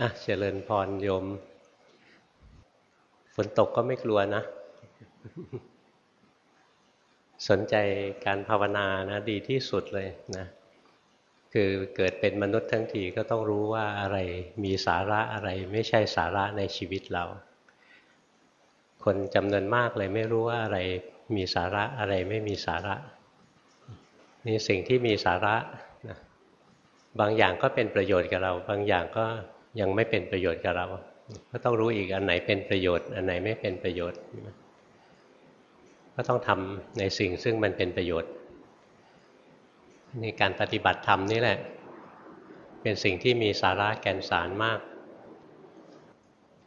อะเจริญพรโยม ฝนตกก็ไม่กลัวนะ สนใจการภาวนานะ ดีที่สุดเลยนะคือเกิดเป็นมนุษย์ทั้งทีก็ต้องรู้ว่าอะไรมีสาระอะไรไม่ใช่สาระในชีวิตเรา คนจำนวนมากเลยไม่รู้ว่าอะไรมีสาระอะไรไม่มีสาระนี่สิ่งที่มีสาระนะบางอย่างก็เป็นประโยชน์กับเรา บางอย่างก็ ยังไม่เป็นประโยชน์กับเรา ก็ต้องรู้อีกอันไหนเป็นประโยชน์ อันไหนไม่เป็นประโยชน์ ก็ต้องทำในสิ่งซึ่งมันเป็นประโยชน์ในการปฏิบัติธรรมนี่แหละ เป็นสิ่งที่มีสาระแก่นสารมาก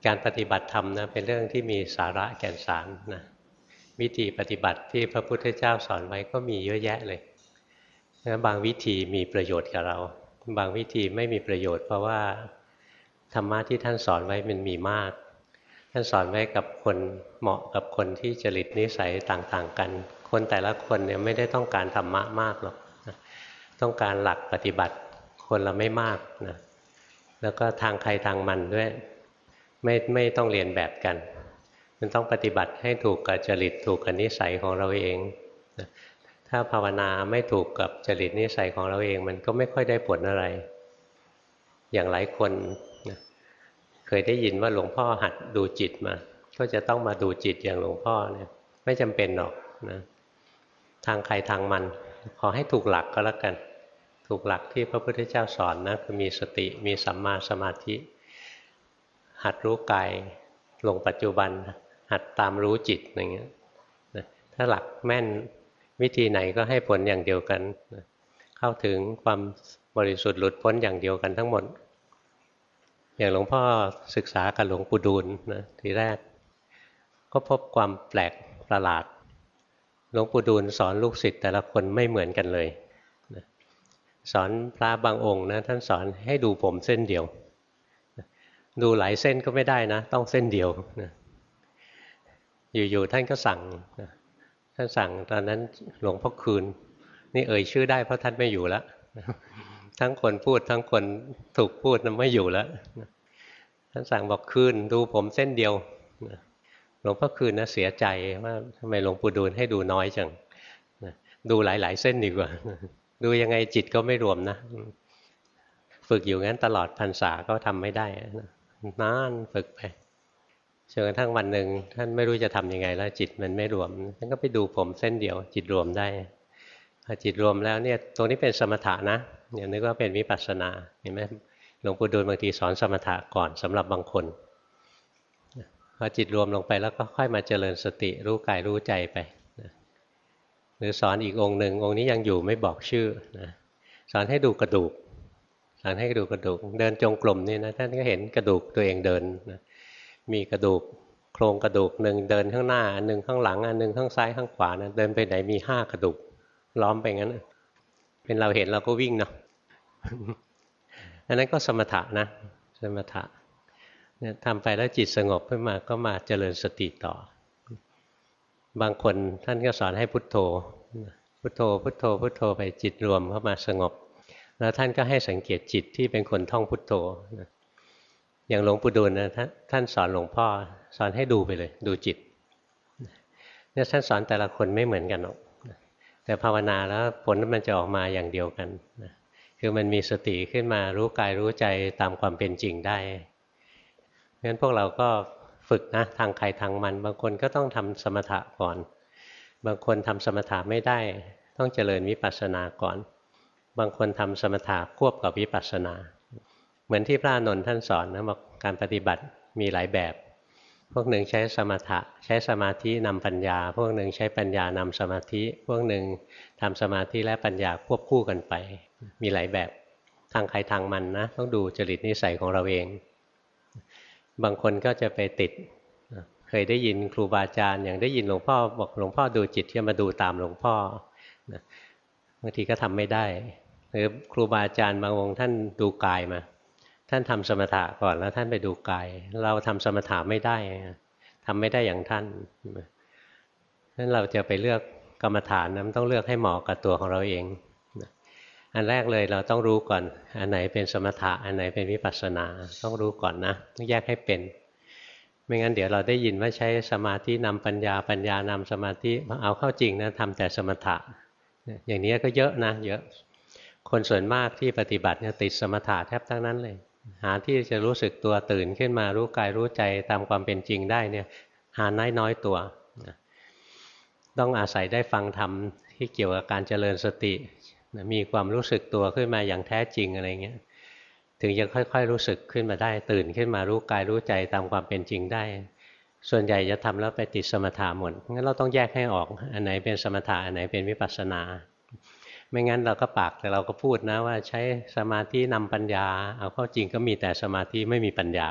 การปฏิบัติธรรมนะเป็นเรื่องที่มีสาระแก่นสารนะวิธีปฏิบัติที่พระพุทธเจ้าสอนไว้ก็มีเยอะแยะเลยนะบางวิธีมีประโยชน์กับเรา บางวิธีไม่มีประโยชน์เพราะว่า ธรรมะที่ท่านสอนไว้มันมีมาก ท่านสอนไว้กับคนเหมาะกับคนที่จริตนิสัยต่างๆ กัน คนแต่ละคนเนี่ยไม่ได้ต้องการธรรมะมากหรอกต้องการหลักปฏิบัติคนละไม่มากนะแล้วก็ทางใครทางมันด้วยไม่ไม่ต้องเรียนแบบกัน มันต้องปฏิบัติให้ถูกกับจริตถูกกับนิสัยของเราเองนะถ้าภาวนาไม่ถูกกับจริตนิสัยของเราเอง มันก็ไม่ค่อยได้ผลอะไร อย่างหลายคน เคยได้ยินว่าหลวงพ่อหัดดูจิตมา ก็จะต้องมาดูจิตอย่างหลวงพ่อเนี่ยไม่จำเป็นหรอกนะทางใครทางมัน ขอให้ถูกหลักก็แล้วกัน ถูกหลักที่พระพุทธเจ้าสอนนะคือมีสติมีสัมมาสมาธิ หัดรู้กายลงปัจจุบัน หัดตามรู้จิตอย่างเงี้ยถ้าหลักแม่นวิธีไหนก็ให้ผลอย่างเดียวกันเข้าถึงความบริสุทธิ์หลุดพ้นอย่างเดียวกันทั้งหมด อย่างหลวงพ่อศึกษากับหลวงปู่ดูลนะทีแรก ก็พบความแปลกประหลาด หลวงปู่ดูลสอนลูกศิษย์แต่ละคนไม่เหมือนกันเลยสอนพระบางองค์นะท่านสอนให้ดูผมเส้นเดียว ดูหลายเส้นก็ไม่ได้นะ ต้องเส้นเดียวอยู่ๆท่านก็สั่งท่านสั่งตอนนั้นหลวงพ่อคืน นี่เอ่ยชื่อได้เพราะท่านไม่อยู่แล้ว ทั้งคนพูดทั้งคนถูกพูดนั้นไม่อยู่แล้วท่านสั่งบอกคืนดูผมเส้นเดียวหลวงพ่อคืนนะเสียใจว่าทำไมหลวงปู่ดูลให้ดูน้อยจังดูหลาย ๆ เส้นดีกว่า ดูยังไงจิตก็ไม่รวมนะ ฝึกอยู่งั้นตลอดพรรษาก็ทำไม่ได้นานฝึกไปจนกระทั่งวันหนึ่งท่านไม่รู้จะทํำยังไง แล้วจิตมันไม่รวมท่านก็ไปดูผมเส้นเดียว จิตรวมได้พอจิตรวมแล้วเนี่ยตรงนี้เป็นสมถะนะ อย่านึกว่าเป็นวิปัสสนาเห็นไหมหลวงปู่ดูลบางทีสอนสมถะก่อนสำหรับบางคนพอจิตรวมลงไปแล้วก็ค่อยมาเจริญสติรู้กายรู้ใจไปหรือสอนอีกองค์หนึ่งองค์นี้ยังอยู่ไม่บอกชื่อนะสอนให้ดูกระดูก สอนให้ดูกระดูก เดินจงกรมนี่นะท่านก็เห็นกระดูกตัวเองเดินนะมีกระดูกโครงกระดูกหนึ่งเดินข้างหน้าอันหนึ่งข้างหลังอันหนึ่งข้างซ้ายข้างขวานะเดินไปไหนมีห้ากระดูกล้อมไปงั้น เป็นเราเห็นเราก็วิ่งเนาะอันนั้นก็สมถะนะ สมถะเนี่ยทำไปแล้วจิตสงบขึ้นมาก็มาเจริญสติต่อ บางคนท่านก็สอนให้พุทโธ พุทโธ พุทโธ พุทโธไปจิตรวมเข้ามาสงบ แล้วท่านก็ให้สังเกตจิตที่เป็นคนท่องพุทโธ อย่างหลวงปู่ดูลนะท่านสอนหลวงพ่อสอนให้ดูไปเลย ดูจิตเนี่ยท่านสอนแต่ละคนไม่เหมือนกันหรอก แต่ภาวนาแล้วผลมันจะออกมาอย่างเดียวกันนะคือมันมีสติขึ้นมารู้กายรู้ใจตามความเป็นจริงได้เพราะฉะนั้นพวกเราก็ฝึกนะทางใครทางมัน บางคนก็ต้องทำสมถะก่อน บางคนทำสมถะไม่ได้ ต้องเจริญวิปัสสนาก่อน บางคนทำสมถะควบกับวิปัสสนา เหมือนที่พระนนท์ท่านสอนนะบอกการปฏิบัติมีหลายแบบ พวกหนึ่งใช้สมถะใช้สมาธินำปัญญา พวกหนึ่งใช้ปัญญานำสมาธิ พวกหนึ่งทำสมาธิและปัญญาควบคู่กันไป มีหลายแบบทางใครทางมันนะต้องดูจริตนิสัยของเราเอง บางคนก็จะไปติด เคยได้ยินครูบาอาจารย์อย่างได้ยินหลวงพ่อบอกหลวงพ่อดูจิตที่มาดูตามหลวงพ่อบางทีก็ทำไม่ได้ หรือครูบาอาจารย์บางองค์ท่านดูกายมา ท่านทำสมถะก่อนแล้วท่านไปดูกาย เราทำสมถะไม่ได้ทำไม่ได้อย่างท่านนั้นเราจะไปเลือกกรรมฐานนะมันต้องเลือกให้เหมาะกับตัวของเราเอง อันแรกเลยเราต้องรู้ก่อน อันไหนเป็นสมถะ อันไหนเป็นวิปัสสนา ต้องรู้ก่อนนะต้องแยกให้เป็น ไม่งั้นเดี๋ยวเราได้ยินว่าใช้สมาธินำปัญญา ปัญญานำสมาธิ เอาเข้าจริงนะทำแต่สมถะ อย่างนี้ก็เยอะนะ เยอะ คนส่วนมากที่ปฏิบัติเนี่ยติดสมถะแทบทั้งนั้นเลย หาที่จะรู้สึกตัวตื่นขึ้นมารู้กายรู้ใจตามความเป็นจริงได้เนี่ยหาน้อยน้อยตัว ต้องอาศัยได้ฟังธรรมที่เกี่ยวกับการเจริญสติ มีความรู้สึกตัวขึ้นมาอย่างแท้จริงอะไรเงี้ยถึงจะค่อย ๆ รู้สึกขึ้นมาได้ ตื่นขึ้นมารู้กายรู้ใจตามความเป็นจริงได้ ส่วนใหญ่จะทำแล้วไปติดสมถะหมดงั้นเราต้องแยกให้ออกอันไหนเป็นสมถะอันไหนเป็นวิปัสสนา ไม่งั้นเราก็ปากแต่เราก็พูดนะว่าใช้สมาธินำปัญญา เอาเข้าจริงก็มีแต่สมาธิไม่มีปัญญา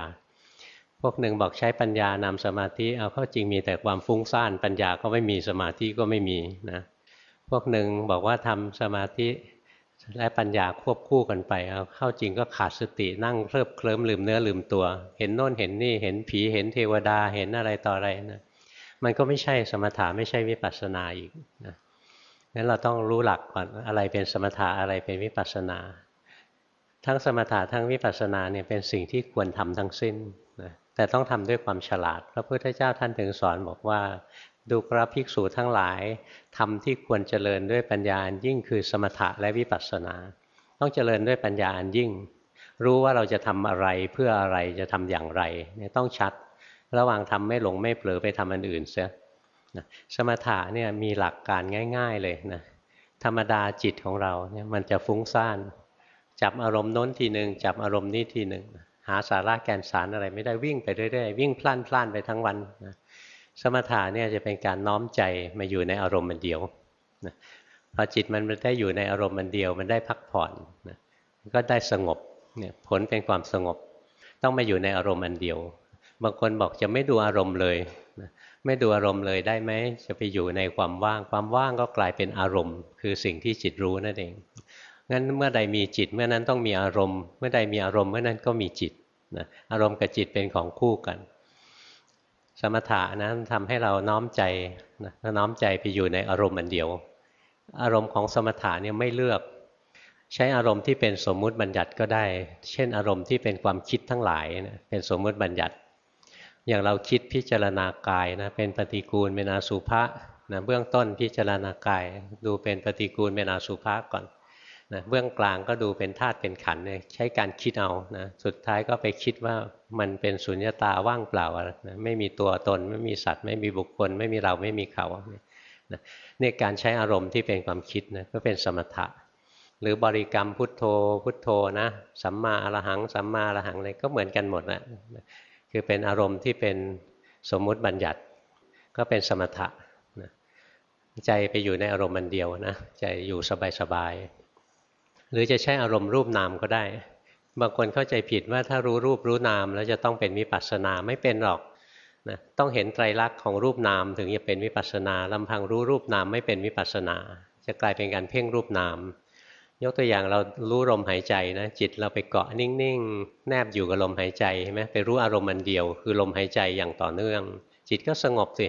พวกหนึ่งบอกใช้ปัญญานำสมาธิเอาเข้าจริงมีแต่ความฟุ้งซ่านปัญญาก็ไม่มีสมาธิก็ไม่มีนะพวกหนึ่งบอกว่าทำสมาธิและปัญญาควบคู่กันไปเอาเข้าจริงก็ขาดสตินั่งเคลิบเคลิ้มลืมเนื้อลืมตัว เห็นโน่นเห็นนี่เห็นผีเห็นเทวดาเห็นอะไรต่ออะไรนะมันก็ไม่ใช่สมถะไม่ใช่วิปัสสนาอีกนะ งั้นเราต้องรู้หลักก่อนอะไรเป็นสมถะอะไรเป็นวิปัสสนา ทั้งสมถะทั้งวิปัสสนาเนี่ยเป็นสิ่งที่ควรทำทั้งสิ้นนะแต่ต้องทำด้วยความฉลาด พระพุทธเจ้าท่านถึงสอนบอกว่า ดูกราภิกษุทั้งหลายทำที่ควรเจริญด้วยปัญญาอันยิ่งคือสมถะและวิปัสสนา ต้องเจริญด้วยปัญญาอันยิ่ง รู้ว่าเราจะทำอะไรเพื่ออะไรจะทำอย่างไรเนี่ยต้องชัด ระหว่างทำไม่หลงไม่เผลอไปทำอันอื่นเสีย นะสมถะเนี่ยมีหลักการง่าย ๆเลยนะธรรมดาจิตของเราเนี่ยมันจะฟุ้งซ่าน จับอารมณ์น้นทีหนึ่งจับอารมณ์นี้ทีหนึ่งหาสาระแกนสารอะไรไม่ได้วิ่งไปเรื่อยๆวิ่งพล่านพล่านไปทั้งวันนะสมถะเนี่ยจะเป็นการน้อมใจมาอยู่ในอารมณ์มันเดียวนะพอจิตมันได้อยู่ในอารมณ์มันเดียว มันได้พักผ่อนนะก็ได้สงบเนี่ยผลเป็นความสงบ ต้องมาอยู่ในอารมณ์อันเดียว บางคนบอกจะไม่ดูอารมณ์เลยนะ ไม่ดูอารมณ์เลยได้ไหมจะไปอยู่ในความว่าง ความว่างก็กลายเป็นอารมณ์ คือสิ่งที่จิตรู้นั่นเองงั้นเมื่อใดมีจิตเมื่อนั้นต้องมีอารมณ์ เมื่อใดมีอารมณ์เมื่อนั้นก็มีจิตนะอารมณ์กับจิตเป็นของคู่กัน สมถะนะทำให้เราน้อมใจนะน้อมใจไปอยู่ในอารมณ์อันเดียว อารมณ์ของสมถะเนี่ยไม่เลือก ใช้อารมณ์ที่เป็นสมมุติบัญญัติก็ได้ เช่น อารมณ์ที่เป็นความคิดทั้งหลายนะเป็นสมมุติบัญญัติ อย่างเราคิดพิจารณากายนะเป็นปฏิกูลเป็นอาสุภะนะเบื้องต้นพิจารณากายดูเป็นปฏิกูลเป็นอาสุภะก่อนนะเบื้องกลางก็ดูเป็นธาตุเป็นขันเนี่ยใช้การคิดเอานะสุดท้ายก็ไปคิดว่ามันเป็นสุญญตาว่างเปล่านะไม่มีตัวตนไม่มีสัตว์ ไม่มีบุคคล ไม่มีเราไม่มีเขานะนี่การใช้อารมณ์ที่เป็นความคิดนะก็เป็นสมถะ หรือบริกรรมพุทโธพุทโธนะสัมมาอรหังสัมมาอรหังอะไรก็เหมือนกันหมดนะ คือเป็นอารมณ์ที่เป็นสมมุติบัญญัติ ก็เป็นสมถะนะใจไปอยู่ในอารมณ์มันเดียวนะใจอยู่สบายๆหรือจะใช้อารมณ์รูปนามก็ได้ บางคนเข้าใจผิดว่าถ้ารู้รูปรู้นาม แล้วจะต้องเป็นวิปัสสนาไม่เป็นหรอกนะต้องเห็นไตรลักษณ์ของรูปนามถึงจะเป็นวิปัสสนาลำพังรู้รูปนามไม่เป็นวิปัสสนา จะกลายเป็นการเพ่งรูปนาม ยกตัวอย่างเรารู้ลมหายใจนะจิตเราไปเกาะนิ่งๆ แนบอยู่กับลมหายใจใช่ไหมไปรู้อารมณ์มันเดียว คือลมหายใจอย่างต่อเนื่อง จิตก็สงบสิ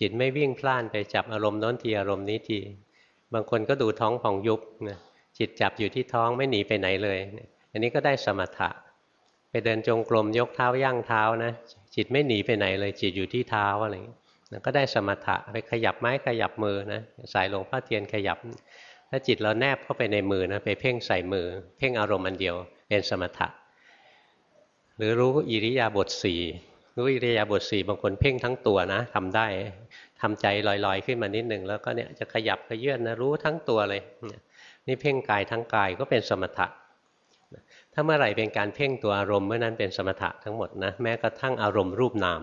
จิตไม่วิ่งพล่านไปจับอารมณ์โน้นทีอารมณ์นี้ทีบางคนก็ดูท้องผ่องยุบนะจิตจับอยู่ที่ท้องไม่หนีไปไหนเลย อันนี้ก็ได้สมถะ ไปเดินจงกรมยกเท้าย่างเท้านะจิตไม่หนีไปไหนเลย จิตอยู่ที่เท้าอะไรอย่างนี้ก็ได้สมถะไปขยับไม้ขยับมือนะสายหลงผ้าเทียนขยับ ถ้าจิตเราแนบเข้าไปในมือนะไปเพ่งใส่มือ เพ่งอารมณ์อันเดียวเป็นสมถะ หรือรู้อิริยาบถสี่รู้อิริยาบถสี่บางคนเพ่งทั้งตัวนะทำได้ทำใจลอยๆ ขึ้นมานิดหนึ่งแล้วก็เนี่ยจะขยับขยื่นนะรู้ทั้งตัวเลย นี่เพ่งกายทั้งกายก็เป็นสมถะถ้าเมื่อไหร่เป็นการเพ่งตัวอารมณ์เมื่อนั้นเป็นสมถะทั้งหมดนะแม้กระทั่งอารมณ์รูปนาม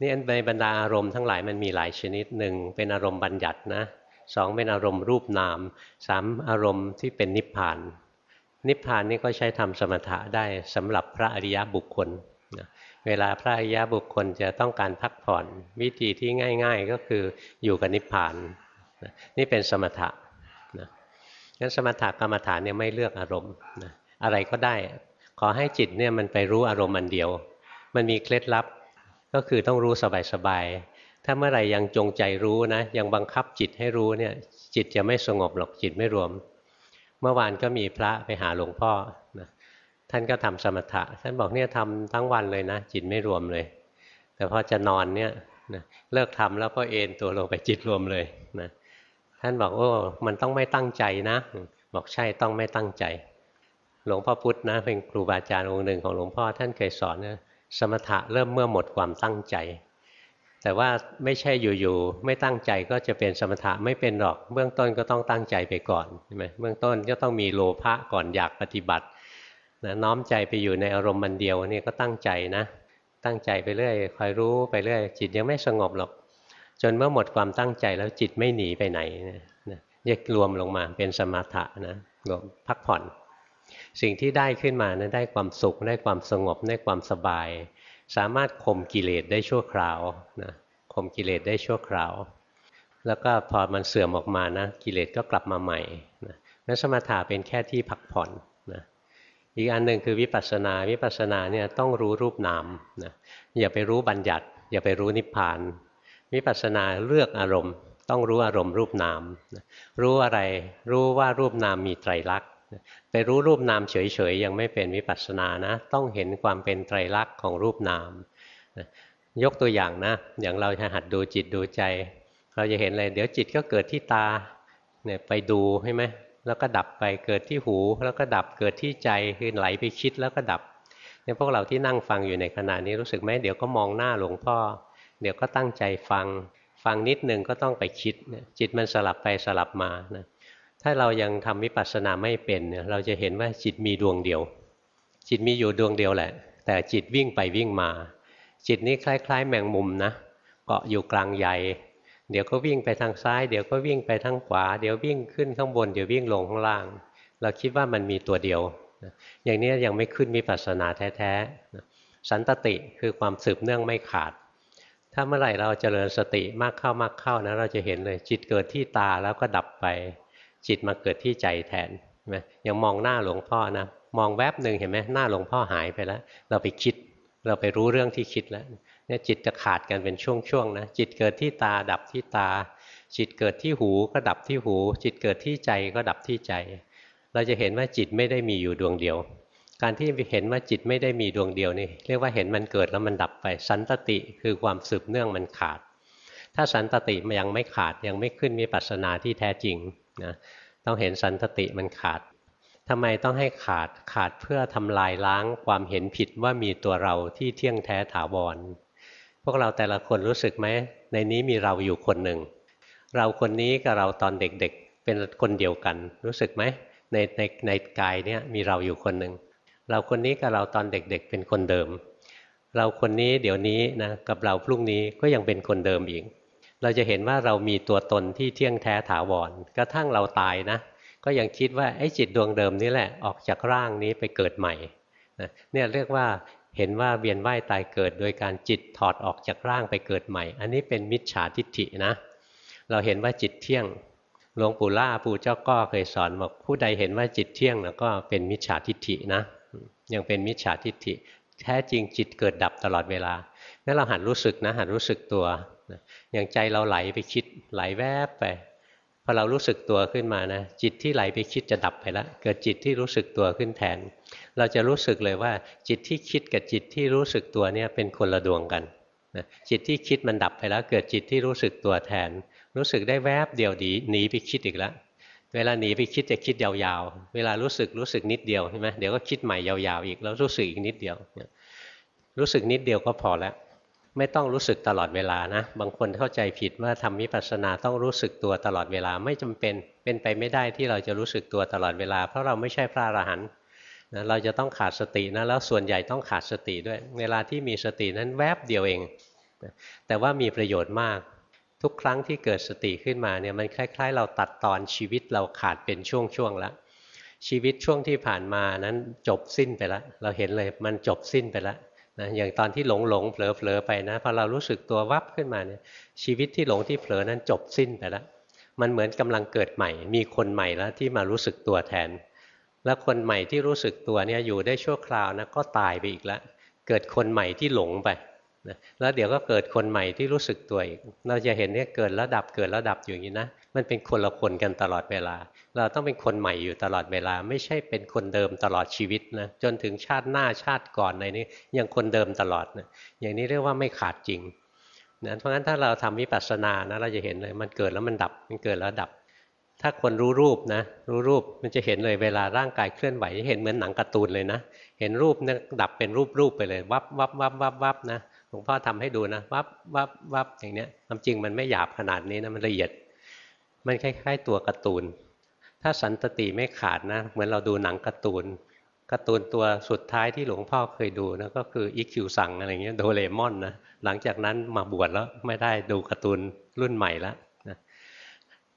นี่ในบรรดาอารมณ์ทั้งหลายมันมีหลายชนิดหนึ่งเป็นอารมณ์บัญญัตินะ สองเป็นอารมณ์รูปนามสามอารมณ์ที่เป็นนิพพาน นิพพานนี่ก็ใช้ทำสมถะได้สำหรับพระอริยบุคคลเวลาพระอริยบุคคลจะต้องการพักผ่อน วิธีที่ง่าย ๆก็คืออยู่กับนิพพานนี่เป็นสมถะงั้นสมถะกรรมฐานเนี่ยไม่เลือกอารมณ์นะอะไรก็ได้ ขอให้จิตเนี่ยมันไปรู้อารมณ์อันเดียว มันมีเคล็ดลับก็คือต้องรู้สบายๆ ถ้าเมื่อไหร่ยังจงใจรู้นะยังบังคับจิตให้รู้เนี่ยจิตจะไม่สงบหรอกจิตไม่รวม เมื่อวานก็มีพระไปหาหลวงพ่อนะท่านก็ทำสมถะ ท่านบอกเนี่ยทำทั้งวันเลยนะ จิตไม่รวมเลย แต่พอจะนอนเนี่ยนะเลิกทำแล้วก็เอนตัวลงไปจิตรวมเลยนะท่านบอกโอ้มันต้องไม่ตั้งใจนะ บอกใช่ต้องไม่ตั้งใจ หลวงพ่อพุธนะ เป็นครูบาอาจารย์องค์หนึ่งของหลวงพ่อท่านเคยสอนนะสมถะเริ่มเมื่อหมดความตั้งใจ แต่ว่าไม่ใช่อยู่ๆไม่ตั้งใจก็จะเป็นสมถะไม่เป็นหรอก เบื้องต้นก็ต้องตั้งใจไปก่อนใช่ไหมเบื้องต้นก็ต้องมีโลภะก่อนอยากปฏิบัตินะน้อมใจไปอยู่ในอารมณ์มันเดียวนี่ก็ตั้งใจนะ ตั้งใจไปเรื่อยคอยรู้ไปเรื่อยจิตยังไม่สงบหรอก จนเมื่อหมดความตั้งใจแล้วจิตไม่หนีไปไหนนะแยกรวมลงมาเป็นสมถะนะรวมพักผ่อน สิ่งที่ได้ขึ้นมานะได้ความสุขได้ความสงบได้ความสบาย สามารถข่มกิเลสได้ชั่วคราวนะข่มกิเลสได้ชั่วคราว แล้วก็พอมันเสื่อมออกมานะกิเลสก็กลับมาใหม่นะนั้นสมถะเป็นแค่ที่พักผ่อนนะอีกอันหนึ่งคือวิปัสสนาวิปัสสนาเนี่ยต้องรู้รูปนามนะอย่าไปรู้บัญญัติ อย่าไปรู้นิพพาน วิปัสสนาเลือกอารมณ์ ต้องรู้อารมณ์รูปนามนะรู้อะไรรู้ว่ารูปนามมีไตรลักษณ์ ไปรู้รูปนามเฉยๆยังไม่เป็นวิปัสสนานะ ต้องเห็นความเป็นไตรลักษณ์ของรูปนามยกตัวอย่างนะ อย่างเราจะหัดดูจิตดูใจ เราจะเห็นอะไรเดี๋ยวจิตก็เกิดที่ตาเนี่ยไปดูใช่ไหมแล้วก็ดับไปเกิดที่หู แล้วก็ดับเกิดที่ใจคือไหลไปคิดแล้วก็ดับเนี่ยพวกเราที่นั่งฟังอยู่ในขณะนี้รู้สึกไหมเดี๋ยวก็มองหน้าหลวงพ่อ เดี๋ยวก็ตั้งใจฟัง ฟังนิดนึงก็ต้องไปคิดจิตมันสลับไปสลับมานะ ถ้าเรายังทำวิปัสสนาไม่เป็นเนี่ยเราจะเห็นว่าจิตมีดวงเดียว จิตมีอยู่ดวงเดียวแหละ แต่จิตวิ่งไปวิ่งมา จิตนี้คล้าย ๆ แมงมุมนะเกาะอยู่กลางใหญ่เดี๋ยวก็วิ่งไปทางซ้าย เดี๋ยวก็วิ่งไปทางขวา เดี๋ยววิ่งขึ้นข้างบน เดี๋ยววิ่งลงข้างล่าง เราคิดว่ามันมีตัวเดียว อย่างนี้ยังไม่ขึ้นมีปัสนาแท้ๆสันตติคือความสืบเนื่องไม่ขาด ถ้าเมื่อไหร่เราเจริญสติมากเข้ามากเข้านะเราจะเห็นเลยจิตเกิดที่ตาแล้วก็ดับไป จิตมาเกิดที่ใจแทนไหมยังมองหน้าหลวงพ่อนะมองแวบหนึ่งเห็นไหมหน้าหลวงพ่อหายไปแล้ว เราไปคิด เราไปรู้เรื่องที่คิดแล้วเนี่ยจิตจะขาดกันเป็นช่วงๆนะจิตเกิดที่ตาดับที่ตา จิตเกิดที่หูก็ดับที่หู จิตเกิดที่ใจก็ดับที่ใจ เราจะเห็นว่าจิตไม่ได้มีอยู่ดวงเดียว การที่เห็นว่าจิตไม่ได้มีดวงเดียวนี่เรียกว่าเห็นมันเกิดแล้วมันดับไป สันตติคือความสืบเนื่องมันขาด ถ้าสันตติมันยังไม่ขาดยังไม่ขึ้นมีปัสนาที่แท้จริง นะต้องเห็นสันตติมันขาดทำไมต้องให้ขาดขาดเพื่อทำลายล้างความเห็นผิดว่ามีตัวเราที่เที่ยงแท้ถาวร พวกเราแต่ละคนรู้สึกไหม ในนี้มีเราอยู่คนหนึ่ง เราคนนี้กับเราตอนเด็กๆ เป็นคนเดียวกัน รู้สึกไหมในในในกายเนี้ยมีเราอยู่คนหนึ่ง เราคนนี้กับเราตอนเด็กๆ เป็นคนเดิม เราคนนี้เดี๋ยวนี้นะกับเราพรุ่งนี้ก็ยังเป็นคนเดิมอีก เราจะเห็นว่าเรามีตัวตนที่เที่ยงแท้ถาวรกระทั่งเราตายนะ ก็ยังคิดว่าไอ้จิตดวงเดิมนี้แหละออกจากร่างนี้ไปเกิดใหม่เนี่ยเรียกว่าเห็นว่าเวียนว่ายตายเกิด โดยการจิตถอดออกจากร่างไปเกิดใหม่ อันนี้เป็นมิจฉาทิฏฐินะ เราเห็นว่าจิตเที่ยงหลวงปู่ล่าปู่เจ้าก็เคยสอนบอกผู้ใดเห็นว่าจิตเที่ยงแล้วก็เป็นมิจฉาทิฏฐินะ ยังเป็นมิจฉาทิฏฐิ แท้จริงจิตเกิดดับตลอดเวลางั้นเราหัดรู้สึกนะหัดรู้สึกตัว อย่างใจเราไหลไปคิดไหลแวบไปพอเรารู้สึกตัวขึ้นมานะจิตที่ไหลไปคิดจะดับไปแล้วเกิดจิตที่รู้สึกตัวขึ้นแทน เราจะรู้สึกเลยว่าจิตที่คิดกับจิตที่รู้สึกตัวเนี่ยเป็นคนละดวงกันนะจิตที่คิดมันดับไปแล้ว เกิดจิตที่รู้สึกตัวแทน รู้สึกได้แวบเดียวดีหนีไปคิดอีกแล้วเวลาหนีไปคิดจะคิดยาวๆ เวลารู้สึกรู้สึกนิดเดียวใช่ไหมเดี๋ยวก็คิดใหม่ยาวๆอีกแล้วรู้สึกอีกนิดเดียว รู้สึกนิดเดียวก็พอแล้ว ไม่ต้องรู้สึกตลอดเวลานะ บางคนเข้าใจผิดว่าทำวิปัสสนาต้องรู้สึกตัวตลอดเวลาไม่จำเป็นเป็นไปไม่ได้ที่เราจะรู้สึกตัวตลอดเวลา เพราะเราไม่ใช่พระอรหันต์นะเราจะต้องขาดสตินะแล้วส่วนใหญ่ต้องขาดสติด้วย เวลาที่มีสตินั้นแวบเดียวเองแต่ว่ามีประโยชน์มาก ทุกครั้งที่เกิดสติขึ้นมาเนี่ยมันคล้าย ๆ เราตัดตอนชีวิตเราขาดเป็นช่วงๆแล้วชีวิตช่วงที่ผ่านมานั้นจบสิ้นไปแล้วเราเห็นเลยมันจบสิ้นไปแล้ว นะอย่างตอนที่หลงหลงเผลอเผลอไปนะพอเรารู้สึกตัววับขึ้นมาเนี่ยชีวิตที่หลงที่เผลอนั้นจบสิ้นไปแล้วมันเหมือนกำลังเกิดใหม่ มีคนใหม่แล้วที่มารู้สึกตัวแทน แล้วคนใหม่ที่รู้สึกตัวเนี่ยอยู่ได้ชั่วคราวนะก็ตายไปอีกแล้วเกิดคนใหม่ที่หลงไปนะแล้วเดี๋ยวก็เกิดคนใหม่ที่รู้สึกตัวอีก เราจะเห็นเนี่ยเกิดแล้วดับเกิดแล้วดับอยู่อย่างนี้นะ มันเป็นคนละคนกันตลอดเวลา เราต้องเป็นคนใหม่อยู่ตลอดเวลา ไม่ใช่เป็นคนเดิมตลอดชีวิตนะจนถึงชาติหน้าชาติก่อนในนี้ยังคนเดิมตลอดนะอย่างนี้เรียกว่าไม่ขาดจริงนะเพราะฉะนั้นถ้าเราทำวิปัสสนานะเราจะเห็นเลยมันเกิดแล้วมันดับมันเกิดแล้วดับ ถ้าคนรู้รูปนะรู้รูปมันจะเห็นเลยเวลาร่างกายเคลื่อนไหวเห็นเหมือนหนังการ์ตูนเลยนะ เห็นรูปเนี่ยดับเป็นรูปรูปไปเลยวับวับวับวับวับนะหลวงพ่อทำให้ดูนะวับวับวับอย่างเนี้ยความจริงมันไม่หยาบขนาดนี้นะมันละเอียด มันคล้าย ๆ ตัวการ์ตูน ถ้าสันตติไม่ขาดนะ เหมือนเราดูหนังการ์ตูนการ์ตูนตัวสุดท้ายที่หลวงพ่อเคยดูนะก็คืออีคิวสั่งอะไรเงี้ยโดเรมอนนะหลังจากนั้นมาบวชแล้วไม่ได้ดูการ์ตูนรุ่นใหม่ล้วนะ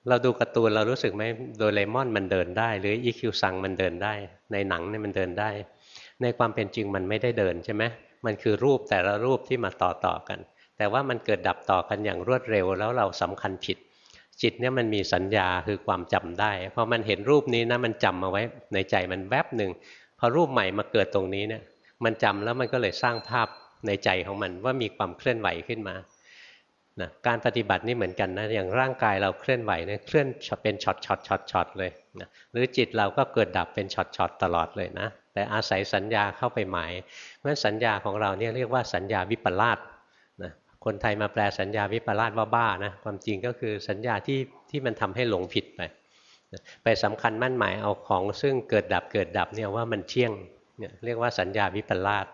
เราดูการ์ตูนเรารู้สึกไหมโดเรมอนมันเดินได้ หรืออีคิวสั่งมันเดินได้ ในหนังเนี่ยมันเดินได้ ในความเป็นจริงมันไม่ได้เดินใช่ไหมมันคือรูปแต่ละรูปที่มาต่อต่อกัน แต่ว่ามันเกิดดับต่อกันอย่างรวดเร็วแล้วเราสำคัญผิด จิตเนี่ยมันมีสัญญาคือความจำได้พอมันเห็นรูปนี้นะมันจำมาไว้ในใจมันแวบหนึ่งพอรูปใหม่มาเกิดตรงนี้เนี่ย มันจำแล้วมันก็เลยสร้างภาพในใจของมันว่ามีความเคลื่อนไหวขึ้นมานะการปฏิบัตินี่เหมือนกันนะอย่างร่างกายเราเคลื่อนไหวเนี่ยเคลื่อนเป็นช็อตช็อตช็อตช็อตเลยนะหรือจิตเราก็เกิดดับเป็นช็อตช็อตตลอดเลยนะแต่อาศัยสัญญาเข้าไปหมายเพราะสัญญาของเราเนี่ยเรียกว่าสัญญาวิปลาส คนไทยมาแปลสัญญาวิปลาสว่าบ้านะความจริงก็คือสัญญาที่ที่มันทำให้หลงผิดไปไปสำคัญมั่นหมายเอาของซึ่งเกิดดับเกิดดับเนี่ยว่ามันเที่ยงเนี่ยเรียกว่าสัญญาวิปลาส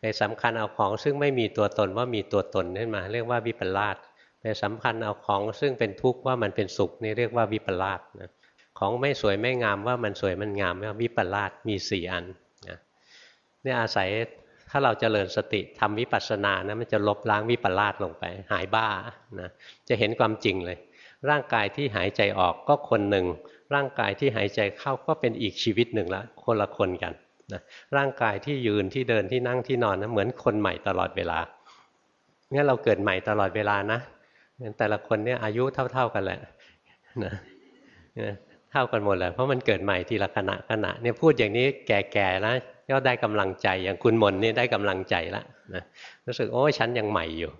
ไปสำคัญเอาของซึ่งไม่มีตัวตนว่ามีตัวตนขึ้นมา เรียกว่าวิปลาสไปสำคัญเอาของซึ่งเป็นทุกข์ว่ามันเป็นสุขนี่เรียกว่าวิปลาสนะของไม่สวยไม่งามว่ามันสวยมันงามเรียกว่าวิปลาสมีสี่อันนะเนี่ยอาศัย ถ้าเราจเจริญสติทำวิปัสสนานะมันจะลบล้างวิปลาสลงไป หายบ้านะจะเห็นความจริงเลย ร่างกายที่หายใจออกก็คนหนึ่ง ร่างกายที่หายใจเข้าก็เป็นอีกชีวิตหนึ่งละคนละคนกันนะร่างกายที่ยืนที่เดินที่นั่งที่นอนนะเหมือนคนใหม่ตลอดเวลาเนี่ยเราเกิดใหม่ตลอดเวลานะแต่ละคนเนี่ยอายุเท่า ๆกันแหละนะเท่ากันหมดเลยเพราะมันเกิดใหม่ทีละขณะขณะเนี่ยพูดอย่างนี้แก่ๆแล้ว ก็ได้กำลังใจอย่างคุณมนนี่ได้กำลังใจแล้วนะรู้สึกโอ้ฉันยังใหม่อยู่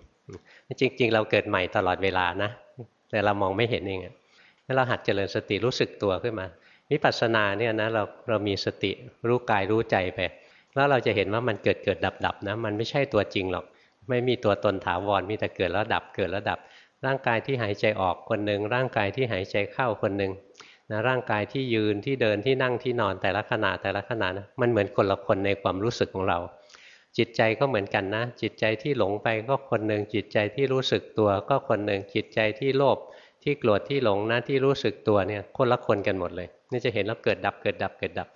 จริง ๆ เราเกิดใหม่ตลอดเวลานะ แต่เรามองไม่เห็นเองถ้าเราหัดเจริญสติรู้สึกตัวขึ้นมาวิปัสสนาเนี่ยนะเราเรามีสติรู้กายรู้ใจไป แล้วเราจะเห็นว่ามันเกิดเกิดดับดับนะมันไม่ใช่ตัวจริงหรอก ไม่มีตัวตนถาวรมีแต่เกิดแล้วดับเกิดแล้วดับ ร่างกายที่หายใจออกคนหนึ่งร่างกายที่หายใจเข้าคนหนึ่ง นะร่างกายที่ยืนที่เดินที่นั่งที่นอนแต่ละขณะแต่ละขณะนะมันเหมือนคนละคนในความรู้สึกของเรา จิตใจก็เหมือนกันนะ จิตใจที่หลงไปก็คนหนึ่งจิตใจที่รู้สึกตัว ก็คนหนึ่งจิตใจที่โลภที่โกรธที่หลงนะที่รู้สึกตัวเนี่ยคนละคนกันหมดเลยนี่จะเห็นแล้วเกิดดับเกิดดับเกิดดับ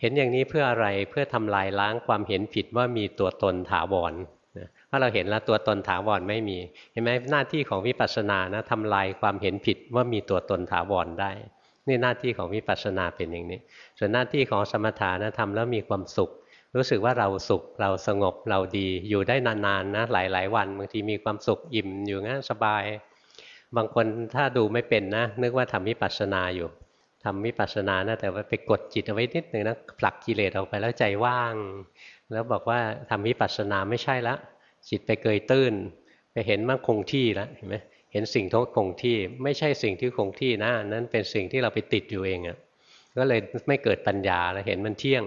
เห็นอย่างนี้เพื่ออะไรเพื่อทำลายล้างความเห็นผิดว่ามีตัวตนถาวรถ้าเราเห็นแล้วตัวตนถาวรไม่มี เห็นไหมหน้าที่ของวิปัสสนานะทำลายความเห็นผิดว่ามีตัวตนถาวรได้ นี่หน้าที่ของวิปัสสนาเป็นอย่างนี้ ส่วนหน้าที่ของสมถะนะทำแล้วมีความสุข รู้สึกว่าเราสุขเราสงบเราดีอยู่ได้นานๆนะหลาย ๆ วันบางทีมีความสุขอิ่มอยู่งั้นสบาย บางคนถ้าดูไม่เป็นนะ นึกว่าทำวิปัสสนาอยู่ทำวิปัสสนานะแต่ว่าไปกดจิตเอาไว้นิดหนึ่งนะผลักกิเลสออกไปแล้วใจว่าง แล้วบอกว่าทำวิปัสสนาไม่ใช่ละจิตไปเกยตื้น ไปเห็นมันคงที่แล้วเห็นไหม เห็นสิ่งทคงที่ไม่ใช่สิ่งที่คงที่นะนั้นเป็นสิ่งที่เราไปติดอยู่เองอะ่ะก็เลยไม่เกิดปัญญาแล้วเห็นมันเที่ยง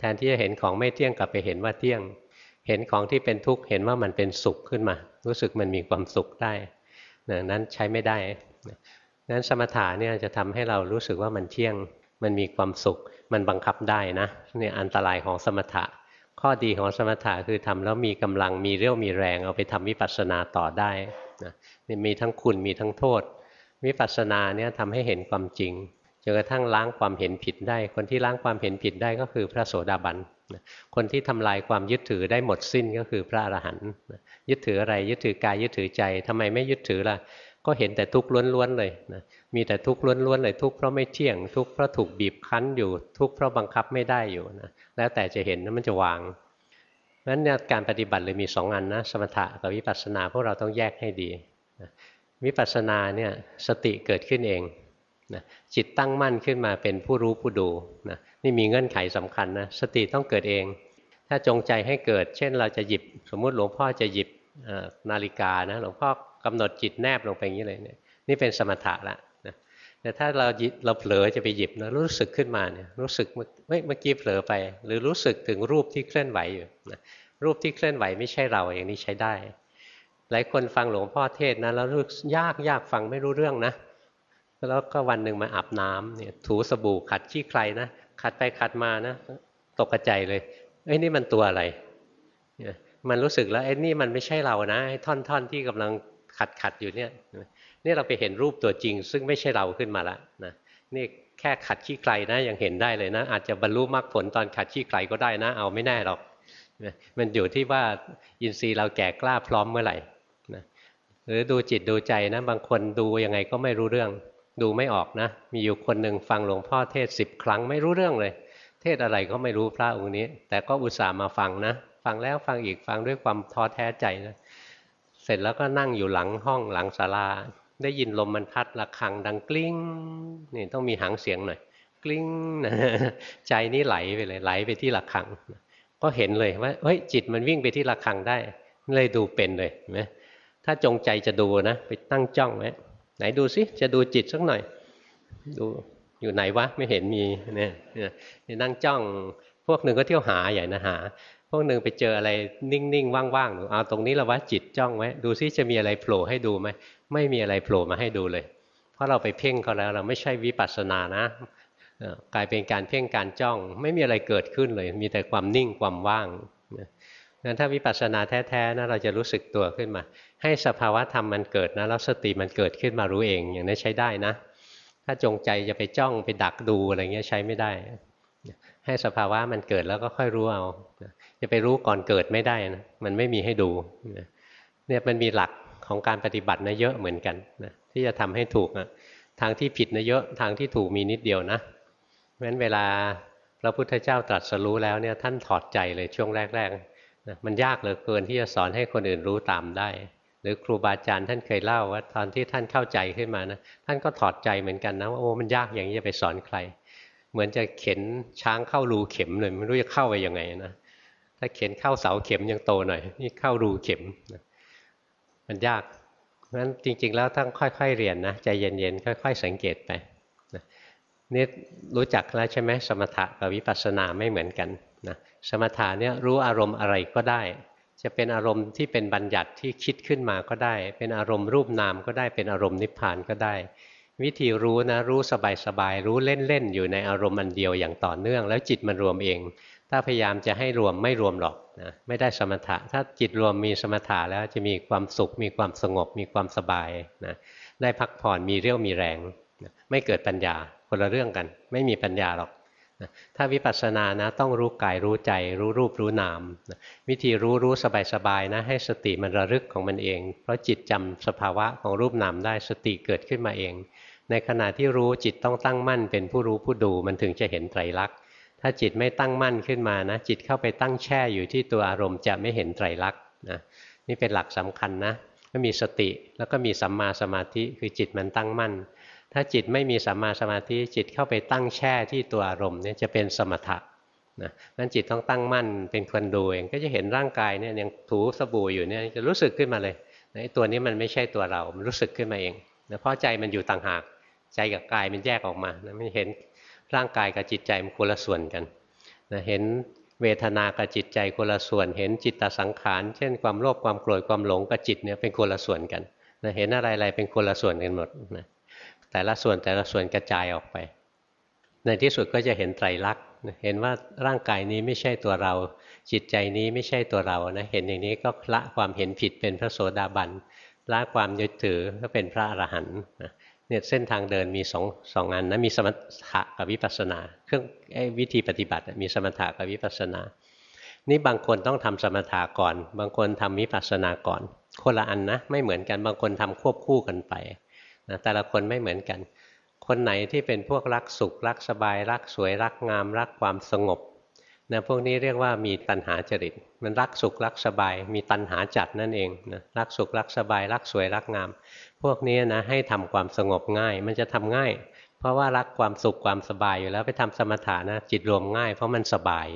แทนที่จะเห็นของไม่เที่ยงกลับไปเห็นว่าเที่ยง เห็นของที่เป็นทุกข์เห็นว่ามันเป็นสุขขึ้นมา รู้สึกมันมีความสุขได้นั้นใช้ไม่ได้นั้นสมถะเนี่ยจะทำให้เรารู้สึกว่ามันเที่ยง มันมีความสุข มันบังคับได้นะเนี่ยอันตรายของสมถะ ข้อดีของสมถะคือทำแล้วมีกำลังมีเรี่ยวมีแรงเอาไปทำวิปัสสนาต่อได้ มีทั้งคุณมีทั้งโทษ วิปัสสนาเนี่ยทำให้เห็นความจริงจนกระทั่งล้างความเห็นผิดได้ คนที่ล้างความเห็นผิดได้ก็คือพระโสดาบันคนที่ทำลายความยึดถือได้หมดสิ้นก็คือพระอรหันต์ยึดถืออะไรยึดถือกายยึดถือใจทำไมไม่ยึดถือล่ะก็เห็นแต่ทุกข์ล้วนๆเลยนะมีแต่ทุกข์ล้วนๆเลยทุกข์เพราะไม่เที่ยงทุกข์เพราะถูกบีบคั้นอยู่ทุกข์เพราะบังคับไม่ได้อยู่นะแล้วแต่จะเห็นนั้นมันจะวางนั้นการปฏิบัติเลยมีสองอันนะสมถะกับวิปัสสนาพวกเราต้องแยกให้ดี วิปัสสนาเนี่ยสติเกิดขึ้นเองนะจิตตั้งมั่นขึ้นมาเป็นผู้รู้ผู้ดูนะนี่มีเงื่อนไขสำคัญนะสติต้องเกิดเอง ถ้าจงใจให้เกิด เช่นเราจะหยิบ สมมุติหลวงพ่อจะหยิบนาฬิกานะหลวงพ่อกำหนดจิตแนบลงไปอย่างนี้เลยเนี่ยนี่เป็นสมถะละนะแต่ถ้าเราเราเผลอจะไปหยิบนะรู้สึกขึ้นมาเนี่ยรู้สึกเมื่อกี้เผลอไป หรือรู้สึกถึงรูปที่เคลื่อนไหวอยู่นะรูปที่เคลื่อนไหวไม่ใช่เราอย่างนี้ใช้ได้ หลายคนฟังหลวงพ่อเทศนะแล้วรู้ยากยากฟังไม่รู้เรื่องนะ แล้วก็วันหนึ่งมาอาบน้ำเนี่ยถูสบู่ขัดขี้ใครนะขัดไปขัดมานะตกใจเลยไอ้นี่มันตัวอะไรมันรู้สึกแล้วไอ้นี่มันไม่ใช่เรานะไอ้ท่อนๆที่กำลังขัดขัดอยู่เนี่ยนี่เราไปเห็นรูปตัวจริง ซึ่งไม่ใช่เราขึ้นมาละนะนี่แค่ขัดขี้ไกลนะยังเห็นได้เลยนะ อาจจะบรรลุมรรคผลตอนขัดขี้ไกลก็ได้นะ เอาไม่แน่หรอกมันอยู่ที่ว่าอินทรีย์เราแก่กล้าพร้อมเมื่อไหร่ หรือดูจิตดูใจนะบางคนดูยังไงก็ไม่รู้เรื่อง ดูไม่ออกนะ มีอยู่คนหนึ่งฟังหลวงพ่อเทศสิบครั้งไม่รู้เรื่องเลย เทศอะไรก็ไม่รู้พระองค์นี้ แต่ก็อุตส่าห์มาฟังนะ ฟังแล้วฟังอีกฟังด้วยความท้อแท้ใจนะเสร็จแล้วก็นั่งอยู่หลังห้องหลังศาลา ได้ยินลมมันพัดระฆังดังกลิ้งนี่ต้องมีหางเสียงหน่อยกลิ้งนะใจนี่ไหลไปเลยไหลไปที่ระฆัง ก็เห็นเลยว่าเฮ้ยจิตมันวิ่งไปที่ระฆังได้เลยดูเป็นเลยเห็นไหม ถ้าจงใจจะดูนะไปตั้งจ้องไว้ไหนดูซิจะดูจิตสักหน่อย ดูอยู่ไหนวะไม่เห็นมีเนี่ยนั่งจ้องพวกหนึ่งก็เที่ยวหาใหญ่นะหา พวกหนึ่งไปเจออะไรนิ่งๆว่างๆหนูเอาตรงนี้ละวะจิตจ้องไว้ดูซิจะมีอะไรโผล่ให้ดูไหมไม่มีอะไรโผล่มาให้ดูเลย เพราะเราไปเพ่งเขาแล้วเราไม่ใช่วิปัสสนานะกลายเป็นการเพ่งการจ้อง ไม่มีอะไรเกิดขึ้นเลย มีแต่ความนิ่งความว่างนั้นถ้าวิปัสสนาแท้ๆนะเราจะรู้สึกตัวขึ้นมา ให้สภาวะธรรมมันเกิดนะแล้วสติมันเกิดขึ้นมารู้เอง อย่างนี้ใช้ได้นะ ถ้าจงใจจะไปจ้องไปดักดูอะไรเงี้ยใช้ไม่ได้ ให้สภาวะมันเกิดแล้วก็ค่อยรู้เอา จะไปรู้ก่อนเกิดไม่ได้นะมันไม่มีให้ดูเนี่ยมันมีหลักของการปฏิบัตินะเยอะเหมือนกันนะที่จะทำให้ถูกนะทางที่ผิดนะเยอะทางที่ถูกมีนิดเดียวนะเพราะฉะนั้นเวลาพระพุทธเจ้าตรัสรู้แล้วเนี่ยท่านถอดใจเลยช่วงแรกๆนะมันยากเหลือเกินที่จะสอนให้คนอื่นรู้ตามได้ หรือครูบาอาจารย์ท่านเคยเล่าว่าตอนที่ท่านเข้าใจขึ้นมานะท่านก็ถอดใจเหมือนกันนะว่าโอ้มันยากอย่างนี้จะไปสอนใคร เหมือนจะเข็นช้างเข้ารูเข็มเลยไม่รู้จะเข้าไปยังไงนะถ้าเข็นเข้าเสาเข็มยังโตหน่อยนี่เข้ารูเข็มนะมันยากเพราะฉะนั้นจริง ๆ แล้วต้องค่อยๆเรียนนะใจเย็นๆค่อย ๆ สังเกตไปนี่รู้จักแล้วใช่ไหมสมถะกับวิปัสสนาไม่เหมือนกันนะสมถะเนี่ยรู้อารมณ์อะไรก็ได้ จะเป็นอารมณ์ที่เป็นบัญญัติที่คิดขึ้นมาก็ได้ เป็นอารมณ์รูปนามก็ได้เป็นอารมณ์นิพพานก็ได้ วิธีรู้นะรู้สบายๆรู้เล่นๆอยู่ในอารมณ์อันเดียวอย่างต่อเนื่อง แล้วจิตมันรวมเอง ถ้าพยายามจะให้รวมไม่รวมหรอกนะไม่ได้สมถะ ถ้าจิตรวมมีสมถะแล้วจะมีความสุข มีความสงบ มีความสบายนะได้พักผ่อนมีเรี่ยวมีแรงนะไม่เกิดปัญญาคนละเรื่องกัน ไม่มีปัญญาหรอก ถ้าวิปัสสนานะต้องรู้กายรู้ใจ รู้รูปรู้นามวิธีรู้รู้สบายๆนะให้สติมันระลึกของมันเอง เพราะจิตจำสภาวะของรูปนามได้สติเกิดขึ้นมาเอง ในขณะที่รู้จิตต้องตั้งมั่น เป็นผู้รู้ผู้ดูมันถึงจะเห็นไตรลักษณ์ถ้าจิตไม่ตั้งมั่นขึ้นมานะ จิตเข้าไปตั้งแช่อยู่ที่ตัวอารมณ์จะไม่เห็นไตรลักษณ์นะนี่เป็นหลักสำคัญนะก็มีสติแล้วก็มีสัมมาสมาธิคือจิตมันตั้งมั่น ถ้าจิตไม่มีสัมมาสมาธิจิตเข้าไปตั้งแช่ที่ตัวอารมณ์เนี่ยจะเป็นสมถะนะนั้นจิตต้องตั้งมั่นเป็นคนดูเองก็จะเห็นร่างกายเนี่ยยังถูสบู่อยู่เนี่ยจะรู้สึกขึ้นมาเลยไอ้ตัวนี้มันไม่ใช่ตัวเรา มันรู้สึกขึ้นมาเองนะเพราะใจมันอยู่ต่างหากใจกับกายมันแยกออกมานะไม่เห็นร่างกายกับจิตใจมันคนละส่วนกันนะเห็นเวทนากับจิตใจคนละส่วน เห็นจิตตสังขาร เช่นความโลภความโกรธความหลงกับจิตเนี่ยเป็นคนละส่วนกันนะเห็นอะไรๆเป็นคนละส่วนกันหมดนะ แต่ละส่วนแต่ละส่วนกระจายออกไป ในที่สุดก็จะเห็นไตรลักษณ์เห็นว่าร่างกายนี้ไม่ใช่ตัวเรา จิตใจนี้ไม่ใช่ตัวเรานะเห็นอย่างนี้ก็ละความเห็นผิดเป็นพระโสดาบันละความยึดถือก็เป็นพระอรหันต์เนี่ยเส้นทางเดินมีสองสองอันนะมีสมถะกับวิปัสสนา เครื่องวิธีปฏิบัติมีสมถะกับวิปัสสนา นี่บางคนต้องทำสมถะก่อน บางคนทำวิปัสสนาก่อน คนละอันนะไม่เหมือนกันบางคนทำควบคู่กันไป นะแต่ละคนไม่เหมือนกัน คนไหนที่เป็นพวกรักสุข รักสบาย รักสวย รักงาม รักความสงบนะพวกนี้เรียกว่ามีตัณหาจริต มันรักสุขรักสบาย มีตัณหาจัดนั่นเองนะรักสุขรักสบาย รักสวยรักงาม พวกนี้นะให้ทำความสงบง่าย มันจะทำง่าย เพราะว่ารักความสุขความสบายอยู่แล้วไปทำสมถะนะจิตรวมง่าย เพราะมันสบาย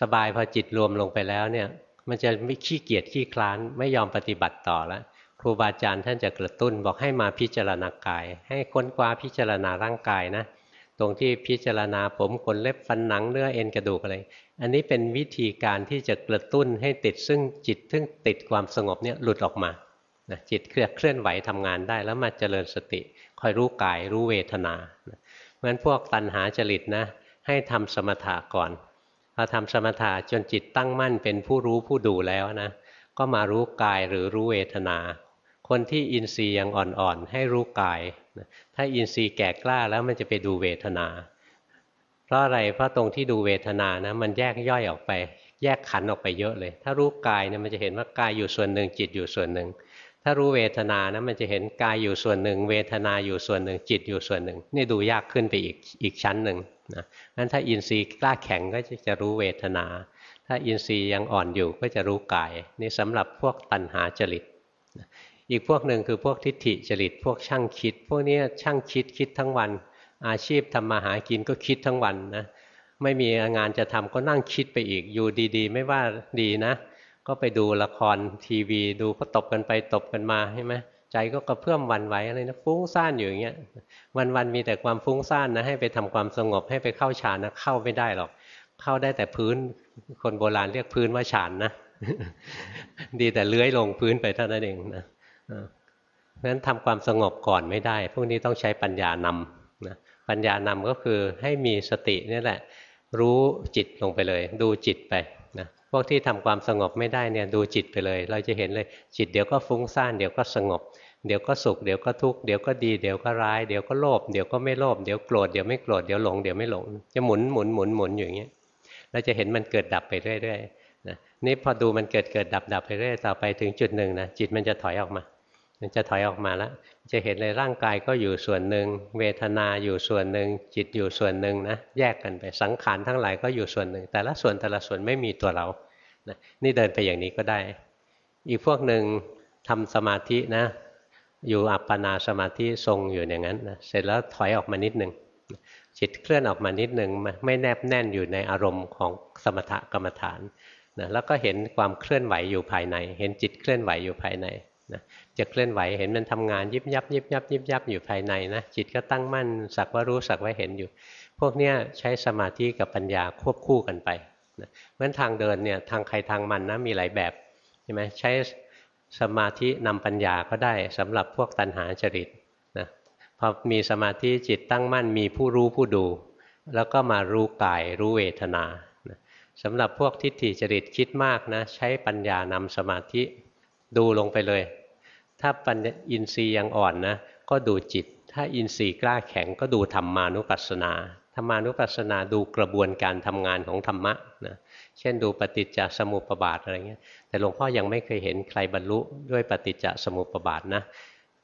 สบายพอจิตรวมลงไปแล้วเนี่ยมันจะไม่ขี้เกียจขี้คลานไม่ยอมปฏิบัติต่อแล้ว ครูบาอาจารย์ท่านจะกระตุ้นบอกให้มาพิจารณากาย ให้ค้นคว้าพิจารณาร่างกายนะ ตรงที่พิจารณาผมขนเล็บฟันหนังเนื้อเอ็นกระดูกอะไร อันนี้เป็นวิธีการที่จะกระตุ้นให้ติดซึ่งจิตซึ่งติดความสงบเนี่ยหลุดออกมานะจิตเคลื่อนไหวทำงานได้ แล้วมาเจริญสติคอยรู้กายรู้เวทนาเพราะฉะนั้นพวกตัณหาจริตนะให้ทำสมถะก่อนพอทำสมถะจนจิตตั้งมั่นเป็นผู้รู้ผู้ดูแล้วนะก็มารู้กายหรือรู้เวทนา คนที่อินทรีย์ยังอ่อนๆ ให้รู้กาย ถ้าอินทรีย์แก่กล้าแล้วมันจะไปดูเวทนา เพราะอะไร เพราะตรงที่ดูเวทนานะมันแยกย่อยออกไป แยกขันออกไปเยอะเลย ถ้ารู้กายเนี่ยมันจะเห็นว่ากายอยู่ส่วนหนึ่งจิตอยู่ส่วนหนึ่ง ถ้ารู้เวทนานะมันจะเห็นกายอยู่ส่วนหนึ่ง เวทนาอยู่ส่วนหนึ่ง จิตอยู่ส่วนหนึ่ง นี่ดูยากขึ้นไปอีกอีกชั้นหนึ่งนะงั้นถ้าอินทรีย์กล้าแข็งก็จะรู้เวทนา ถ้าอินทรีย์ยังอ่อนอยู่ก็จะรู้กาย นี่สำหรับพวกตัณหาจริต อีกพวกหนึ่งคือพวกทิฏฐิจริตพวกช่างคิด พวกนี้ช่างคิดคิดทั้งวัน อาชีพทำมาหากินก็คิดทั้งวันนะไม่มีงานจะทำก็นั่งคิดไปอีกอยู่ดีๆ ไม่ว่าดีนะ ก็ไปดูละครทีวีดูก็ตบกันไปตบกันมาใช่ไหมใจก็กระเพื่อมวันไหวอะไรนะฟุ้งซ่านอยู่อย่างเงี้ยวันๆมีแต่ความฟุ้งซ่านนะให้ไปทำความสงบให้ไปเข้าฌานนะเข้าไม่ได้หรอก เข้าได้แต่พื้นคนโบราณเรียกพื้นว่าฌานนะ ดีแต่เลื้อยลงพื้นไปเท่านั้นเองนะ เพราะฉะนั้นทำความสงบก่อนไม่ได้ พวกนี้ต้องใช้ปัญญานำนะปัญญานำก็คือให้มีสตินี่แหละ รู้จิตลงไปเลย ดูจิตไปนะพวกที่ทำความสงบไม่ได้เนี่ยดูจิตไปเลย เราจะเห็นเลยจิตเดี๋ยวก็ฟุ้งซ่านเดี๋ยวก็สงบ เดี๋ยวก็สุขเดี๋ยวก็ทุกข์เดี๋ยวก็ดีเดี๋ยวก็ร้ายเดี๋ยวก็โลภเดี๋ยวก็ไม่โลภเดี๋ยวโกรธเดี๋ยวไม่โกรธเดี๋ยวหลงเดี๋ยวไม่หลงจะหมุนหมุนหมุนหมุนอยู่อย่างเงี้ยเราจะเห็นมันเกิดดับไปเรื่อยๆนะนี่พอดูมันเกิดเกิดดับดับไปเรื่อยต่อไปถึงจุดหนึ่งนะจิตมันจะถอยออกมา มันจะถอยออกมาแล้ว จะเห็นเลยร่างกายก็อยู่ส่วนหนึ่ง เวทนาอยู่ส่วนหนึ่ง จิตอยู่ส่วนหนึ่งนะ แยกกันไป สังขารทั้งหลายก็อยู่ส่วนหนึ่ง แต่ละส่วนแต่ละส่วนไม่มีตัวเรานะนี่เดินไปอย่างนี้ก็ได้ อีกพวกหนึ่งทำสมาธินะ อยู่อัปปนาสมาธิทรงอยู่อย่างนั้นนะ เสร็จแล้วถอยออกมานิดหนึ่ง จิตเคลื่อนออกมานิดหนึ่งไม่แนบแน่นอยู่ในอารมณ์ของสมถกรรมฐานนะแล้วก็เห็นความเคลื่อนไหวอยู่ภายใน เห็นจิตเคลื่อนไหวอยู่ภายใน จะเคลื่อนไหวเห็นมันทำงานยิบยับยิบยับยิบยับอยู่ภายในนะจิตก็ตั้งมั่นสักว่ารู้สักว่าเห็นอยู่ พวกนี้ใช้สมาธิกับปัญญาควบคู่กันไปเพราะฉะนั้นทางเดินเนี่ยทางใครทางมันนะมีหลายแบบใช่ไหมใช้สมาธินำปัญญาก็ได้สำหรับพวกตัณหาจริตนะพอมีสมาธิจิตตั้งมั่นมีผู้รู้ผู้ดู แล้วก็มารู้กายรู้เวทนาสำหรับพวกทิฏฐิจริตคิดมากนะใช้ปัญญานำสมาธิดูลงไปเลย ถ้าปัญญาอินทรีย์ยังอ่อนนะก็ดูจิต ถ้าอินทรีย์กล้าแข็งก็ดูธรรมานุปัสสนาธรรมานุปัสสนาดูกระบวนการทำงานของธรรมะนะเช่นดูปฏิจจสมุปบาทอะไรเงี้ยแต่หลวงพ่อยังไม่เคยเห็นใครบรรลุด้วยปฏิจจสมุปบาทนะ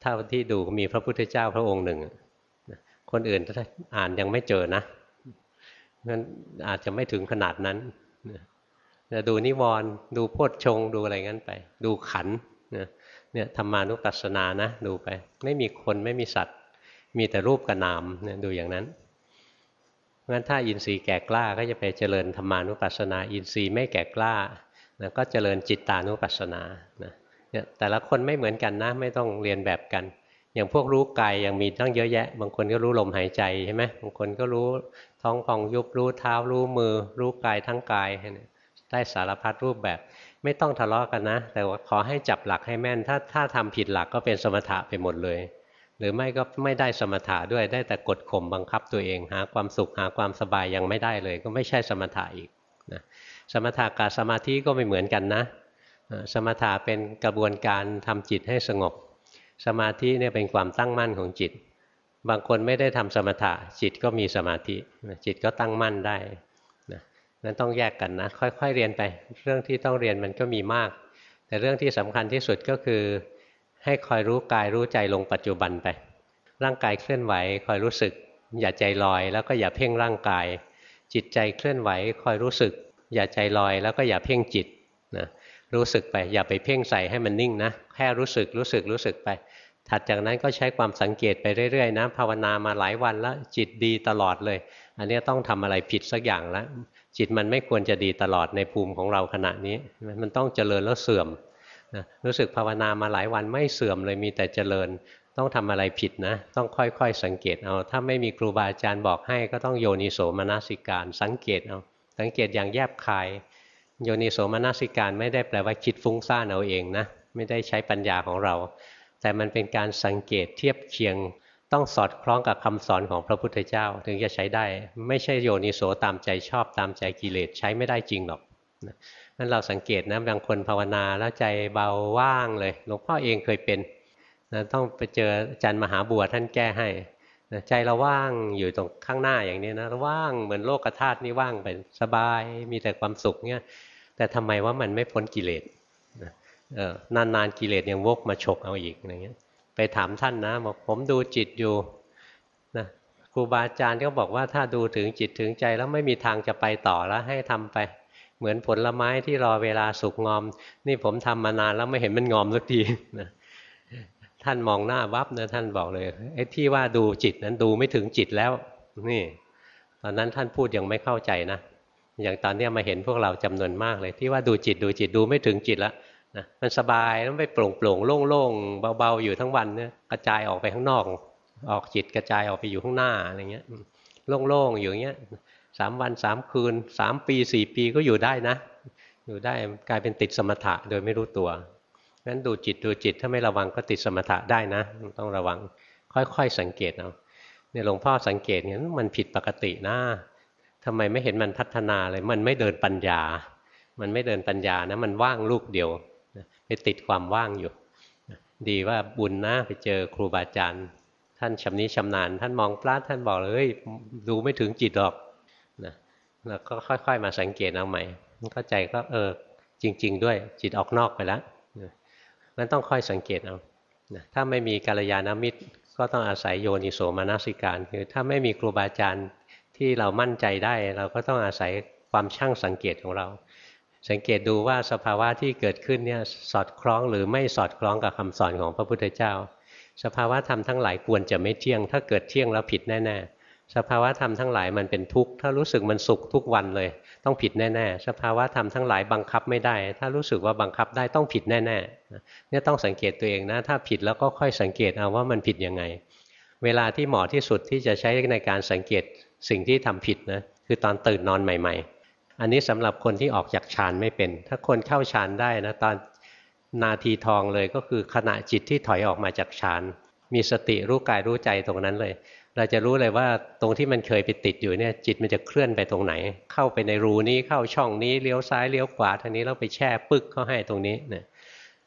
เท่าที่ดูมีพระพุทธเจ้าพระองค์หนึ่งคนอื่นอ่านยังไม่เจอนะงั้นอาจจะไม่ถึงขนาดนั้นจะดูนิวรณ์ดูโพชฌงดูอะไรงั้นไป ดูขัน เนี่ยธรรมานุปัสสนานะดูไป ไม่มีคนไม่มีสัตว์ มีแต่รูปกับนามเนี่ยดูอย่างนั้นงั้นถ้าอินทรีย์แก่กล้าก็จะไปเจริญธรรมานุปัสสนา อินทรีย์ไม่แก่กล้านะก็เจริญจิตตานุปัสสนานะเนี่ยแต่ละคนไม่เหมือนกันนะ ไม่ต้องเรียนแบบกัน อย่างพวกรู้กายยังมีตั้งเยอะแยะ บางคนก็รู้ลมหายใจใช่ไหมบางคนก็รู้ท้องพองยุบรู้เท้ารู้มือ รู้กายทั้งกายได้สารพัดรูปแบบ ไม่ต้องทะเลาะกันนะ แต่ว่าขอให้จับหลักให้แม่น ถ้าถ้าทำผิดหลักก็เป็นสมถะไปหมดเลย หรือไม่ก็ไม่ได้สมถะด้วยได้แต่กดข่มบังคับตัวเอง หาความสุขหาความสบายยังไม่ได้เลย ก็ไม่ใช่สมถะอีกนะสมถะกับสมาธิก็ไม่เหมือนกันนะ สมถะเป็นกระบวนการทำจิตให้สงบ สมาธิเนี่ยเป็นความตั้งมั่นของจิต บางคนไม่ได้ทำสมถะจิตก็มีสมาธิจิตก็ตั้งมั่นได้ นั้นต้องแยกกันนะ ค่อย ๆ เรียนไป เรื่องที่ต้องเรียนมันก็มีมาก แต่เรื่องที่สำคัญที่สุดก็คือ ให้คอยรู้กายรู้ใจลงปัจจุบันไป ร่างกายเคลื่อนไหว คอยรู้สึก อย่าใจลอย แล้วก็อย่าเพ่งร่างกาย จิตใจเคลื่อนไหว คอยรู้สึก อย่าใจลอย แล้วก็อย่าเพ่งจิตนะรู้สึกไปอย่าไปเพ่งใส่ให้มันนิ่งนะแค่รู้สึกรู้สึกรู้สึกไป ถัดจากนั้นก็ใช้ความสังเกตไปเรื่อยๆนะภาวนามาหลายวันแล้วจิตดีตลอดเลย อันนี้ต้องทำอะไรผิดสักอย่างแล้ว จิตมันไม่ควรจะดีตลอดในภูมิของเราขณะนี้ มันต้องเจริญแล้วเสื่อมนะรู้สึกภาวนามาหลายวันไม่เสื่อมเลยมีแต่เจริญต้องทำอะไรผิดนะ ต้องค่อยๆ สังเกตเอา ถ้าไม่มีครูบาอาจารย์บอกให้ก็ต้องโยนิโสมนสิการ สังเกตเอา สังเกตอย่างแยบคาย โยนิโสมนสิการไม่ได้แปลว่าคิดฟุ้งซ่านเอาเองนะ ไม่ได้ใช้ปัญญาของเรา แต่มันเป็นการสังเกตเทียบเคียง ต้องสอดคล้องกับคำสอนของพระพุทธเจ้า ถึงจะใช้ได้ ไม่ใช่โยนิโสตามใจชอบตามใจกิเลสใช้ไม่ได้จริงหรอกนั่นเราสังเกตนะบางคนภาวนาแล้วใจเบาว่างเลยหลวงพ่อเองเคยเป็นนะต้องไปเจออาจารย์มหาบัวท่านแก้ให้นะใจเราว่างอยู่ตรงข้างหน้าอย่างนี้นะว่างเหมือนโลกธาตุนี่ว่างไปสบายมีแต่ความสุขเนี่ยแต่ทำไมว่ามันไม่พ้นกิเลสนะนานๆกิเลสยังวกมาฉกเอาอีกอะไรเงี้ย ไปถามท่านนะบอกผมดูจิตอยู่นะครูบาอาจารย์ก็บอกว่าถ้าดูถึงจิตถึงใจแล้วไม่มีทางจะไปต่อแล้วให้ทำไป เหมือนผลไม้ที่รอเวลาสุกงอม นี่ผมทำมานานแล้วไม่เห็นมันงอมสักทีนะท่านมองหน้าวับนะท่านบอกเลยไอ้ที่ว่าดูจิตนั้นดูไม่ถึงจิตแล้ว นี่ ตอนนั้นท่านพูดยังไม่เข้าใจนะอย่างตอนนี้มาเห็นพวกเราจำนวนมากเลย ที่ว่าดูจิตดูจิตดูไม่ถึงจิตแล้ว นะมันสบายต้องไปโปร่งโปร่งโล่งโล่งเบาๆอยู่ทั้งวันเนี่ยกระจายออกไปข้างนอก ออกจิตกระจายออกไปอยู่ข้างหน้าอะไรเงี้ยโล่งๆอยู่อย่างเงี้ยสามวันสามคืนสามปีสี่ปีก็อยู่ได้นะ อยู่ได้กลายเป็นติดสมถะโดยไม่รู้ตัวงั้นดูจิตดูจิตถ้าไม่ระวังก็ติดสมถะได้นะ ต้องระวังค่อยๆสังเกตเอาเนี่ยหลวงพ่อสังเกตเนี่ยมันผิดปกตินะทำไมไม่เห็นมันพัฒนาเลย มันไม่เดินปัญญา มันไม่เดินปัญญานะ มันว่างลูกเดียว ไปติดความว่างอยู่ ดีว่าบุญนะไปเจอครูบาอาจารย์ ท่านชำนิชำนาญ ท่านมองปลาท่านบอกเลยดูไม่ถึงจิตหรอกนะแล้วก็ค่อย ๆ มาสังเกตเอาใหม่เข้าใจก็เออจริง ๆ ด้วยจิตออกนอกไปแล้วนั้นต้องค่อยสังเกตเอาถ้าไม่มีกัลยาณมิตรก็ต้องอาศัยโยนิโสมนสิการ คือถ้าไม่มีครูบาอาจารย์ที่เรามั่นใจได้ เราก็ต้องอาศัยความช่างสังเกตของเรา สังเกตดูว่าสภาวะที่เกิดขึ้นเนี่ยสอดคล้องหรือไม่สอดคล้องกับคำสอนของพระพุทธเจ้า สภาวะธรรมทั้งหลายควรจะไม่เที่ยง ถ้าเกิดเที่ยงแล้วผิดแน่ๆสภาวะธรรมทั้งหลายมันเป็นทุกข์ถ้ารู้สึกมันสุขทุกวันเลย ต้องผิดแน่ๆสภาวะธรรมทั้งหลายบังคับไม่ได้ ถ้ารู้สึกว่าบังคับได้ต้องผิดแน่ๆเนี่ยต้องสังเกตตัวเองนะถ้าผิดแล้วก็ค่อยสังเกตเอาว่ามันผิดยังไง เวลาที่เหมาะที่สุดที่จะใช้ในการสังเกตสิ่งที่ทำผิดนะคือตอนตื่นนอนใหม่ ๆ อันนี้สำหรับคนที่ออกจากฌานไม่เป็น ถ้าคนเข้าฌานได้นะตอนนาทีทองเลยก็คือขณะจิตที่ถอยออกมาจากฌานมีสติรู้กายรู้ใจตรงนั้นเลย เราจะรู้เลยว่าตรงที่มันเคยไปติดอยู่เนี่ยจิตมันจะเคลื่อนไปตรงไหน เข้าไปในรูนี้เข้าช่องนี้เลี้ยวซ้ายเลี้ยวขวาทางนี้แล้วไปแช่ปึ๊กเข้าให้ตรงนี้เนี่ย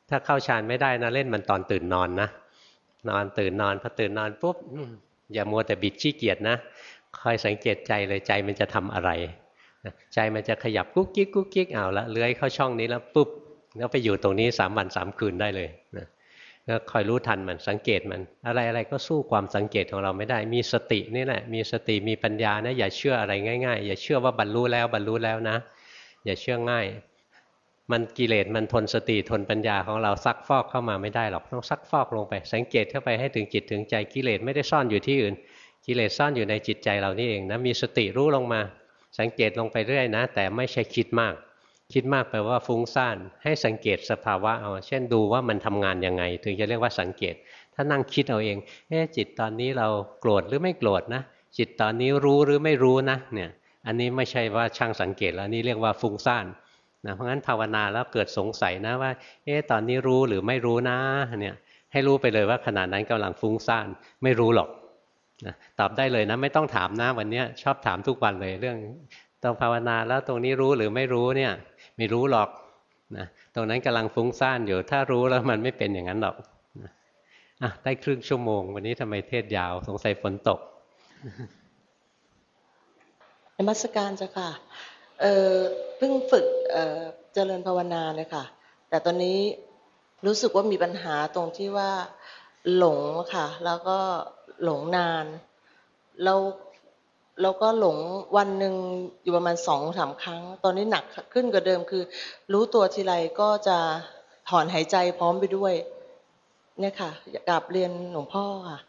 ถ้าเข้าฌานไม่ได้นะเล่นมันตอนตื่นนอนนะนอนตื่นนอนพอตื่นนอนปุ๊บอย่ามัวแต่บิดขี้เกียจนะคอยสังเกตใจเลยใจมันจะทำอะไร ใจมันจะขยับกุ๊กกิ๊กกุ๊กกิ๊กเอาละเลื้อยเข้าช่องนี้แล้วปุ๊บแล้วไปอยู่ตรงนี้สามวันสามคืนได้เลยนะก็คอยรู้ทันมันสังเกตมัน อะไรอะไรก็สู้ความสังเกตของเราไม่ได้ มีสตินี่แหละมีสติมีปัญญานะอย่าเชื่ออะไรง่ายๆ อย่าเชื่อว่าบรรลุแล้วบรรลุแล้วนะ อย่าเชื่อง่าย มันกิเลสมันทนสติทนปัญญาของเราซักฟอกเข้ามาไม่ได้หรอกต้องซักฟอกลงไป สังเกตเข้าไปให้ถึงจิตถึงใจกิเลสไม่ได้ซ่อนอยู่ที่อื่น กิเลสซ่อนอยู่ในจิตใจเรานี่เองนะมีสติรู้ลงมา สังเกตลงไปเรื่อยนะ แต่ไม่ใช่คิดมาก คิดมากแปลว่าฟุ้งซ่าน ให้สังเกตสภาวะเอา เช่นดูว่ามันทำงานยังไง ถึงจะเรียกว่าสังเกต ถ้านั่งคิดเอาเองเอ๊จิตตอนนี้เราโกรธหรือไม่โกรธนะ จิตตอนนี้รู้หรือไม่รู้นะ เนี่ย อันนี้ไม่ใช่ว่าช่างสังเกตแล้วนี่เรียกว่าฟุ้งซ่านนะเพราะงั้นภาวนาแล้วเกิดสงสัยนะว่า เอ๊ตอนนี้รู้หรือไม่รู้นะ เนี่ยให้รู้ไปเลยว่าขณะนั้นกำลังฟุ้งซ่าน ไม่รู้หรอก นะตอบได้เลยนะไม่ต้องถามนะวันนี้ชอบถามทุกวันเลยเรื่องต้องภาวนาแล้วตรงนี้รู้หรือไม่รู้เนี่ยไม่รู้หรอกนะตรงนั้นกำลังฟุ้งซ่านอยู่ถ้ารู้แล้วมันไม่เป็นอย่างนั้นหรอกนะอะได้ครึ่งชั่วโมง วันนี้ทำไมเทศยาวสงสัยฝนตกนมัสการจ้ะค่ะเออเพิ่งฝึกเออเจริญภาวนาเลยค่ะ แต่ตอนนี้รู้สึกว่ามีปัญหาตรงที่ว่าหลงค่ะ แล้วก็ หลงนานเราแล้วก็หลงวันหนึ่งอยู่ประมาณสองสามครั้ง ตอนนี้หนักขึ้นกว่าเดิมคือ รู้ตัวทีไรก็จะถอนหายใจพร้อมไปด้วย เนี่ยค่ะกราบเรียนหลวงพ่อค่ะ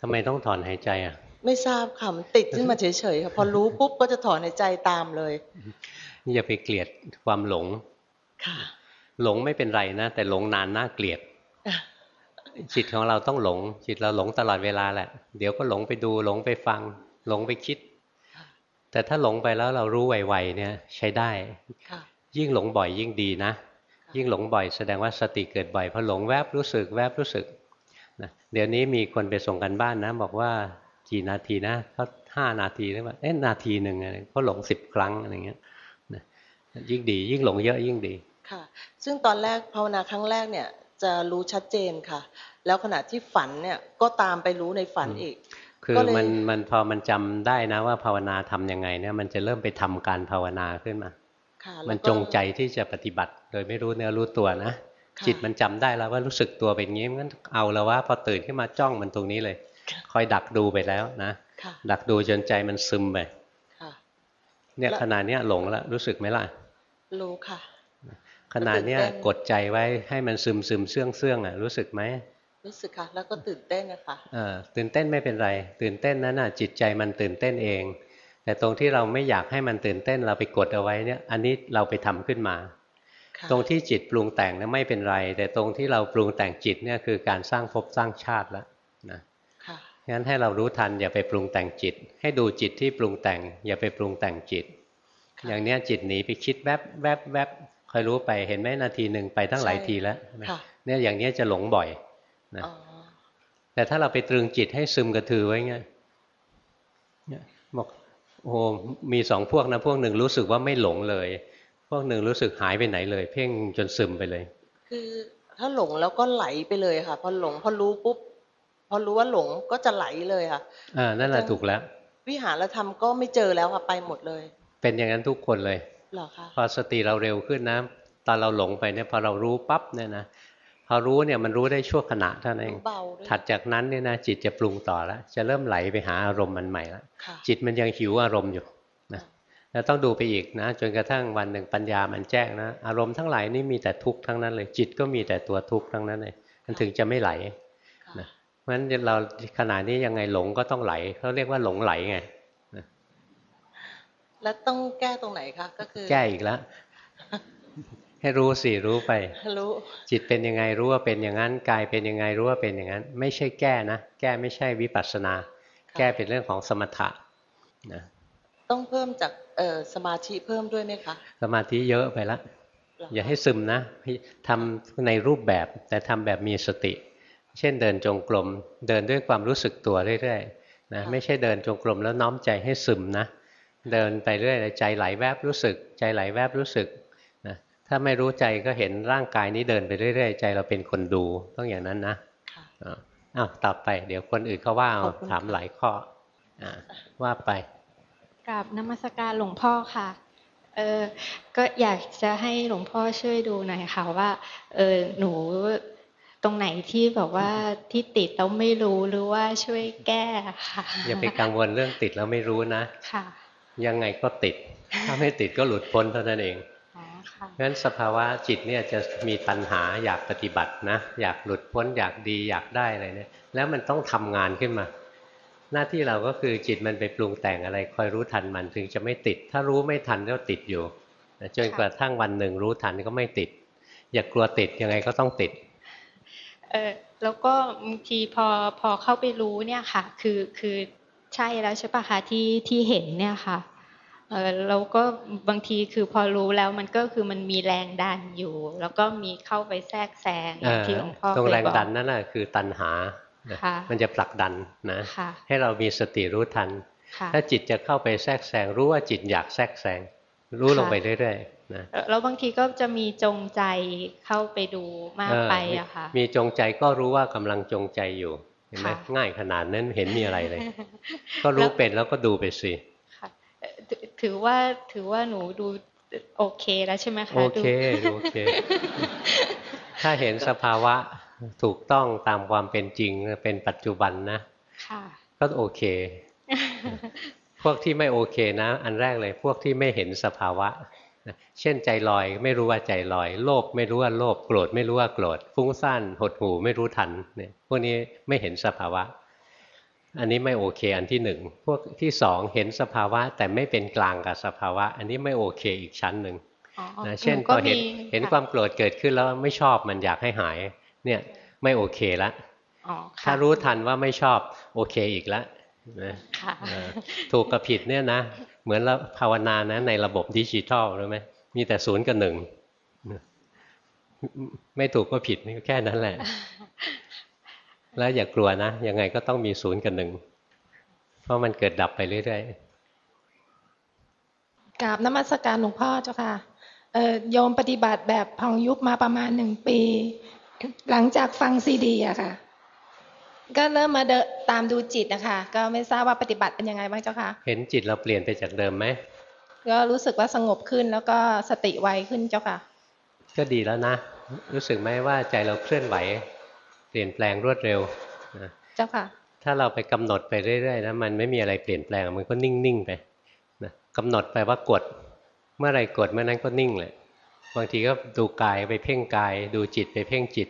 ทำไมต้องถอนหายใจอะ ไม่ทราบค่ะมันติดขึ้นมาเฉยๆค่ะพอรู้ปุ๊บก็จะถอนในใจตามเลย อย่าไปเกลียดความหลงค่ะ หลงไม่เป็นไรนะ แต่หลงนานน่าเกลียดอะ จิตของเราต้องหลง จิตเราหลงตลอดเวลาแหละ เดี๋ยวก็หลงไปดูหลงไปฟัง หลงไปคิด แต่ถ้าหลงไปแล้วเรารู้ไวๆเนี่ยใช้ได้ค่ะยิ่งหลงบ่อยยิ่งดีนะ ยิ่งหลงบ่อยแสดงว่าสติเกิดบ่อยพอหลงแวบรู้สึกแวบรู้สึกนะเดี๋ยวนี้มีคนไปส่งกันบ้านนะ บอกว่ากี่นาทีนะเขาห้านาทีหรือว่าเอ๊ะนาทีหนึ่งอะไรเขาหลงสิบครั้งอะไรเงี้ยนะยิ่งดี ยิ่งหลงเยอะยิ่งดีค่ะ ซึ่งตอนแรกภาวนาครั้งแรกเนี่ย จะรู้ชัดเจนค่ะ แล้วขณะที่ฝันเนี่ยก็ตามไปรู้ในฝันอีก คือก็เลยมันมันพอมันจำได้นะว่าภาวนาทำยังไงเนี่ยมันจะเริ่มไปทำการภาวนาขึ้นมาค่ะมันแล้วก็จงใจที่จะปฏิบัติ โดยไม่รู้เนื้อรู้ตัวนะค่ะจิตมันจำได้แล้วว่ารู้สึกตัวเป็นงี้งั้นเอาแล้วว่าพอตื่นขึ้นมาจ้องมันตรงนี้เลย คอยดักดูไปแล้วนะค่ะดักดูจนใจมันซึมไปค่ะเนี่ยแล้วขนาดเนี้ยหลงแล้วรู้สึกไหมล่ะรู้ค่ะ ขนาดเนี้ยตื่นเต้นกดใจไว้ให้มันซึมซึมเสื่องเสื่องอะรู้สึกไหมรู้สึกค่ะ แล้วก็ตื่นเต้นนะคะเออตื่นเต้นไม่เป็นไร ตื่นเต้นนั้นน่ะจิตใจมันตื่นเต้นเอง แต่ตรงที่เราไม่อยากให้มันตื่นเต้นเราไปกดเอาไว้เนี่ย อันนี้เราไปทำขึ้นมาค่ะตรงที่จิตปรุงแต่งเนี่ยไม่เป็นไร แต่ตรงที่เราปรุงแต่งจิตเนี่ยคือการสร้างภพสร้างชาติแล้วนะค่ะงั้นให้เรารู้ทันอย่าไปปรุงแต่งจิต ให้ดูจิตที่ปรุงแต่ง อย่าไปปรุงแต่งจิตค่ะอย่างเนี้ยจิตหนีไปคิดแวบแวบแวบ คอยรู้ไปเห็นไหมนาทีหนึ่งไปตั้งหลายใช่ทีแล้วค่ะเนี่ยอย่างเนี้ยจะหลงบ่อยนะอ๋อแต่ถ้าเราไปตรึงจิตให้ซึมกระถือไว้เงี้ยเนี่ยบอกโอ้โหมีสองพวกนะพวกหนึ่งรู้สึกว่าไม่หลงเลย พวกหนึ่งรู้สึกหายไปไหนเลย เพ่งจนซึมไปเลย คือถ้าหลงแล้วก็ไหลไปเลยค่ะ พอหลงพอรู้ปุ๊บพอรู้ว่าหลงก็จะไหลเลยค่ะอ่านั่นแหละถูกแล้ว วิหารธรรมก็ไม่เจอแล้วค่ะไปหมดเลย เป็นอย่างนั้นทุกคนเลยเหรอคะพอสติเราเร็วขึ้นนะตอนเราหลงไปเนี่ยพอเรารู้ปั๊บเนี่ยนะพอรู้เนี่ยมันรู้ได้ชั่วขณะเท่านั้นเองรู้เบาด้วยถัดจากนั้นเนี่ยนะจิตจะปรุงต่อแล้วจะเริ่มไหลไปหาอารมณ์มันใหม่แล้วค่ะจิตมันยังหิวอารมณ์อยู่นะแล้วต้องดูไปอีกนะ จนกระทั่งวันหนึ่งปัญญามันแจ้งนะ อารมณ์ทั้งหลายนี่มีแต่ทุกข์ทั้งนั้นเลย จิตก็มีแต่ตัวทุกข์ทั้งนั้นเลยมันถึงจะไม่ไหลค่ะนะเพราะฉะนั้นเราขณะนี้ยังไงหลงก็ต้องไหลเขาเรียกว่าหลงไหลไง แล้วต้องแก้ตรงไหนคะก็คือ แก้อีกแล้วให้รู้สิรู้ไปรู้จิตเป็นยังไงรู้ว่าเป็นอย่างนั้นกายเป็นยังไงรู้ว่าเป็นอย่างนั้น ไม่ใช่แก้นะแก้ไม่ใช่วิปัสสนา แก้เป็นเรื่องของสมถะนะต้องเพิ่มจากเอ่อสมาธิเพิ่มด้วยไหมคะสมาธิเยอะไปละเหรคะอย่าให้ซึมนะให้ทำในรูปแบบแต่ทำแบบมีสติ เช่นเดินจงกรมเดินด้วยความรู้สึกตัวเรื่อยๆนะไม่ใช่เดินจงกรมแล้วน้อมใจให้ซึมนะ เดินไปเรื่อยใจไหลแวบรู้สึก ใจไหลแวบรู้สึกนะถ้าไม่รู้ใจก็เห็นร่างกายนี้เดินไปเรื่อยๆ ใจเราเป็นคนดูต้องอย่างนั้นนะค่ะอ้าวอ้าวต่อไป เดี๋ยวคนอื่นเขาว่าเอาขอบคุณถามค่ะหลายข้ออ่าว่าไปกับนมัสการหลวงพ่อค่ะเออก็อยากจะให้หลวงพ่อช่วยดูหน่อยค่ะว่าเออหนูตรงไหนที่แบบว่าที่ติดแล้วไม่รู้หรือว่าช่วยแก้ค่ะอย่าไปกังวลเรื่องติดแล้วไม่รู้นะค่ะ ยังไงก็ติด ถ้าไม่ติดก็หลุดพ้นเท่านั้นเองอ๋อค่ะเพราะฉะนั้นสภาวะจิตเนี่ยจะมีตัณหาอยากปฏิบัตินะ อยากหลุดพ้นอยากดีอยากได้อะไรเนี่ย แล้วมันต้องทำงานขึ้นมา หน้าที่เราก็คือจิตมันไปปรุงแต่งอะไร คอยรู้ทันมันถึงจะไม่ติด ถ้ารู้ไม่ทันก็ติดอยู่นะจนกระทั่งวันหนึ่งรู้ทันก็ไม่ติด อย่ากลัวติดยังไงก็ต้องติด เออแล้วก็บางทีพอพอเข้าไปรู้เนี่ยค่ะ คือคือใช่แล้วใช่ปะคะที่ที่เห็นเนี่ยค่ะ เออแล้วก็บางทีคือพอรู้แล้วมันก็คือมันมีแรงดันอยู่ แล้วก็มีเข้าไปแทรกแซงเอ่อที่หลวงพ่อตรงเคยแรงบอกดันนั่นแหะคือตัณหานะค่ะมันจะผลักดันนะค่ะให้เรามีสติรู้ทันค่ะถ้าจิตจะเข้าไปแทรกแซงรู้ว่าจิตอยากแทรกแซงรู้ลงค่ะไปเรื่อยๆนะแล้วแล้วบางทีก็จะมีจงใจเข้าไปดูมากไปอะค่ะเออมีจงใจก็รู้ว่ากำลังจงใจอยู่เห็นไหมค่ะง่ายขนาดนั้นเห็นมีอะไรเลย ก็รู้เป็นแล้วก็ดูไปสิค่ะเอ่อ ถือถือว่าถือว่าหนูดูโอเคแล้วใช่ไหมคะโอเคดูโอเค ถ้าเห็นสภาวะถูกต้องตามความเป็นจริงเป็นปัจจุบันนะค่ะก็โอเค พวกที่ไม่โอเคนะ อันแรกเลยพวกที่ไม่เห็นสภาวะนะเช่นใจลอยไม่รู้ว่าใจลอย โลภไม่รู้ว่าโลภโกรธไม่รู้ว่าโกรธฟุ้งซ่านหดหู่ไม่รู้ทันเนี่ยพวกนี้ไม่เห็นสภาวะ อันนี้ไม่โอเคอันที่หนึ่งพวกที่สองเห็นสภาวะแต่ไม่เป็นกลางกับสภาวะ อันนี้ไม่โอเคอีกชั้นหนึ่งอ๋อนะเช่นหพอเห็นมีเห็นค่ะความโกรธเกิดขึ้นแล้วไม่ชอบมันอยากให้หาย เนี่ยไม่โอเคละอ๋อค่ะถ้ารู้ทันว่าไม่ชอบโอเคอีกแล้วนะค่ะเออถูกกับผิดเนี่ยนะ เหมือนเราภาวนานะ ในระบบดิจิทัลรู้ไหมมีแต่ศูนย์กับหนึ่งไม่ถูกก็ผิดนี่แค่นั้นแหละ แล้วอย่ากลัวนะ ยังไงก็ต้องมีศูนย์กับหนึ่ง เพราะมันเกิดดับไปเรื่อยกราบนมัสการหลวงพ่อเจ้าค่ะเอ่อโยมปฏิบัติแบบพองยุบมาประมาณหนึ่งปี หลังจากฟังซีดีอะค่ะ ก็เริ่มมาเดนตามดูจิตนะคะ ก็ไม่ทราบว่าปฏิบัติเป็นยังไงบ้างเจ้าค่ะๆเห็นจิตเราเปลี่ยนไปจากเดิมไหม ก็รู้สึกว่าสงบขึ้นแล้วก็สติไวขึ้นเจ้าค่ะ ก็ดีแล้วนะ รู้สึกไหมว่าใจเราเคลื่อนไหว เปลี่ยนแปลงรวดเร็วนะเจ้าค่ะ ถ้าเราไปกำหนดไปเรื่อยๆนะมันไม่มีอะไรเปลี่ยนแปลงมันก็นิ่งๆไปนะกำหนดไปว่ากด เมื่อไหรกดเมื่อนั้นก็นิ่งเลยบางทีก็ดูกายไปเพ่งกาย ดูจิตไปเพ่งจิต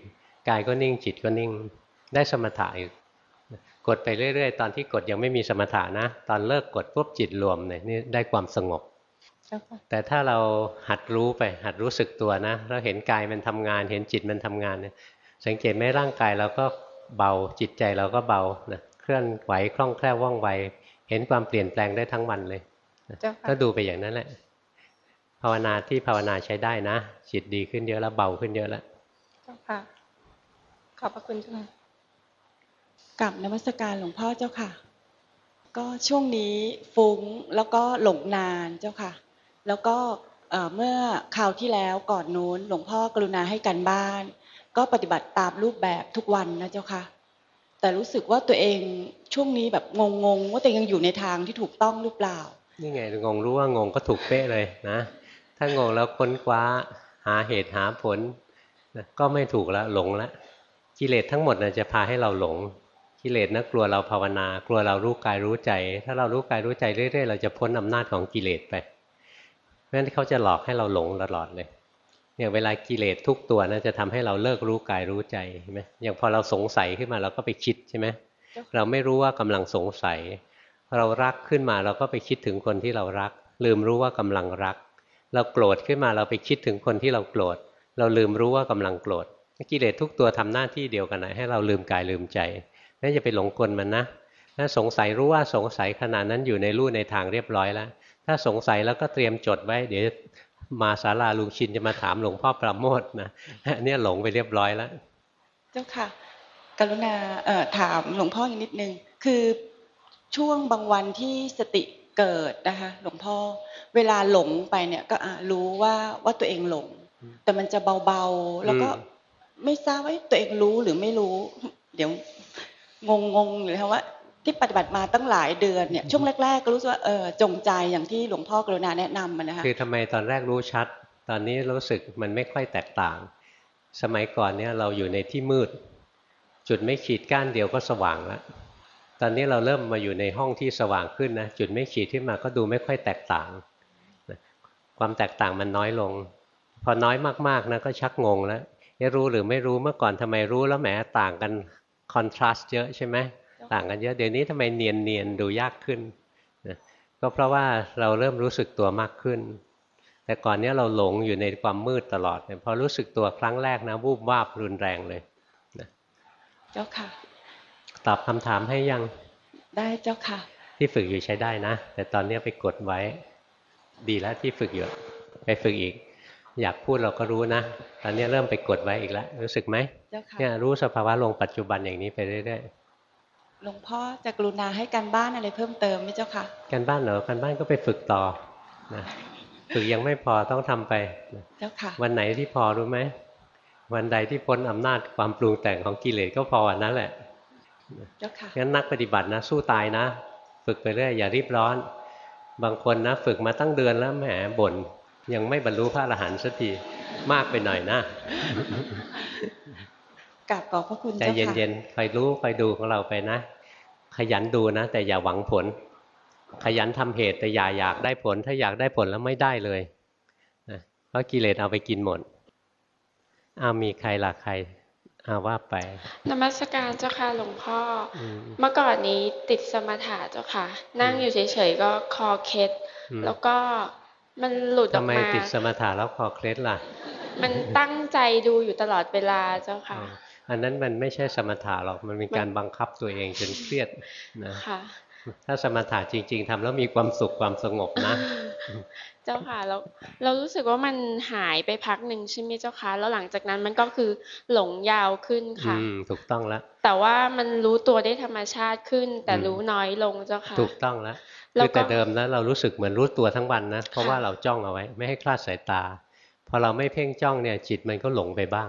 กายก็นิ่งจิตก็นิ่ง ได้สมถะอีกกดไปเรื่อยๆ ตอนที่กดยังไม่มีสมถะนะ ตอนเลิกกดปุ๊บจิตรวมเนี่ยนี่ได้ความสงบเจ้าค่ะแต่ถ้าเราหัดรู้ไปหัดรู้สึกตัวนะเราเห็นกายมันทำงาน เห็นจิตมันทำงานเนี่ย สังเกตไหมร่างกายเราก็เบาจิตใจเราก็เบานะเคลื่อนไหวคล่องแคล่วว่องไว เห็นความเปลี่ยนแปลงได้ทั้งวันเลยเจ้าค่ะก็ดูไปอย่างนั้นแหละ ภาวนาที่ภาวนาใช้ได้นะ จิตดีขึ้นเยอะแล้วเบาขึ้นเยอะแล้วเจ้าค่ะ ขอบพระคุณเจ้าค่ะกับนมัสการหลวงพ่อเจ้าค่ะ ก็ช่วงนี้ฟุ้งแล้วก็หลงนานเจ้าค่ะ แล้วก็เอ่อเมื่อคราวที่แล้วก่อนนู้นหลวงพ่อกรุณาให้กันบ้าน ก็ปฏิบัติตามรูปแบบทุกวันนะเจ้าค่ะ แต่รู้สึกว่าตัวเองช่วงนี้แบบงงๆว่าตัวเองยังอยู่ในทางที่ถูกต้องหรือเปล่านี่ไงงงรู้ว่างงก็ถูกเป๊ะเลยนะ ถ้างงแล้วค้นคว้าหาเหตุหาผลนะก็ไม่ถูกแล้วหลงแล้วกิเลสทั้งหมดนะจะพาให้เราหลงกิเลสนะกลัวเราภาวนากลัวเรารู้กายรู้ใจ ถ้าเรารู้กายรู้ใจเรื่อยๆ เราจะพ้นอำนาจของกิเลสไปเพราะฉะนั้นเขาจะหลอกให้เราหลงตลอดเลย เนี่ยเวลากิเลสทุกตัวนะจะทำให้เราเลิกรู้กายรู้ใจเห็นไหมอย่างพอเราสงสัยขึ้นมาเราก็ไปคิดใช่ไหมเราไม่รู้ว่ากำลังสงสัย เรารักขึ้นมาเราก็ไปคิดถึงคนที่เรารัก ลืมรู้ว่ากำลังรัก เราโกรธขึ้นมาเราไปคิดถึงคนที่เราโกรธ เราลืมรู้ว่ากำลังโกรธกิเลสทุกตัวทำหน้าที่เดียวกันนะให้เราลืมกายลืมใจนั่นจะไปหลงกลมันนะถ้าสงสัยรู้ว่าสงสัยขนาดนั้นอยู่ในรูในทางเรียบร้อยแล้ว ถ้าสงสัยแล้วก็เตรียมจดไว้ เดี๋ยว มาศาลาลุงชินจะมาถามหลวงพ่อประโมทนะอันเนี่ยหลงไปเรียบร้อยแล้ว เจ้าค่ะ กรุณาเอ่อถามหลวงพ่ออีกนิดนึง คือช่วงบางวันที่สติเกิดนะคะ หลวงพ่อ เวลาหลงไปเนี่ยก็อะรู้ว่าว่าตัวเองหลง แต่มันจะเบาๆ แล้วก็อืมไม่ทราบว่าตัวเองรู้หรือไม่รู้ เดี๋ยวงงๆเลยค่ะว่า ที่ปฏิบัติมาตั้งหลายเดือนเนี่ยช่วงแรก ๆ ก็รู้สึกว่าเออจงใจอย่างที่หลวงพ่อกรุณาแนะนำมานะคะคือทำไมตอนแรกรู้ชัด ตอนนี้รู้สึกมันไม่ค่อยแตกต่าง สมัยก่อนเนี่ยเราอยู่ในที่มืด จุดไม่ขีดก้านเดียวก็สว่างแล้วตอนนี้เราเริ่มมาอยู่ในห้องที่สว่างขึ้นนะจุดไม่ขีดขึ้นมาก็ดูไม่ค่อยแตกต่างนะความแตกต่างมันน้อยลง พอน้อยมากๆนะก็ชักงงแล้วเอ๊ะรู้หรือไม่รู้เมื่อก่อนทำไมรู้แล้วแหมต่างกันคอนทราสต์เยอะใช่ไหม ต่างกันเยอะเดี๋ยวนี้ทำไมเนียนเนียนๆดูยากขึ้นนะก็เพราะว่าเราเริ่มรู้สึกตัวมากขึ้น แต่ก่อนเนี้ยเราหลงอยู่ในความมืดตลอดเนี่ยพอรู้สึกตัวครั้งแรกนะวูบวาบรุนแรงเลยเจ้าค่ะ ตอบคำถามให้ยังได้เจ้าค่ะ ที่ฝึกอยู่ใช้ได้นะ แต่ตอนเนี้ยไปกดไว้ ดีแล้วที่ฝึกอยู่ไปฝึกอีก อยากพูดเราก็รู้นะ ตอนเนี้ยเริ่มไปกดไว้อีกแล้วรู้สึกไหมเจ้าค่ะเนี่ยรู้สภาวะลงปัจจุบันอย่างนี้ไปเรื่อย หลวงพ่อจะกรุณาให้การบ้านอะไรเพิ่มเติมไหมเจ้าค่ะๆการบ้านเหรอการบ้านก็ไปฝึกต่อนะฝึกยังไม่พอต้องทำไปนะเจ้าค่ะวันไหนที่พอรู้ไหมวันใดที่พ้นอำนาจความปรุงแต่งของกิเลสก็พอวันนั้นแหละเจ้าค่ะงั้นนักปฏิบัตินะ สู้ตายนะ ฝึกไปเรื่อยอย่ารีบร้อน บางคนนะฝึกมาตั้งเดือนแล้วแหมบ่นยังไม่บรรลุพระอรหันต์สักทีมากไปหน่อยนะ กราบขอบพระคุณใจเจ้าค่ะเย็นๆคอยรู้คอยดูของเราไปนะ ขยันดูนะ แต่อย่าหวังผล ขยันทำเหตุแต่อย่าอยากได้ผล ถ้าอยากได้ผลแล้วไม่ได้เลยนะเพราะกิเลสเอาไปกินหมดอ้าวมีใครล่ะใครอาว่าไปนมัสการเจ้าค่ะหลวงพ่อออืมเมื่อก่อนนี้ติดสมถะเจ้าค่ะ นั่งอยู่เฉยๆก็คอเคล็ดอืมแล้วก็มันหลุดอทำอกไมมาติดสมถะแล้วคอเคล็ดล่ะ มันตั้งใจดูอยู่ตลอดเวลาเจ้าค่ะ อ๋ออันนั้นมันไม่ใช่สมถะหรอกมันเป็นการบังคับตัวเองจนเครียดนะค่ะถ้าสมถะจริง ๆทำแล้วมีความสุขความสงบนะ เจ้าค่ะแล้วเรารู้สึกว่ามันหายไปพักหนึ่งใช่ไหมเจ้าค่ะแล้วหลังจากนั้นมันก็คือหลงยาวขึ้นอืค่ะมถูกต้องแล้วแต่ว่ามันรู้ตัวได้ธรรมชาติขึ้น แต่อืมรู้น้อยลงเจ้าค่ะ ถูกต้องแล้วแล้คืวอก็แต่เดิมนะเรารู้สึกเหมือนรู้ตัวทั้งวันนะเพราะค่ะว่าเราจ้องเอาไว้ ไม่ให้คลาดสายตาพอเราไม่เพ่งจ้องเนี่ยจิตมันก็หลงไปบ้าง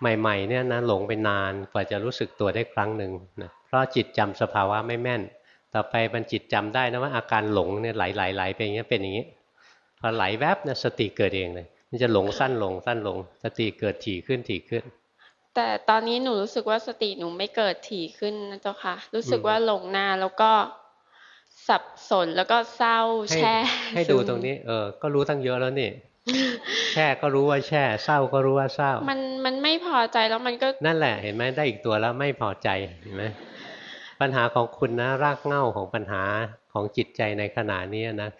ใหม่ๆเนี่ยนะหลงไปนานกว่าจะรู้สึกตัวได้ครั้งหนึ่งนะเพราะจิตจำสภาวะไม่แม่น ต่อไปมันจิตจำได้นะว่าอาการหลงเนี่ยไหลไหลไหลไปอย่างเงี้ยเป็นอย่างนี้พอไหลแวบเนี่ยสติเกิดเองเลยมันจะหลงสั้นลงสั้นลง สติเกิดถี่ขึ้นถี่ขึ้น แต่ตอนนี้หนูรู้สึกว่าสติหนูไม่เกิดถี่ขึ้นนะเจ้าค่ะ รู้สึกอืมว่าหลงนานแล้วก็สับสนแล้วก็เศร้าให้แช่ให้ซึดูมตรงนี้เออก็รู้ตั้งเยอะแล้วนี่ แช่ก็รู้ว่าแช่ เศร้าก็รู้ว่าเศร้า มันมันไม่พอใจแล้วมันก็ นั่นแหละเห็นไหมได้อีกตัวแล้วไม่พอใจเห็นไหมปัญหาของคุณนะรากเหง้าของปัญหาของจิตใจในขณะนี้นะ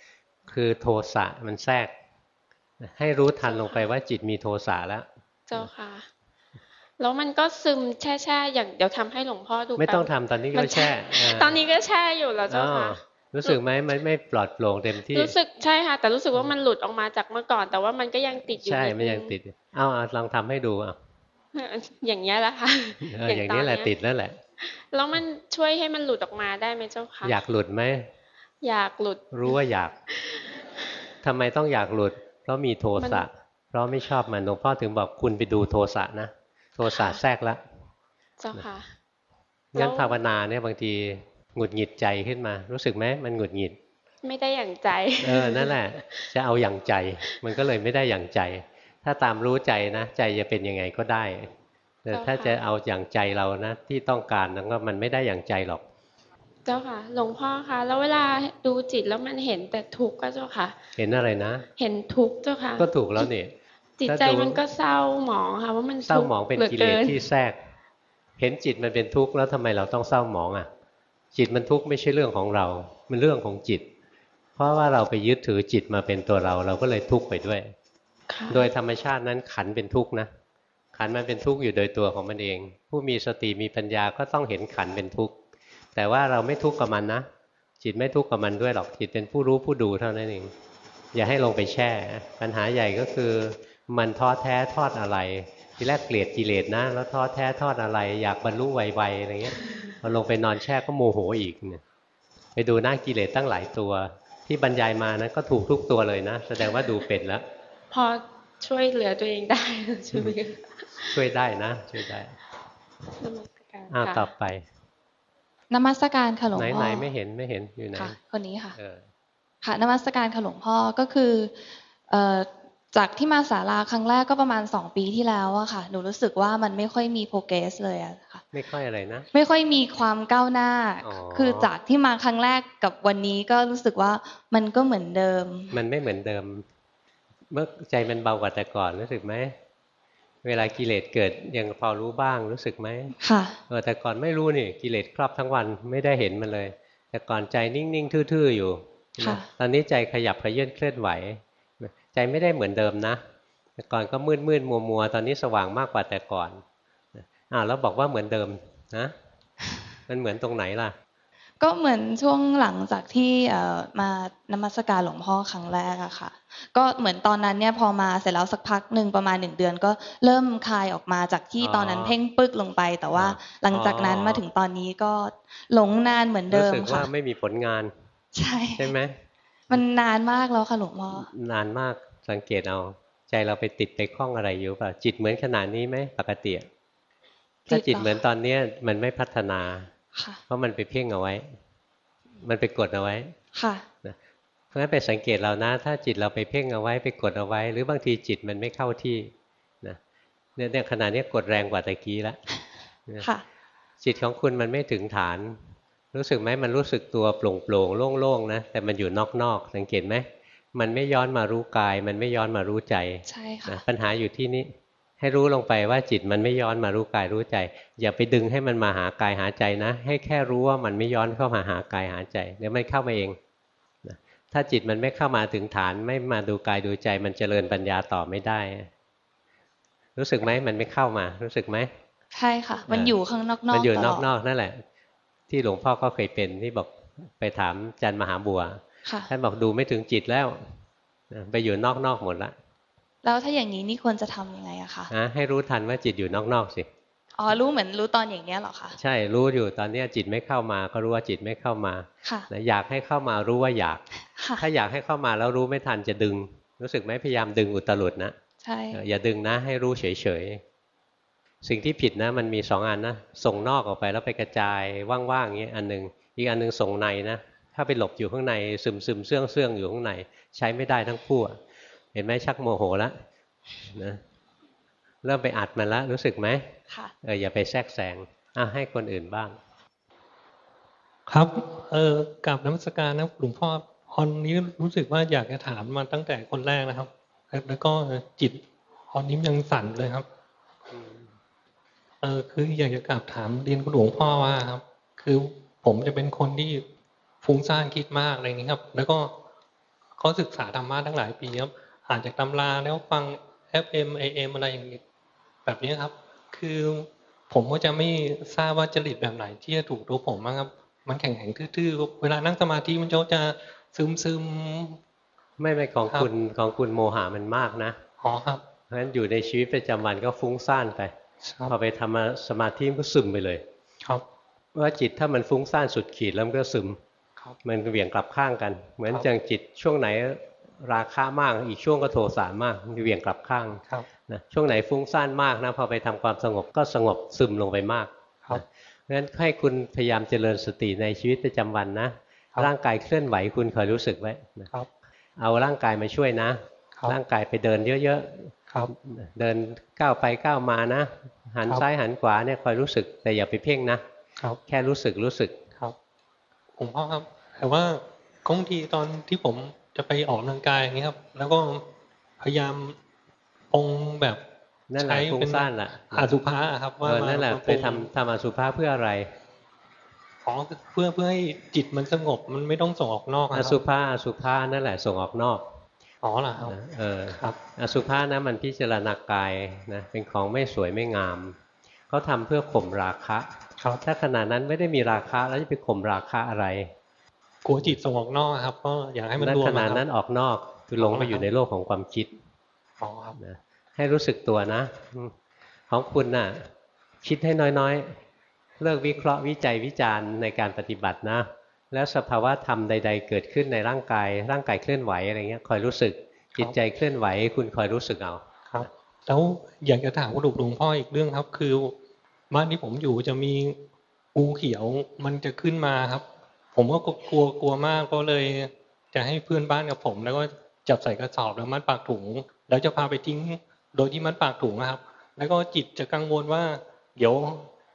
คือโทสะมันแทรก ให้รู้ทันลงไปว่าจิตมีโทสะแล้ว เจ้าค่ะ แล้วมันก็ซึมแช่แช่ๆอย่างเดี๋ยวทำให้หลวงพ่อดูไม่ต้องแป๊บทำตอนนี้มัก็นแช่าตอนนี้ก็แช่อยู่แล้วเจ้าค่ะอ๋อ รู้สึกไหมมันไม่ปลอดโปร่งเต็มที่ รู้สึกใช่ค่ะ แต่รู้สึกว่ามันหลุดออกมาจากเมื่อก่อน แต่ว่ามันก็ยังติดอยู่ใช่นิดมันยังนึติดเอาเอาลองทำให้ดูอะอย่างเงี้ยแหละค่ะเอออย่างนี้แหละตเยติดแล้วแหละ แล้วมันช่วยให้มันหลุดออกมาได้ไหมเจ้าค่ะอยากหลุดไหมอยากหลุด รู้ว่าอยากทำไมต้องอยากหลุด เพราะมีโทสะเพราะไม่ชอบมันหลวงพ่อถึงบอกคุณไปดูโทสะนะโทสะแทรกแล้วเจ้าค่ะงั้นแล้วภาวนาเนี่ยบางที หงุดหงิดใจขึ้นมา รู้สึกไหมมันหงุดหงิด ไม่ได้อย่างใจ เออนั่นแหละ จะเอาอย่างใจ มันก็เลยไม่ได้อย่างใจ ถ้าตามรู้ใจนะใจจะเป็นยังไงก็ได้แต่เจ้าค่ะถ้าจะเอาอย่างใจเรานะที่ต้องการนั้นก็มันไม่ได้อย่างใจหรอก เจ้าค่ะ หลวงพ่อคะแล้วเวลาดูจิตแล้วมันเห็นแต่ทุกข์ก็เจ้าค่ะ เห็นอะไรนะ เห็นทุกข์เจ้าค่ะ ก็ถูกแล้วนี่จิตถ้าใจดูมันก็เศร้าหมองค่ะว่ามันเศร้าทุกข์หมองเป็นหลืกิเลสที่แทรก เห็นจิตมันเป็นทุกข์แล้วทำไมเราต้องเศร้าหมองอะ จิตมันทุกข์ไม่ใช่เรื่องของเรา มันเรื่องของจิต เพราะว่าเราไปยึดถือจิตมาเป็นตัวเรา เราก็เลยทุกข์ไปด้วยค่ะโดยธรรมชาตินั้นขันเป็นทุกข์นะ ขันมันเป็นทุกข์อยู่โดยตัวของมันเอง ผู้มีสติมีปัญญาก็ต้องเห็นขันเป็นทุกข์ แต่ว่าเราไม่ทุกข์กับมันนะ จิตไม่ทุกข์กับมันด้วยหรอก จิตเป็นผู้รู้ผู้ดูเท่านั้นเอง อย่าให้ลงไปแช่ ปัญหาใหญ่ก็คือ มันท้อแท้ทอดอะไร ทีแรกเกลียดกิเลสนะ แล้วท้อแท้ทอดอะไร อยากบรรลุไวๆอะไรเงี้ยพ อลงไปนอนแช่ก็โมโหอีกเนี่ยไปดูหน้ากิเลสตั้งหลายตัว ที่บรรยายมานะก็ถูกทุกตัวเลยนะ แสดงว่าดูเป็นแล้ว พอช่วยเหลือตัวเองได้ใช่ไหมคะช่วยได้นะ ช่วยได้นมัสการอ้าวค่ะต่อไปนมัสการค่ะหลวงไหนพ่อไหนไม่เห็นไม่เห็นอยู่ไหนค่ะคนนี้ค่ะเออค่ะนมัสการค่ะหลวงพ่อก็คือเอ่อ จากที่มาศาลาครั้งแรกก็ประมาณสองปีที่แล้วอะค่ะ หนูรู้สึกว่ามันไม่ค่อยมีโปรเกรสเลยอะค่ะ ไม่ค่อยอะไรนะ ไม่ค่อยมีความก้าวหน้าอ๋อคือจากที่มาครั้งแรกกับวันนี้ก็รู้สึกว่ามันก็เหมือนเดิม มันไม่เหมือนเดิม เมื่อใจมันเบากว่าแต่ก่อนรู้สึกไหม เวลากิเลสเกิดยังพอรู้บ้างรู้สึกไหมค่ะ เออแต่ก่อนไม่รู้นี่กิเลสครอบทั้งวันไม่ได้เห็นมันเลย แต่ก่อนใจนิ่งๆทื่อๆอยู่ค่ะนะตอนนี้ใจขยับขยื่นเคลื่อนไหว ใจไม่ได้เหมือนเดิมนะ แต่ก่อนก็มืดมืดมัวมัวๆตอนนี้สว่างมากกว่าแต่ก่อนอ่าแล้วบอกว่าเหมือนเดิมนะมันเหมือนตรงไหนล่ะ ก็เหมือนช่วงหลังจากที่เอ่อมานมัสการหลวงพ่อครั้งแรกอะค่ะ ก็เหมือนตอนนั้นเนี่ยพอมาเสร็จแล้วสักพักหนึ่งประมาณหนึ่งเดือน ก็เริ่มคลายออกมาจากที่อ๋อตอนนั้นเพ่งปึกลงไป แต่ว่าอ๋อหลังจากนั้นมาถึงตอนนี้ก็หลงนานเหมือนเดิรู้มสึกว่าค่ะไม่มีผลงาน ใช่ใช่ไหม มันนานมากแล้วค่ะหลวงพ่อนานมากสังเกตเอา ใจเราไปติดไปคล้องอะไรอยู่เปล่าจิตเหมือนขนาดนี้ไหมปกติอะถ้าติดจิตเหรอเหมือนตอนเนี้ยมันไม่พัฒนาค่ะเพราะมันไปเพ่งเอาไว้ มันไปกดเอาไว้ค่ะเพราะฉะนั้นไปสังเกตเรานะ ถ้าจิตเราไปเพ่งเอาไว้ไปกดเอาไว้ หรือบางทีจิตมันไม่เข้าที่นะเนี่ยเนี่ยขณะเนี้ยกดแรงกว่าตะกี้แล้วนะค่ะจิตของคุณมันไม่ถึงฐาน รู้สึกไหมมันรู้สึกตัวโปร่งโปร่งๆโล่งๆนะแต่มันอยู่นอกๆสังเกตไหมมันไม่ย้อนมารู้กาย มันไม่ย้อนมารู้ใจใช่นะค่ะปัญหาอยู่ที่นี้ให้รู้ลงไปว่าจิตมันไม่ย้อนมารู้กายรู้ใจ อย่าไปดึงให้มันมาหากายหาใจนะ ให้แค่รู้ว่ามันไม่ย้อนเข้ามาหากายหาใจเดี๋ยวมันเข้ามาเองนะถ้าจิตมันไม่เข้ามาถึงฐานไม่มาดูกายดูใจ มันเจริญปัญญาต่อไม่ได้ รู้สึกไหมมันไม่เข้ามา รู้สึกไหมใช่ค่ะ มันอยู่ข้างนอกๆมันอยู่ตนลอดกๆนั่นแหละ ที่หลวงพ่อก็เคยเป็นที่บอกไปถามจันมหาบัวค่ะท่านบอกดูไม่ถึงจิตแล้วไปอยู่นอกๆหมดละแล้วถ้าอย่างนี้นี่ควรจะทำยังไงอะคะนะให้รู้ทันว่าจิตอยู่นอกๆสิอ๋อรู้เหมือนรู้ตอนอย่างเนี้ยเหรอคะใช่รู้อยู่ตอนเนี้ยจิตไม่เข้ามา ก็รู้ว่าจิตไม่เข้ามาค่ะนะอยากให้เข้ามารู้ว่าอยากค่ะถ้าอยากให้เข้ามาแล้วรู้ไม่ทันจะดึง รู้สึกไหมพยายามดึงอุตรุดนะใช่เอออย่าดึงนะให้รู้เฉยๆ สิ่งที่ผิดนะ มันมีสองอันนะ ส่งนอกออกไปแล้วไปกระจายว่างๆอย่างนี้อันหนึ่งอีกอันหนึ่งส่งในนะ ถ้าไปหลบอยู่ข้างในซึมซึมๆเสื่องเสื่องๆอยู่ข้างใน ใช้ไม่ได้ทั้งคู่อะเห็นไหมชักโมโหแล้วนะเริ่มไปอัดมันแล้วรู้สึกไหมค่ะเอออย่าไปแทรกแซงอะให้คนอื่นบ้าง ครับเออกับน้ำสการนะหลวงพ่อตอนนี้รู้สึกว่าอยากจะถามมาตั้งแต่คนแรกนะครับ แล้วก็จิตตอนนี้ยังสั่นเลยครับ เออคืออยากจะกลับถามเรียนคุณหลวงพ่อว่าครับ คือผมจะเป็นคนที่ฟุ้งซ่านคิดมากอะไรอย่างนี้ครับ แล้วก็เขาศึกษาธรรมะตั้งหลายปีครับอ่านจากตำราแล้วฟัง FM AM อะไรอย่างนี้แบบนี้ครับ คือผมก็จะไม่ทราบว่าจริตแบบไหนที่จะถูกตัวผมบ้างครับ มันแข็งแข็งทื่อๆ เวลานั่งสมาธิมันจะซึมซึมไม่ไม่ของครับคุณของคุณโมหะมันมากนะๆอ๋อครับเพราะฉะนั้นอยู่ในชีวิตประจำวันก็ฟุ้งซ่านไปครับ พอไปทำสมาธิมันก็ซึมไปเลย ครับว่าจิตถ้ามันฟุ้งซ่านสุดขีดแล้วมันก็ซึมครับมันเหวี่ยงกลับข้างกัน เหมือนครับจังจิตช่วงไหนราคามาก อีกช่วงก็โทสะมากมันเหวี่ยงกลับข้างครับนะช่วงไหนฟุ้งซ่านมากนะพอไปทำความสงบก็สงบซึมลงไปมากครับเพราะฉะนั้นให้คุณพยายามเจริญสติในชีวิตประจำวันนะครับร่างกายเคลื่อนไหวคุณคอยรู้สึกไว้นะครับเอาร่างกายมาช่วยนะครับร่างกายไปเดินเยอะ ครับๆเดินก้าวไปก้าวมานะ หันครับซ้ายหันขวาเนี่ยคอยรู้สึก แต่อย่าไปเพ่งนะครับแค่รู้สึกรู้สึกครับผมพ่อครับ แต่ว่าบางทีตอนที่ผมจะไปออกกำลังกายอย่างนี้ยครับ แล้วก็พยายามปรงแบบนั่นแหละใช้ฟุ้งเป็นซ่านล่ะอาสุภะอะครับเอว่าอนั่นแหละมาไปทำทำอสุภะเพื่ออะไรอ๋อเพื่อเพื่อให้จิตมันสงบมันไม่ต้องส่งออกนอกอะอครับสุภะอสุภะนั่นแหละส่งออกนอก อ๋อเหรอครับนะเออครับอสุภะนะมันพิจารณากายนะเป็นของไม่สวยไม่งามเขาทำเพื่อข่มราคะครับถ้าขณะนั้นไม่ได้มีราคะแล้วจะไปข่มราคะอะไรกลัวจิตส่งออกนอกอะครับก็อยากให้มันนั้นรวมขอะณะครับนั้นออกนอกคือลงไปอยู่ในโลกของความคิดอ๋อครับนะให้รู้สึกตัวนะอืมของคุณน่ะ คิดให้น้อยๆ เลิกวิเคราะห์วิจัยวิจารณ์ในการปฏิบัตินะ แล้วสภาวะธรรมใด ๆ เกิดขึ้นในร่างกาย ร่างกายเคลื่อนไหวอะไรเงี้ยคอยรู้สึกจิตใจเคลื่อนไหว คุณคอยรู้สึกเอาครับ แล้วอยากจะถามคุณหลวงพ่ออีกเรื่องครับ คือบ้านที่ผมอยู่จะมีงูเขียวมันจะขึ้นมาครับ ผมก็กลัวกลัวมากก็เลย จะให้เพื่อนบ้านกับผม แล้วก็จับใส่กระสอบแล้วมัดปากถุง แล้วจะพาไปทิ้งโดยที่มัดปากถุงนะครับ แล้วก็จิตจะกังวลว่า เดี๋ยว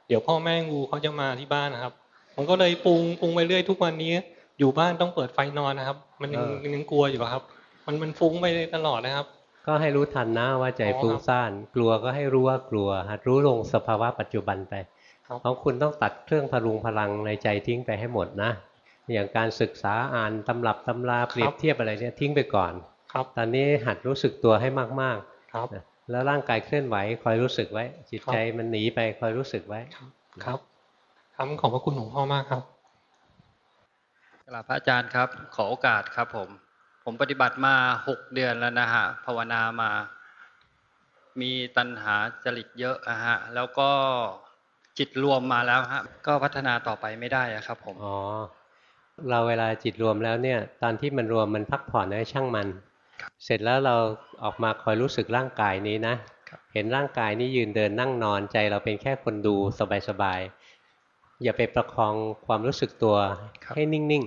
เดี๋ยวพ่อแม่งูเขาจะมาที่บ้านนะครับ มันก็เลยปรุงปรุงไปเรื่อยทุกวันนี้ อยู่บ้านต้องเปิดไฟนอนนะครับ มันยังเออยังกลัวอยู่ครับ มันมันฟุ้งไปตลอดนะครับ ก็ให้รู้ทันนะว่าใจอ๋อครับฟุ้งซ่าน กลัวก็ให้รู้ว่ากลัวหัดรู้ลงสภาวะปัจจุบันไปครับของคุณต้องตัดเครื่องพลุงพลังในใจทิ้งไปให้หมดนะ อย่างการศึกษาอ่านตำรับตำราเปรียบเทียบอะไรเนี่ยทิ้งไปก่อนครับตอนนี้หัดรู้สึกตัวให้มากครับๆนะแล้วร่างกายเคลื่อนไหวคอยรู้สึกไว้ จิตครับใจมันหนีไปคอยรู้สึกไว้ครับ ครับขอบพระคุณหลวงพ่อมากครับกราบพระอาจารย์ครับ ขอโอกาสครับ ผม ผมปฏิบัติมาหกเดือนแล้วนะฮะภาวนามา มีตัณหาจริตเยอะอะฮะ แล้วก็จิตรวมมาแล้วฮะ ก็พัฒนาต่อไปไม่ได้อะครับ ผมอ๋อเราเวลาจิตรวมแล้วเนี่ย ตอนที่มันรวมมันพักผ่อนให้ช่างมัน เสร็จแล้วเราออกมาคอยรู้สึกร่างกายนี้นะครับเห็นร่างกายนี้ยืนเดินนั่งนอนใจเราเป็นแค่คนดูสบายๆ อย่าไปประคองความรู้สึกตัวให้นิ่ง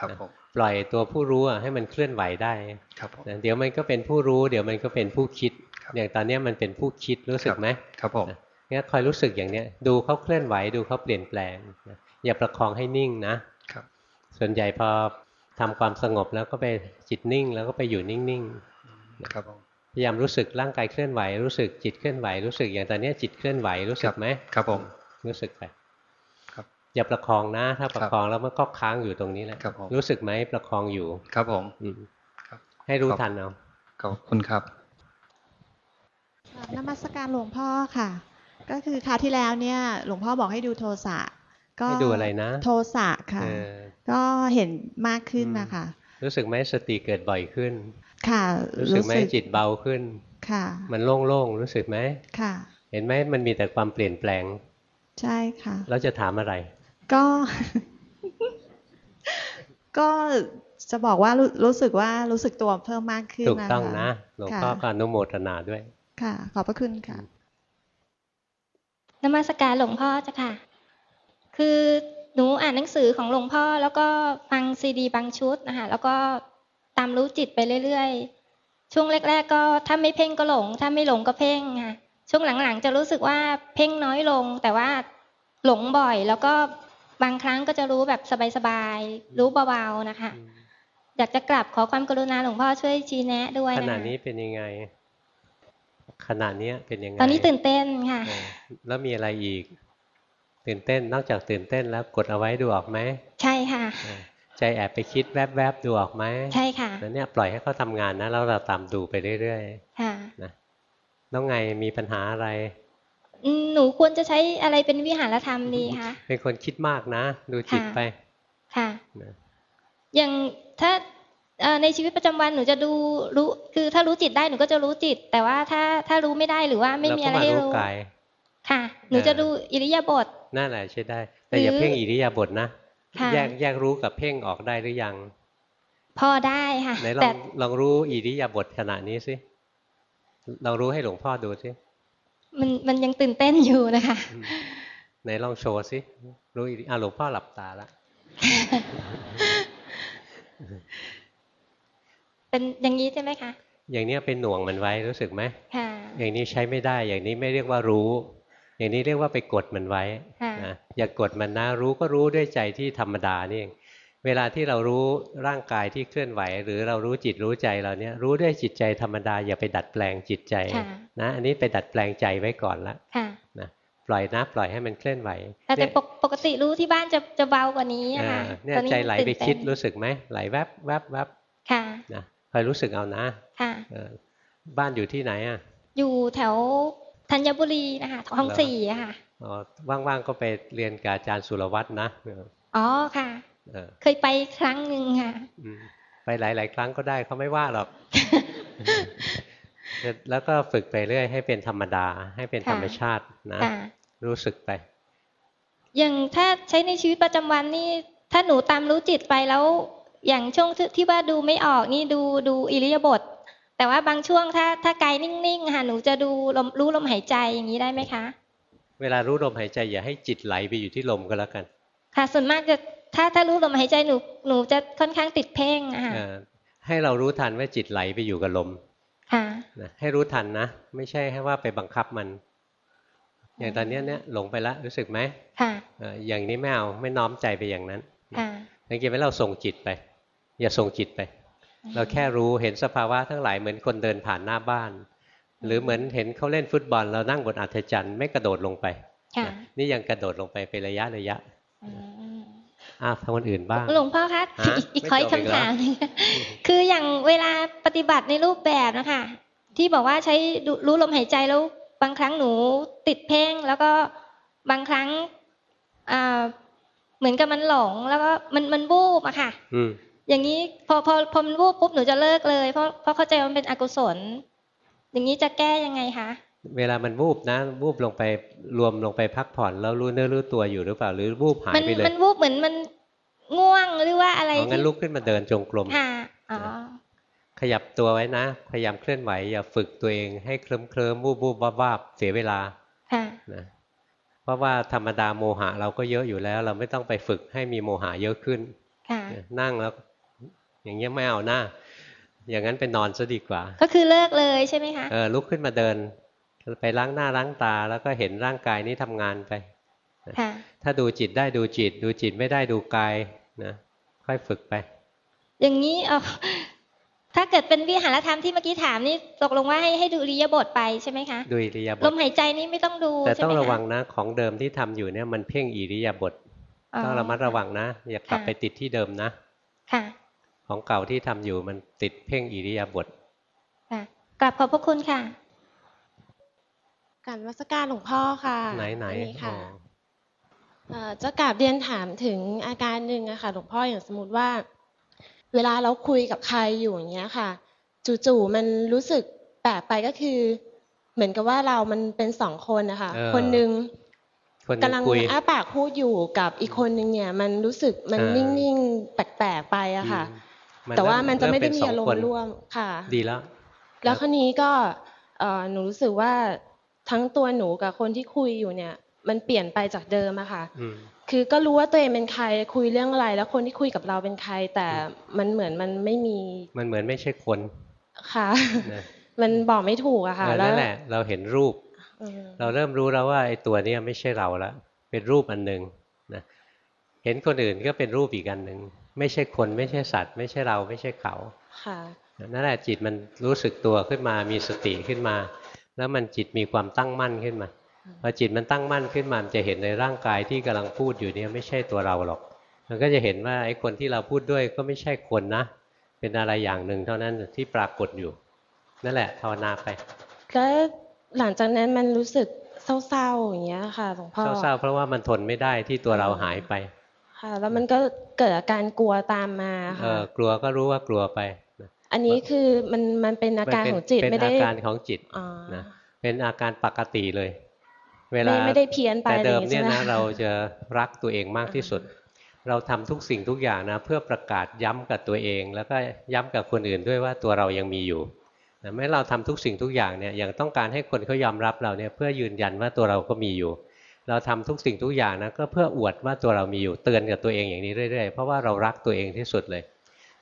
ครับผมๆปล่อยตัวผู้รู้อะให้มันเคลื่อนไหวได้ครับผมนะเดี๋ยวมันก็เป็นผู้รู้ เดี๋ยวมันก็เป็นผู้คิดครับอย่างตอนเนี้ยมันเป็นผู้คิดรู้สึกไหมครับผมงั้นคอยรู้สึกอย่างเนี้ยดูเขาเคลื่อนไหวดูเขาเปลี่ยนแปลงนะอย่าประคองให้นิ่งนะครับส่วนใหญ่พอทำความสงบแล้วก็ไปจิตนิ่ง แล้วก็ไปอยู่นิ่งครับผมๆพยายามรู้สึกร่างกายเคลื่อนไหว รู้สึกจิตเคลื่อนไหวรู้สึกอย่างตอนนี้จิตเคลื่อนไหวรู้สึกไหมครับผมรู้สึกไปครับ อย่าประคองนะ ถ้าประคองแล้วมันก็ค้างอยู่ตรงนี้แหละครับผมรู้สึกไหมประคองอยู่ ครับผมอืมครับให้รู้ครับทันเอาขอบคุณครับนมัสการหลวงพ่อค่ะ ก็คือคราวที่แล้วเนี่ย หลวงพ่อบอกให้ดูโทสะก็ให้ดูอะไรนะ โทสะค่ะเออก็เห็นมากขึ้นอืมนะคะ รู้สึกไหมสติเกิดบ่อยขึ้น ค่ะ รู้สึกไหมจิตเบาขึ้น ค่ะ มันโล่งๆรู้สึกไหมค่ะ เห็นไหมมันมีแต่ความเปลี่ยนแปลง ใช่ค่ะ แล้วจะถามอะไร ก็ ก็จะบอกว่ารู้รู้สึกว่ารู้สึกตัวเพิ่มมากขึ้นถูกต้องคนะหลวงพ่อก็อนุโมทนาด้วย ค่ะ ขอบพระคุณค่ะนมัสการหลวงพ่อเจ้าค่ะ คือหนูอ่านหนังสือของหลวงพ่อ แล้วก็ฟังซีดีบางชุดนะคะแล้วก็ตามรู้จิตไปเรื่อยๆ ช่วงแรก ๆ ก็ถ้าไม่เพ่งก็หลง ถ้าไม่หลงก็เพ่งค่ะช่วงหลังๆ จะรู้สึกว่าเพ่งน้อยลง แต่ว่าหลงบ่อย แล้วก็ บางครั้งก็จะรู้แบบสบายๆ รู้เบาๆ นะคะ อยากจะกลับขอความกรุณาหลวงพ่อช่วยชี้แนะด้วยขนะณะคะนี้เป็นยังไง ขณะเนี้ยเป็นยังไง ตอนนี้ตื่นเต้นค่ะเออแล้วมีอะไรอีก ตื่นเต้น นอกจากตื่นเต้นแล้วกดเอาไว้ดูออกไหม ใช่ค่ะเออใจแอบไปคิดแวบๆ ดูออกไหม ใช่ค่ะ แล้วเนี่ยปล่อยให้เขาทำงานนะแล้วเราตามดูไปเรื่อยค่ะๆนะน้องไงมีปัญหาอะไรอืม หนูควรจะใช้อะไรเป็นวิหารธรรมดีคะเป็นคนคิดมากนะ ดูจิตค่ะไป ค่ะนะอย่างถ้าเอ่อในชีวิตประจำวันหนูจะดูรู้ คือถ้ารู้จิตได้หนูก็จะรู้จิต แต่ว่าถ้าถ้ารู้ไม่ได้หรือว่าไม่มีอะไรเราก็ให้มารู้รู้กายค่ะ หนูจะดูอิริยาบถนั่นแหละใช่ได้ แต่อย่าหรือเพ่งอิริยาบถนะค่ะแยกแยกรู้กับเพ่งออกได้หรือยัง พอได้ค่ะไหนลอแต่งลองรู้อิริยาบถขณะนี้สิลองรู้ให้หลวงพ่อดูสิ มันมันยังตื่นเต้นอยู่นะคะอืมไหนลองโชว์สิรู้อิริอะหลวงพ่อหลับตาละเป็นอย่างนี้ใช่ไหมคะ อย่างเนี้ยเป็นหน่วงมันไว้รู้สึกไหมค่ะ อย่างนี้ใช้ไม่ได้ อย่างนี้ไม่เรียกว่ารู้ อย่างนี้เรียกว่าไปกดมันไว้ค่ะนะอย่ากดมันนะรู้ก็รู้ด้วยใจที่ธรรมดานี่เอง เวลาที่เรารู้ร่างกายที่เคลื่อนไหว หรือเรารู้จิตรู้ใจเราเนี้ยรู้ด้วยจิตใจธรรมดาอย่าไปดัดแปลงจิตใจค่ะนะอันนี้ไปดัดแปลงใจไว้ก่อนละค่ะนะปล่อยนะปล่อยให้มันเคลื่อนไหวแต่แต่เนี่ยปกปกติรู้ที่บ้านจะจะเบากว่านี้อะเอค่ะอเนี่ยตอนนี้ใจไหลไปตื่นเต้นคิดรู้สึกไหมไหลแวบแวบแวบค่ะนะคอยรู้สึกเอานะค่ะเออบ้านอยู่ที่ไหนอะอยู่แถวธัญบุรีนะคะท้องเหรอสี่อะค่ะอ๋อว่างๆก็ไปเรียนกับอาจารย์สุรวัตรนะเอออ๋อค่ะ เออเคยไปครั้งหนึ่งค่ะอืมไปหลาย ๆ ครั้งก็ได้เขาไม่ว่าหรอก แล้วก็ฝึกไปเรื่อยให้เป็นธรรมดา ให้เป็นค่ะธรรมชาตินะค่ะรู้สึกไป อย่างถ้าใช้ในชีวิตประจำวันนี่ ถ้าหนูตามรู้จิตไปแล้ว อย่างช่วงที่ที่ว่าดูไม่ออกนี่ดูดูอิริยาบถแต่ว่าบางช่วงถ้าถ้ากายนิ่งๆค่ะหนูจะดูลมรู้ลมหายใจอย่างนี้ได้ไหมคะ เวลารู้ลมหายใจอย่าให้จิตไหลไปอยู่ที่ลมก็แล้วกัน ค่ะส่วนมากจะ ถ้าถ้ารู้ลมหายใจหนูหนูจะค่อนข้างติดเพ่งอะค่ะเออให้เรารู้ทันว่าจิตไหลไปอยู่กับลมค่ะนะให้รู้ทันนะ ไม่ใช่ให้ว่าไปบังคับมัน อย่างตอนเนี้ยเนี่ยหลงไปแล้วรู้สึกไหมค่ะเอออย่างนี้ไม่เอาไม่น้อมใจไปอย่างนั้นค่ะสังเกตไหมเราส่งจิตไป อย่าส่งจิตไป เราแค่รู้เห็นสภาวะทั้งหลายเหมือนคนเดินผ่านหน้าบ้าน หรือเหมือนเห็นเขาเล่นฟุตบอล เรานั่งบนอัฐจันทร์ไม่กระโดดลงไปค่ะนะนี่ยังกระโดดลงไปเป็นระยะระยะ อืมอ้าวทำคนอื่นบ้าง หลวงพ่อคะฮะอีกอีกไม่ขออีกจบอีกเหรอคำถามหนึงคืออย่างเวลาปฏิบัติในรูปแบบนะคะที่บอกว่าใช้ดูรู้ลมหายใจแล้ว บางครั้งหนูติดเพ่งแล้วก็บางครั้งอ่าเหมือนกับมันหลงแล้วก็มันมันวูบอะค่ะอืมอย่างนี้พอพอพอมันวูบปุ๊บหนูจะเลิกเลย เพราะเพราะเข้าใจว่ามันเป็นอกุศล อย่างนี้จะแก้ยังไงคะ เวลามันวูบนะ วูบลงไปรวมลงไปพักผ่อนแล้วรู้เนื้อรู้ตัวอยู่หรือเปล่า หรือวูบหายมันไปเลยมันวูบเหมือนมันง่วงหรือว่าอะไรเอางั้นที่ลุกขึ้นมาเดินจงกรมค่ะอ๋อขยับตัวไว้นะ พยายามเคลื่อนไหวอย่าฝึกตัวเองให้เคลิ้มเคลิ้มวูบวูบวาบวาบเสียเวลาค่ะนะเพราะว่าธรรมดาโมหะเราก็เยอะอยู่แล้ว เราไม่ต้องไปฝึกให้มีโมหะเยอะขึ้นค่ะนั่งแล้ว อย่างเงี้ยไม่เอาหน้า อย่างนั้นไปนอนซะดีกว่า ก็คือเลิกเลยใช่ไหมคะเออลุกขึ้นมาเดิน ไปล้างหน้าล้างตา แล้วก็เห็นร่างกายนี้ทำงานไปค่ะถ้าดูจิตได้ดูจิต ดูจิตไม่ได้ดูกายนะค่อยฝึกไป อย่างนี้เอาถ้าเกิดเป็นวิหารธรรมที่เมื่อกี้ถามนี่ตกลงว่าให้ให้ดูอิริยาบถไปใช่ไหมคะดูอิริยาบลถมหายใจนี่ไม่ต้องดูแต่ใช่ต้อไหมงคระวังนะของเดิมที่ทำอยู่เนี่ยมันเพ่งอิริยาบถอ๋อต้องระมัดระวังนะ อย่ากลับค่ะไปติดที่เดิมนะ ค่ะ ของเก่าที่ทำอยู่มันติดเพ่งอิริยาบถค่ะกลับขอบพระคุณค่ะ การวัสการหลวงพ่อค่ะไหนไหนอันี้ค่ะอ๋อเอ่อจะกราบเรียนถามถึงอาการหนึ่งอะค่ะหลวงพ่ออย่างสมมติว่า เวลาเราคุยกับใครอยู่อย่างเงี้ยค่ะ จู่ๆมันรู้สึกแปลกไปก็คือ เหมือนกับว่าเรามันเป็นสองคนนะคะเออคนหนึ่งคนหนึ่กำลังคุยอ้าปากพูดอยู่กับอีกคนหนึ่งเนี่ย มันรู้สึกมันเออนิ่งๆแปลกๆไปอะค่ะอืมแต่ว่ามันจะไม่ได้เริ่มีเป็สงอารมคนณ์ร่วมค่ะ ดีแล้ว แล้วคราวนี้ก็เอ่อหนูรู้สึกว่า ทั้งตัวหนูกับคนที่คุยอยู่เนี่ย มันเปลี่ยนไปจากเดิมอะค่ะอืมคือก็รู้ว่าตัวเองเป็นใครคุยเรื่องอะไร แล้วคนที่คุยกับเราเป็นใคร แต่มันเหมือนมันไม่มี มันเหมือนไม่ใช่คนค่ะนะมันบอกไม่ถูกอะค่ะเออแล้วนั่นแหละ เราเห็นรูปเออเราเริ่มรู้แล้วว่าไอ้ตัวเนี้ยไม่ใช่เราละเป็นรูปอันหนึ่งนะเห็นคนอื่นก็เป็นรูปอีกอันหนึ่งไม่ใช่คนไม่ใช่สัตว์ ไม่ใช่เราไม่ใช่เขาค่ะนั่นแหละจิตมันรู้สึกตัวขึ้นมามีสติขึ้นมา แล้วมันจิตมีความตั้งมั่นขึ้นมาพอจิตมันตั้งมั่นขึ้นมามันจะเห็นในร่างกายที่กำลังพูดอยู่เนี่ยไม่ใช่ตัวเราหรอก มันก็จะเห็นว่าไอ้คนที่เราพูดด้วยก็ไม่ใช่คนนะ เป็นอะไรอย่างหนึ่งเท่านั้นที่ปรากฏอยู่ นั่นแหละภาวนาไปแล้วหลังจากนั้นมันรู้สึกเศร้าๆอย่างเงี้ยค่ะหลวงพ่อเศร้าๆเพราะว่ามันทนไม่ได้ที่ตัวเราหายไป ค่ะ แล้วมันก็เกิดอาการกลัวตามมาเอค่ะอกลัวก็รู้ว่ากลัวไป อันนี้คือมันมันเป็นอาการมันเป็นของจิตเป็นไม่ได้อาการของจิตอ๋อนะเป็นอาการปกติเลย เวลาไม่ไม่ได้เพี้ยนไปแต่เดิมอะไรอย่างงี้เนี่ยใช่ไหมนะเราจะรักตัวเองมากที่สุด เราทำทุกสิ่งทุกอย่างนะเพื่อประกาศย้ำกับตัวเอง แล้วก็ย้ำกับคนอื่นด้วยว่าตัวเรายังมีอยู่นะเมื่อเราทำทุกสิ่งทุกอย่างเนี่ยอย่างต้องการให้คนเขายอมรับเราเนี่ยเพื่อยืนยันว่าตัวเราก็มีอยู่ เราทำทุกสิ่งทุกอย่างนะก็เพื่ออวดว่าตัวเรามีอยู่เตือนกับตัวเองอย่างนี้เรื่อยๆเพราะว่าเรารักตัวเองที่สุดเลย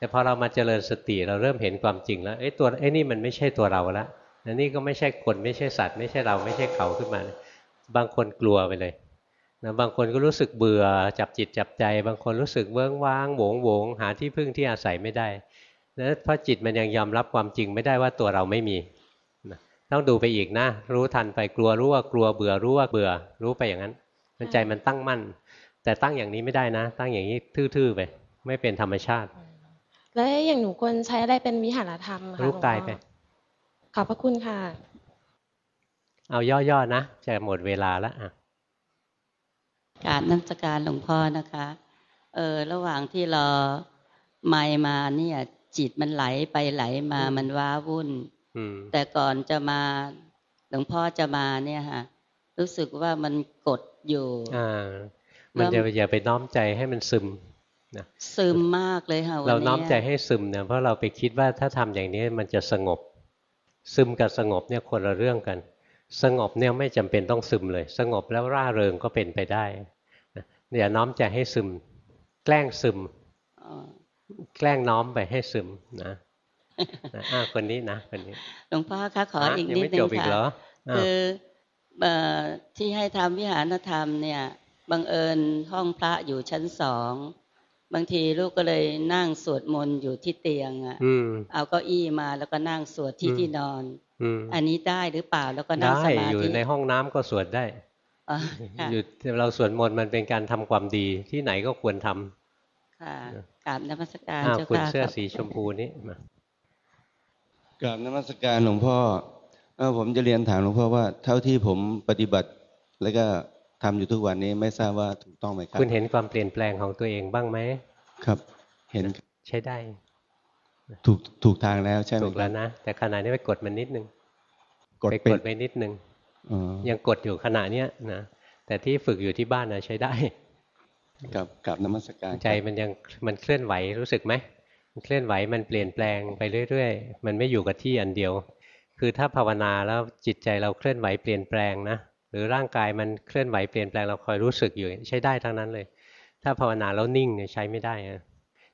แต่พอเรามาเจริญสติเราเริ่มเห็นความจริงแล้วเอ้ตัวไอ้นี่มันไม่ใช่ตัวเราละอันนี่ก็ไม่ใช่คนไม่ใช่สัตว์ ไม่ใช่เราไม่ใช่เขาขึ้นมา บางคนกลัวไปเลยนะบางคนก็รู้สึกเบื่อจับจิตจับใจ บางคนรู้สึกเวิ้งว้างโหวงโหวงหาที่พึ่งที่อาศัยไม่ได้นะเพราะจิตมันยังยอมรับความจริงไม่ได้ว่าตัวเราไม่มีนะต้องดูไปอีกนะ รู้ทันไปกลัวรู้ว่ากลัวเบื่อรู้ว่าเบื่อ รู้ไปอย่างนั้น มันใจมันตั้งมั่น แต่ตั้งอย่างนี้ไม่ได้นะ ตั้งอย่างนี้ทื่อๆไปไม่เป็นธรรมชาติ แล้วอย่างหนูควรใช้อะไรเป็นวิหารธรรมคะรู้หลวงพ่อกายไป ขอบพระคุณค่ะ เอาย่อๆนะจะหมดเวลาแล้วอะกรารนักการหลวงพ่อนะคะเออระหว่างที่รอไม่มาเนี่ย จิตมันไหลไปไหลมามันว้าวุ่นอืมแต่ก่อนจะมาหลวงพ่อจะมาเนี่ยฮะรู้สึกว่ามันกดอยู่อ่ามันจะอย่าไปน้อมใจให้มันซึม นะซึมมากเลยค่ะวันเรานี้น้อมใจให้ซึมเนี่ยเพราะเราไปคิดว่าถ้าทำอย่างนี้มันจะสงบ ซึมกับสงบเนี่ยคนละเรื่องกัน สงบเนี่ยไม่จำเป็นต้องซึมเลย สงบแล้วร่าเริงก็เป็นไปได้นะอย่าน้อมใจให้ซึม แกล้งซึมอ๋อแกล้งน้อมไปให้ซึมนะนะอ่าคนนี้นะคนนี้หลวงพ่อคะขอฮะอีกยังนิดไม่นึจงบอีกเหรค่ะออ้าวคือเอ่อที่ให้ทำวิหารธรรมเนี่ยบังเอิญห้องพระอยู่ชั้นสอง บางทีลูกก็เลยนั่งสวดมนต์อยู่ที่เตียงอะอืมเอาเก้าอี้มาแล้วก็นั่งสวดที่อืมที่นอนอืมอันนี้ได้หรือเปล่าแล้วก็นั่งได้สมาอยู่ธิในห้องน้ำก็สวดได้อ๋อค่ะอยู่เราสวดมนต์มันเป็นการทำความดีที่ไหนก็ควรทำค่ะกราบนมัสการอ้าวเจ้าคุณค่ะเสื้อขบสีชมพูนี้มากราบนมัสการหลวงพ่อเอ่อผมจะเรียนถามหลวงพ่อว่า เท่าที่ผมปฏิบัติแล้วก็ ทำอยู่ทุกวันนี้ไม่ทราบว่าถูกต้องไหมครับ คุณเห็นความเปลี่ยนแปลงของตัวเองบ้างไหมครับ เห็นใช้ได้ ถูกถูกทางแล้วใช่ไหมถูกแล้วนะแต่ขณะนี้ไปกดมันนิดนึงกดไปเป็กนดไปนิดนึงอ๋อยังกดอยู่ขณะเนี้ยนะแต่ที่ฝึกอยู่ที่บ้านนะใช้ได้กับกับนมัสการใจมันยังมันเคลื่อนไหวรู้สึกไหมมันเคลื่อนไหวมันเปลี่ยนแปลงไปเรื่อยๆ มันไม่อยู่กับที่อันเดียว คือถ้าภาวนาแล้วจิตใจเราเคลื่อนไหวเปลี่ยนแปลงนะ หรือร่างกายมันเคลื่อนไหวเปลี่ยนแปลงเราคอยรู้สึกอยู่ใช้ได้ทั้งนั้นเลย ถ้าภาวนาแล้วนิ่งเนี่ยใช้ไม่ได้นะ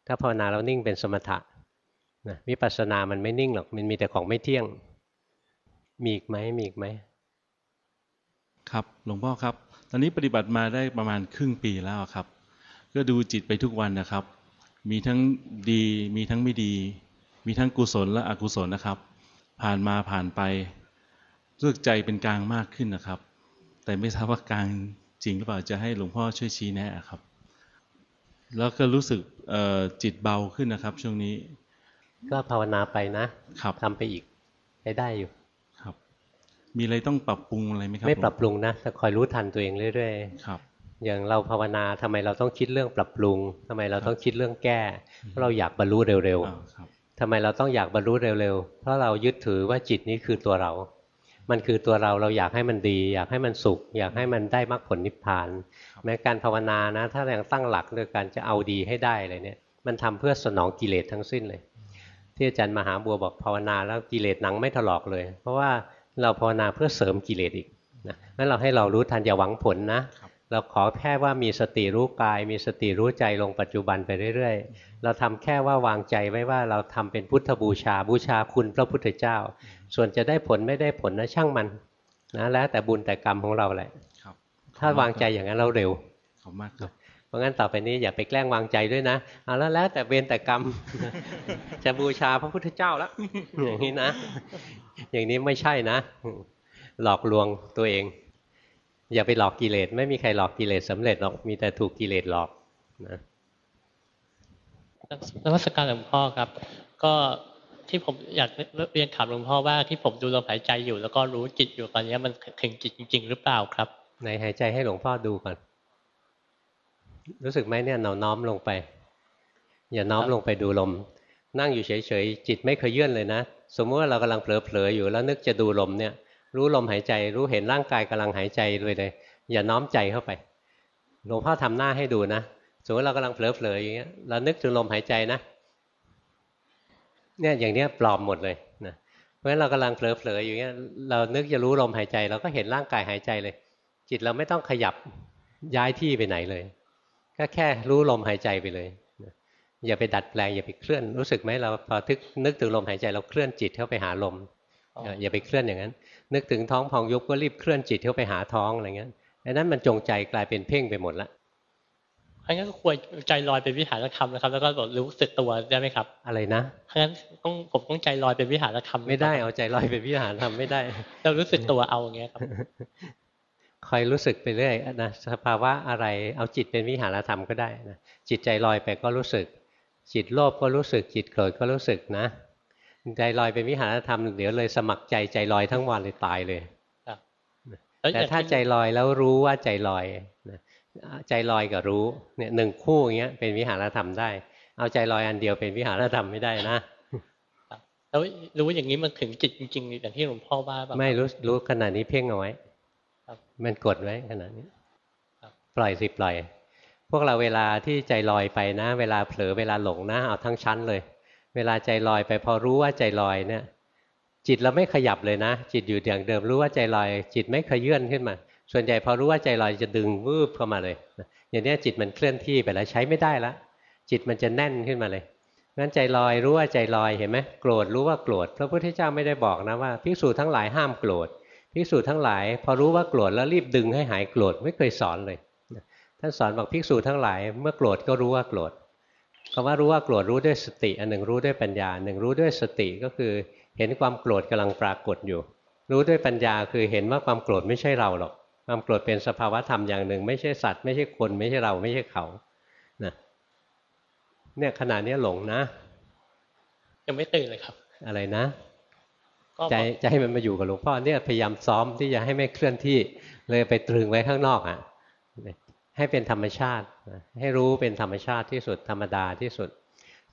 ถ้าภาวนาแล้วนิ่งเป็นสมถะนะวิปัสสนามันไม่นิ่งหรอกมันมีแต่ของไม่เที่ยง มีอีกไหมมีอีกไหมครับหลวงพ่อครับ ตอนนี้ปฏิบัติมาได้ประมาณครึ่งปีแล้วครับ ก็ดูจิตไปทุกวันนะครับ มีทั้งดีมีทั้งไม่ดี มีทั้งกุศลและอกุศลนะครับ ผ่านมาผ่านไปรู้สึกใจเป็นกลางมากขึ้นนะครับ แต่ไม่ทราบว่ากลางจริงหรือเปล่าจะให้หลวงพ่อช่วยชี้แนะครับ แล้วก็รู้สึกจิตเบาขึ้นนะครับ ช่วงนี้ ก็ภาวนาไปนะครับทำไปอีกใช้ได้อยู่ครับ มีอะไรต้องปรับปรุงอะไรไหมครับ ไม่ปรับปรุงนะแต่คอยรู้ทันตัวเองเรื่อยๆครับอย่างเราภาวนาทำไมเราต้องคิดเรื่องปรับปรุงทำไมเราต้องคิดเรื่องแก้เพราะเราอยากบรรลุเร็วๆทำไมเราต้องอยากบรรลุเร็วๆเพราะเรายึดถือว่าจิตนี้คือตัวเรา มันคือตัวเราเราอยากให้มันดี อยากให้มันสุข อยากให้มันได้มรรคผลนิพพาน แม้การภาวนานะ ถ้ายังตั้งหลักโดยการจะเอาดีให้ได้อะไรเนี่ย มันทำเพื่อสนองกิเลสทั้งสิ้นเลย ที่อาจารย์มหาบัวบอกภาวนาแล้วกิเลสหนังไม่ถลอกเลย เพราะว่าเราภาวนาเพื่อเสริมกิเลสอีกนะงั้นเราให้เรารู้ทันอย่าหวังผลนะ เราขอแค่ว่ามีสติรู้กาย มีสติรู้ใจลงปัจจุบันไปเรื่อยๆ เราทำแค่ว่าวางใจไว้ว่าเราทำเป็นพุทธบูชาบูชาคุณพระพุทธเจ้า ส่วนจะได้ผลไม่ได้ผลนะช่างมันนะแล้วแต่บุญแต่กรรมของเราแหละถ้าวางใจอย่างนั้นเราเร็วขอบมากครับเพราะงั้นต่อไปนี้อย่าไปแกล้งวางใจด้วยนะเอาแล้วแล้วแต่เวรแต่กรรม จะบูชาพระพุทธเจ้าแล้วอย่างนี้นะ อย่างนี้ไม่ใช่นะ หลอกลวงตัวเอง อย่าไปหลอกกิเลสไม่มีใครหลอกกิเลสสาเร็จหรอกมีแต่ถูกกิเลสหลอกนะนวัตการหลวงพ่อครับ ก็ที่ผมอยากเรียนถามหลวงพ่อว่าที่ผมดูลมหายใจอยู่ แล้วก็รู้จิตอยู่ตอนนี้มันถึงจิตจริง ๆ หรือเปล่าครับในหายใจให้หลวงพ่อดูก่อน รู้สึกไหมเนี่ยเราน้อมลงไป อย่าน้อมลงไปดูลม นั่งอยู่เฉยๆจิตไม่เคยเยื่อนเลยนะ สมมติว่าเรากำลังเผลอๆอยู่แล้วนึกจะดูลมเนี่ย รู้ลมหายใจ รู้เห็นร่างกายกำลังหายใจเลยเลย อย่าน้อมใจเข้าไป หลวงพ่อทำหน้าให้ดูนะสมมติเรากำลังเผลอๆอย่างเงี้ยเรานึกถึงลมหายใจนะเนี่ยอย่างเนี้ยปลอมหมดเลยนะเพราะฉะนั้นเรากำลังเผลอๆอยู่เงี้ยเรานึกจะรู้ลมหายใจ เราก็เห็นร่างกายหายใจเลย จิตเราไม่ต้องขยับย้ายที่ไปไหนเลย ก็แค่รู้ลมหายใจไปเลยอย่าไปดัดแปลงอย่าไปเคลื่อนรู้สึกไหมเราพอทึกนึกถึงลมหายใจเราเคลื่อนจิตเข้าไปหาลมอย่าไปเคลื่อนอย่างนั้น นึกถึงท้องพองยุบก็รีบเคลื่อนจิตเข้าไปหาท้องอะไรเงี้ยอันนั้นมันจงใจกลายเป็นเพ่งไปหมดละอันนั้นก็ควรใจลอยเป็นวิหารธรรมนะครับ แล้วก็รู้สึกตัวได้ไหมครับ อะไรนะเพราะฉะนั้นต้องผมต้องใจลอยเป็นวิหารธรรมไม่ได้เอาใจลอยเป็นวิหารธรรมไม่ได้ เรารู้สึกตัวเอาอย่างเงี้ยครับคอยรู้สึกไปเรื่อยนะสภาวะอะไรเอาจิตเป็นวิหารธรรมก็ได้นะจิตใจลอยไปก็รู้สึก จิตโลภก็รู้สึก จิตโกรธก็รู้สึกนะ ใจลอยเป็นวิหารธรรมเดี๋ยวเลยสมัครใจใจลอยทั้งวันเลยตายเลยแต่ถ้าใจลอยแล้วรู้ว่าใจลอยใจลอยกับรู้เนี่ยหนึ่งคู่อย่างเงี้ยเป็นวิหารธรรมได้ เอาใจลอยอันเดียวเป็นวิหารธรรมไม่ได้นะแล้วรู้อย่างนี้มันถึงจิตจริงๆอย่างที่หลวงพ่อว่าไม่รู้รู้ขนาดนี้เพ่งเอาไว้มันกดไว้ขนาดนี้ปล่อยสิปล่อย พวกเราเวลาที่ใจลอยไปนะ เวลาเผลอเวลาหลงนะเอาทั้งชั้นเลย เวลาใจลอยไปพอรู้ว่าใจลอยเนี่ย จิตเราไม่ขยับเลยนะ จิตอยู่อย่างเดิมรู้ว่าใจลอย จิตไม่ขยื่นขึ้นมา ส่วนใหญ่พอรู้ว่าใจลอยจะดึงวืบเข้ามาเลย อย่างนี้จิตมันเคลื่อนที่ไปแล้วใช้ไม่ได้ละจิตมันจะแน่นขึ้นมาเลยงั้นใจลอยรู้ว่าใจลอยเห็นไหมโกรธรู้ว่าโกรธพระพุทธเจ้าไม่ได้บอกนะว่าภิกษุทั้งหลายห้ามโกรธภิกษุทั้งหลาย พอรู้ว่าโกรธแล้วรีบดึงให้หายโกรธไม่เคยสอนเลยท่านสอนบอกภิกษุทั้งหลาย เมื่อโกรธก็รู้ว่าโกรธ คำว่ารู้ว่าโกรธรู้ด้วยสติอันหนึ่งรู้ด้วยปัญญาหนึ่งรู้ด้วยสติก็คือเห็นความโกรธกำลังปรากฏอยู่ รู้ด้วยปัญญาคือเห็นว่าความโกรธไม่ใช่เราหรอกความโกรธเป็นสภาวะธรรมอย่างหนึ่ง ไม่ใช่สัตว์ไม่ใช่คนไม่ใช่เราไม่ใช่เขานะเนี่ยขนาดนี้หลงนะยังไม่ตื่นเลยครับ อะไรนะใจจะให้มันมาอยู่กับหลวงพ่อเนี่ยพยายามซ้อมที่จะให้ไม่เคลื่อนที่เลยไปตรึงไว้ข้างนอกอะ ให้เป็นธรรมชาติ ให้รู้เป็นธรรมชาติที่สุดธรรมดาที่สุด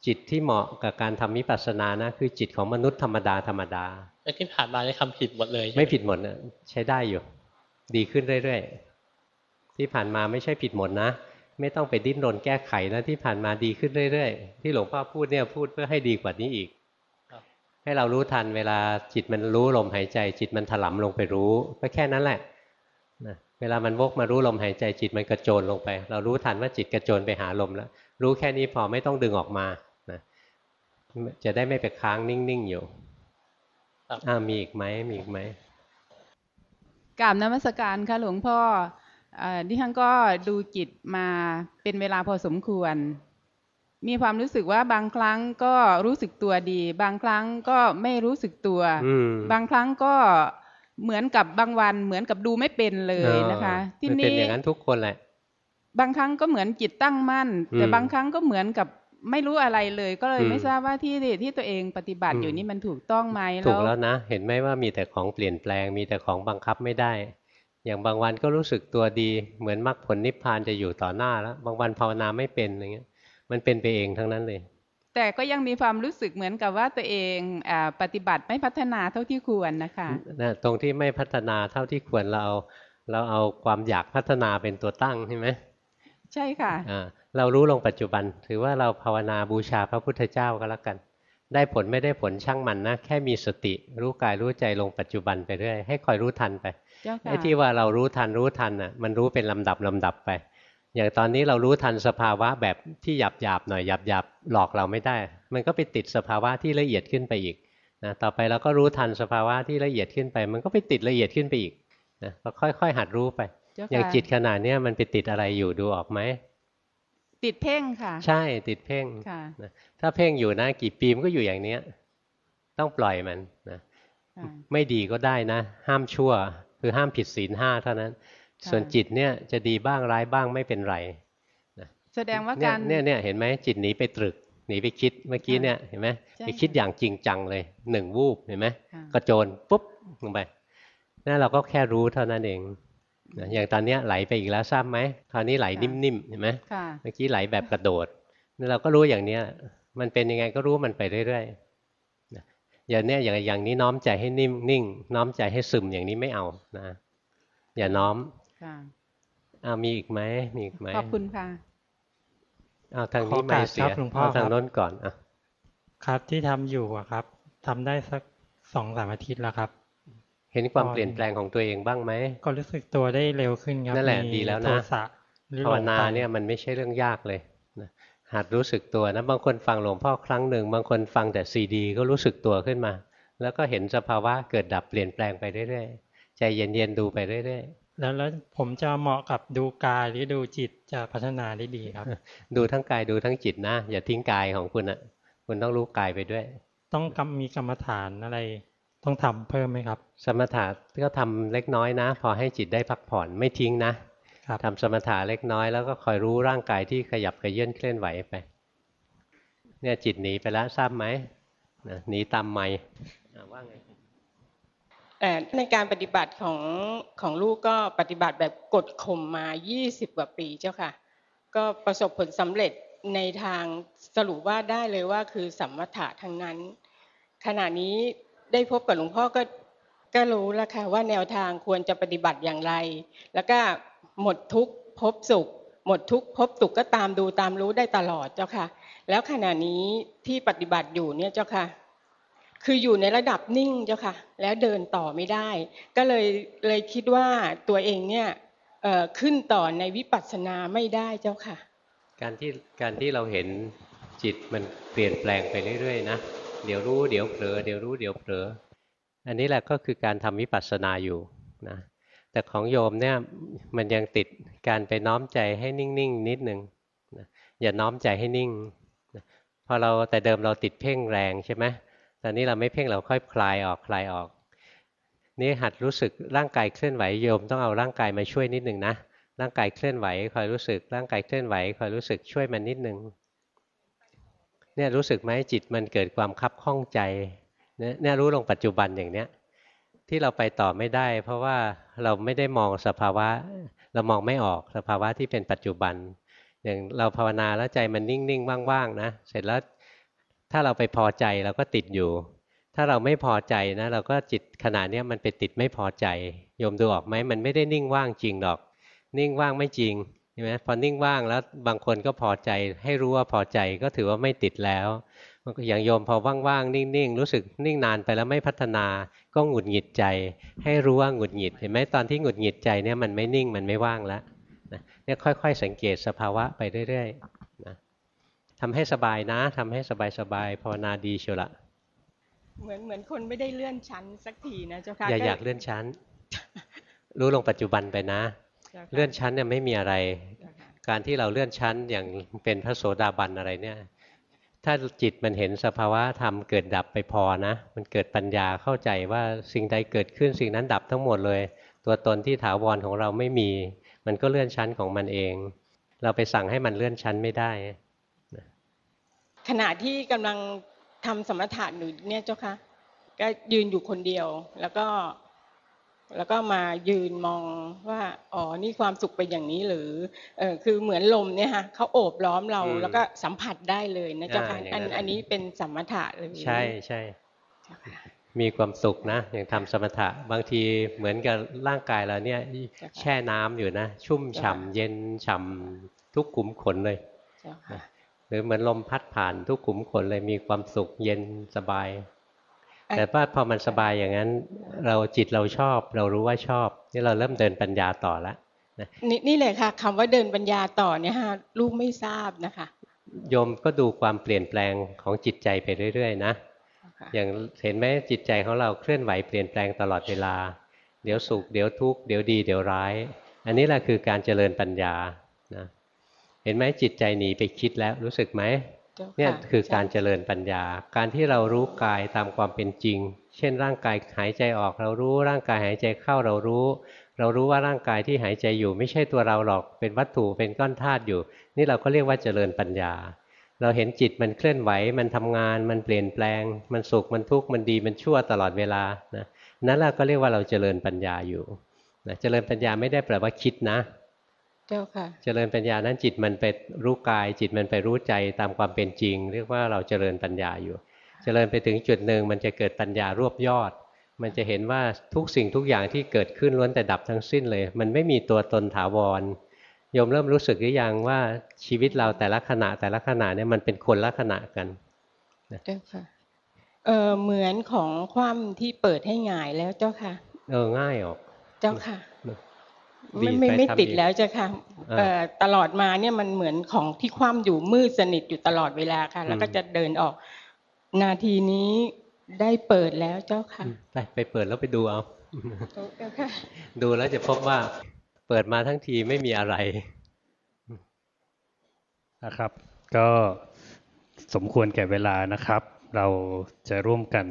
จิตที่เหมาะกับการทำมิปัสสนานะคือจิตของมนุษย์ธรรมดาธรรมดาแที่ผ่านมาได้คำผิดหมดเลย ไม่ผิดหมดนะใช้ได้อยู่ ดีขึ้นเรื่อยๆที่ผ่านมาไม่ใช่ผิดหมดนะไม่ต้องไปดิ้นรนแก้ไขนะที่ผ่านมาดีขึ้นเรื่อยๆ ที่หลวงพ่อพูดเนี่ยพูดเพื่อให้ดีกว่านี้อีก ให้เรารู้ทันเวลาจิตมันรู้ลมหายใจ จิตมันถลำลงไปรู้ ก็แค่นั้นแหละนะ เวลามันวกมารู้ลมหายใจจิตมันกระโจนลงไป เรารู้ทันว่าจิตกระโจนไปหาลมแล้ว รู้แค่นี้พอไม่ต้องดึงออกมานะจะได้ไม่ไปค้างนิ่งๆอยู่อ่ามีอีกไหมมีอีกไหมกราบนมัสการค่ะหลวงพ่อดิฉันก็ดูจิตมาเป็นเวลาพอสมควร มีความรู้สึกว่าบางครั้งก็รู้สึกตัวดี บางครั้งก็ไม่รู้สึกตัวอืมบางครั้งก็ เหมือนกับบางวันเหมือนกับดูไม่เป็นเลยนะคะที่ที่นี่เป็นนี้อย่างนั้นทุกคนแหละ บางครั้งก็เหมือนจิตตั้งมั่น แต่อืมบางครั้งก็เหมือนกับไม่รู้อะไรเลยก็เลยอืมไม่ทราบว่าที่ที่ตัวเองปฏิบัติอยู่อืมนี่มันถูกต้องไหมถูกแล้วนะ เห็นไหมว่ามีแต่ของเปลี่ยนแปลง มีแต่ของบังคับไม่ได้ อย่างบางวันก็รู้สึกตัวดีเหมือนมรรคผลนิพพานจะอยู่ต่อหน้าแล้ว บางวันภาวนาไม่เป็นอะไรเงี้ย มันเป็นไปเองทั้งนั้นเลย แต่ก็ยังมีความรู้สึกเหมือนกับว่าตัวเองอ่าปฏิบัติไม่พัฒนาเท่าที่ควรนะคะนะตรงที่ไม่พัฒนาเท่าที่ควรเราเอาเราเอาความอยากพัฒนาเป็นตัวตั้งใช่ไหมใช่ค่ะอ่าเรารู้ลงปัจจุบัน ถือว่าเราภาวนาบูชาพระพุทธเจ้าก็แล้วกัน ได้ผลไม่ได้ผลช่างมันนะแค่มีสติ รู้กายรู้ใจลงปัจจุบันไปเรื่อยให้คอยรู้ทันไปเจ้าค่ะไอ้ที่ว่าเรารู้ทันรู้ทันอะ มันรู้เป็นลำดับลำดับไป อย่างตอนนี้เรารู้ทันสภาวะแบบที่หยาบหยาบๆหน่อยหยาบหยาบๆหลอกเราไม่ได้ มันก็ไปติดสภาวะที่ละเอียดขึ้นไปอีกนะต่อไปเราก็รู้ทันสภาวะที่ละเอียดขึ้นไป มันก็ไปติดละเอียดขึ้นไปอีกนะเราค่อย ๆ หัดรู้ไปเจ้าค่ะอย่างจิตขนาดเนี้ยมันไปติดอะไรอยู่ดูออกไหมติดเพ่งค่ะ ใช่ติดเพ่งค่ะนะถ้าเพ่งอยู่นะกี่ปีมันก็อยู่อย่างเนี้ย ต้องปล่อยมันนะค่ะไม่ดีก็ได้นะ ห้ามชั่ว คือห้ามผิดศีลห้าเท่านั้นค่ะ ส่วนจิตเนี่ยจะดีบ้างร้ายบ้างไม่เป็นไรแสดงว่าเนี่ยการเนี่ยเนี่ยเห็นไหมจิตหนีไปตรึกหนีไปคิดเมื่อกี้เนี่ยเห็นไหมใช่ไปคิดอย่างจริงจังเลยหนึ่งวูบเห็นไหมค่ะกระโจนปุ๊บลงไปนั่นเราก็แค่รู้เท่านั้นเองนะอย่างตอนเนี้ยไหลไปอีกแล้วทราบไหมคราวนี้ไหลนิ่มๆเห็นไหมค่ะเมื่อกี้ไหลแบบกระโดดนี่เราก็รู้อย่างเนี้ย มันเป็นยังไงก็รู้มันไปเรื่อยๆนะอย่างเนี้ยอย่างอย่างนี้น้อมใจให้นิ่มนิ่ง น้อมใจให้ซึมอย่างนี้ไม่เอานะ อย่าน้อม ค่ะอ้าวมีอีกไหมมีอีกไหมขอบคุณค่ะอ้าวทางขอนี้โอไม่กาสเสีครัยบหลวงพ่อเอาทางครับโน้นก่อนอะครับที่ทำอยู่อะครับทำได้สักสองสามอาทิตย์แล้วครับ เห็นความตอนเปลี่ยนแปลงของตัวเองบ้างไหมก็รู้สึกตัวได้เร็วขึ้นครับนั่นแหละมีดีแล้วโทนะสะหรือภาวหลงนาไปเนี่ยมันไม่ใช่เรื่องยากเลยนะหัดรู้สึกตัวนะบางคนฟังหลวงพ่อครั้งหนึ่งบางคนฟังแต่ซีดี ก็รู้สึกตัวขึ้นมา แล้วก็เห็นสภาวะเกิดดับเปลี่ยนแปลงไปเรื่อยๆใจเย็นๆดูไปเรื่อย แล้วแล้วผมจะเหมาะกับดูกายหรือดูจิตจะพัฒนาได้ดีครับๆดูทั้งกายดูทั้งจิตนะ อย่าทิ้งกายของคุณอะ คุณต้องรู้กายไปด้วย ต้องกำมีกรรมฐานอะไร ต้องทำเพิ่มไหมครับ สมถะก็ทำเล็กน้อยนะ พอให้จิตได้พักผ่อนไม่ทิ้งนะครับทำสมถะเล็กน้อยแล้วก็คอยรู้ร่างกายที่ขยับกระเยื่อนเคลื่อนไหวไป เนี่ยจิตหนีไปแล้วทราบไหมนะหนีตามไม่อะว่าไงเอ่อ ในการปฏิบัติของของลูกก็ปฏิบัติแบบกดข่มมา 20 กว่าปีเจ้าค่ะ ก็ประสบผลสำเร็จในทางสรุปว่าได้เลยว่าคือสัมมถะทั้งนั้น ขณะนี้ได้พบกับหลวงพ่อก็ก็รู้แล้วค่ะว่าแนวทางควรจะปฏิบัติอย่างไร แล้วก็หมดทุกพบสุข หมดทุกพบสุขก็ตามดูตามรู้ได้ตลอดเจ้าค่ะ แล้วขณะนี้ที่ปฏิบัติอยู่เนี่ยเจ้าค่ะ คืออยู่ในระดับนิ่งเจ้าค่ะ แล้วเดินต่อไม่ได้ ก็เลยเลยคิดว่าตัวเองเนี่ยขึ้นต่อในวิปัสสนาไม่ได้เจ้าค่ะ การที่การที่เราเห็นจิตมันเปลี่ยนแปลงไปเรื่อยๆนะเดี๋ยวรู้เดี๋ยวเผลอเดี๋ยวรู้เดี๋ยวเผลออันนี้แหละก็คือการทำวิปัสสนาอยู่นะแต่ของโยมเนี่ยมันยังติดการไปน้อมใจให้นิ่งๆนิดนึงนะอย่าน้อมใจให้นิ่งนะพอเราแต่เดิมเราติดเพ่งแรงใช่ไหม ตอนนี้เราไม่เพ่งเราค่อยคลายออกคลายออก นี่หัดรู้สึกร่างกายเคลื่อนไหวโยมต้องเอาร่างกายมาช่วยนิดนึงนะร่างกายเคลื่อนไหวคอยรู้สึกร่างกายเคลื่อนไหวคอยรู้สึกช่วยมันนิดนึงเนี่ยรู้สึกไหมจิตมันเกิดความคับข้องใจเนี่ยเนี่ยรู้ลงปัจจุบันอย่างเนี้ยที่เราไปต่อไม่ได้ เพราะว่าเราไม่ได้มองสภาวะ เรามองไม่ออกสภาวะที่เป็นปัจจุบัน อย่างเราภาวนาแล้วใจมันนิ่งๆว่างๆนะเสร็จแล้ว ถ้าเราไปพอใจเราก็ติดอยู่ ถ้าเราไม่พอใจนะ เราก็จิตขณะนี้มันไปติดไม่พอใจโยมดูออกไหมมันไม่ได้นิ่งว่างจริงหรอก นิ่งว่างไม่จริงใช่ไหมพอนิ่งว่างแล้วบางคนก็พอใจ ให้รู้ว่าพอใจก็ถือว่าไม่ติดแล้วอย่างโยมพอว่างๆนิ่งๆรู้สึกนิ่งนานไปแล้วไม่พัฒนาก็หงุดหงิดใจ ให้รู้ว่าหงุดหงิดเห็นไหมตอนที่หงุดหงิดใจเนี่ยมันไม่นิ่งมันไม่ว่างแล้วเนี่ยค่อย ๆ สังเกตสภาวะไปเรื่อยๆ ทำให้สบายนะทำให้สบายๆภาวนาดีเชียวละเหมือนเหมือนคนไม่ได้เลื่อนชั้นสักทีนะเจ้าค่ะอย่าอยากเลื่อนชั้น รู้ลงปัจจุบันไปนะจ้าค่ะเลื่อนชั้นเนี่ยไม่มีอะไร การที่เราเลื่อนชั้นอย่างเป็นพระโสดาบันอะไรเนี่ย ถ้าจิตมันเห็นสภาวะธรรมเกิดดับไปพอนะ มันเกิดปัญญาเข้าใจว่าสิ่งใดเกิดขึ้นสิ่งนั้นดับทั้งหมดเลย ตัวตนที่ถาวรของเราไม่มี มันก็เลื่อนชั้นของมันเอง เราไปสั่งให้มันเลื่อนชั้นไม่ได้ ขณะที่กำลังทำสมถะหนูเนี่ยเจ้าค่ะก็ยืนอยู่คนเดียว แล้วก็ แล้วก็มายืนมองว่าอ๋อนี่ความสุขเป็นอย่างนี้หรือเออคือเหมือนลมเนี่ยฮะเขาโอบล้อมเรา แล้วก็สัมผัสได้เลยนะเจ้าค่ะอันอันนี้เป็นสมถะเลยใช่ใช่มีความสุขนะอย่างทำสมถะบางทีเหมือนกับร่างกายเราเนี่ยแช่น้ำอยู่นะ ชุ่มฉ่ำเย็นฉ่ำทุกขุมขนเลย หรือเหมือนลมพัดผ่านทุกขุมขนเลยมีความสุขเย็นสบาย แต่ว่าพอมันสบายอย่างนั้น เราจิตเราชอบ เรารู้ว่าชอบ นี่เราเริ่มเดินปัญญาต่อแล้วนี่นี่เลยค่ะคำว่าเดินปัญญาต่อเนี่ยฮะลูกไม่ทราบนะคะโยมก็ดูความเปลี่ยนแปลงของจิตใจไปเรื่อยๆนะอย่างเห็นไหมจิตใจของเราเคลื่อนไหวเปลี่ยนแปลงตลอดเวลา เดี๋ยวสุขเดี๋ยวทุกข์เดี๋ยวดีเดี๋ยวร้าย อันนี้แหละคือการเจริญปัญญานะ เห็นไหมจิตใจหนีไปคิดแล้วรู้สึกไหมเนี่ยคือการเจริญปัญญา การที่เรารู้กายตามความเป็นจริง เช่น ร่างกายหายใจออกเรารู้ ร่างกายหายใจเข้าเรารู้ เรารู้ว่าร่างกายที่หายใจอยู่ ไม่ใช่ตัวเราหรอกเป็นวัตถุเป็นก้อนธาตุอยู่ นี่เราก็เรียกว่าเจริญปัญญา เราเห็นจิตมันเคลื่อนไหว มันทำงาน มันเปลี่ยนแปลง มันสุขมันทุกข์มันดีมันชั่วตลอดเวลานะนั่นเราก็เรียกว่าเราเจริญปัญญาอยู่นะเจริญปัญญาไม่ได้แปลว่าคิดนะ เจ้าค่ะ เจริญปัญญานั้นจิตมันไปรู้กาย จิตมันไปรู้ใจตามความเป็นจริง เรียกว่าเราเจริญปัญญาอยู่ เจริญไปถึงจุดหนึ่งมันจะเกิดปัญญารวบยอด มันจะเห็นว่าทุกสิ่งทุกอย่างที่เกิดขึ้นล้วนแต่ดับทั้งสิ้นเลย มันไม่มีตัวตนถาวรโยมเริ่มรู้สึกหรือยังว่าชีวิตเราแต่ละขณะแต่ละขณะเนี่ยมันเป็นคนละขณะกันเจ้าค่ะเออเหมือนของความที่เปิดให้ง่ายแล้วเจ้าค่ะ เออง่ายออก เจ้าค่ะ ไม่ไม่ไม่ติดแล้วจ้ะค่ะตลอดมาเนี่ยมันเหมือนของที่คว่ำอยู่มืดสนิทอยู่ตลอดเวลาค่ะ แล้วก็จะเดินออก นาทีนี้ได้เปิดแล้วเจ้าค่ะ ไปไปเปิดแล้วไปดูเอาดูแล้วจะพบว่าเปิดมาทั้งทีไม่มีอะไรนะครับ ก็สมควรแก่เวลานะครับ เราจะร่วมกัน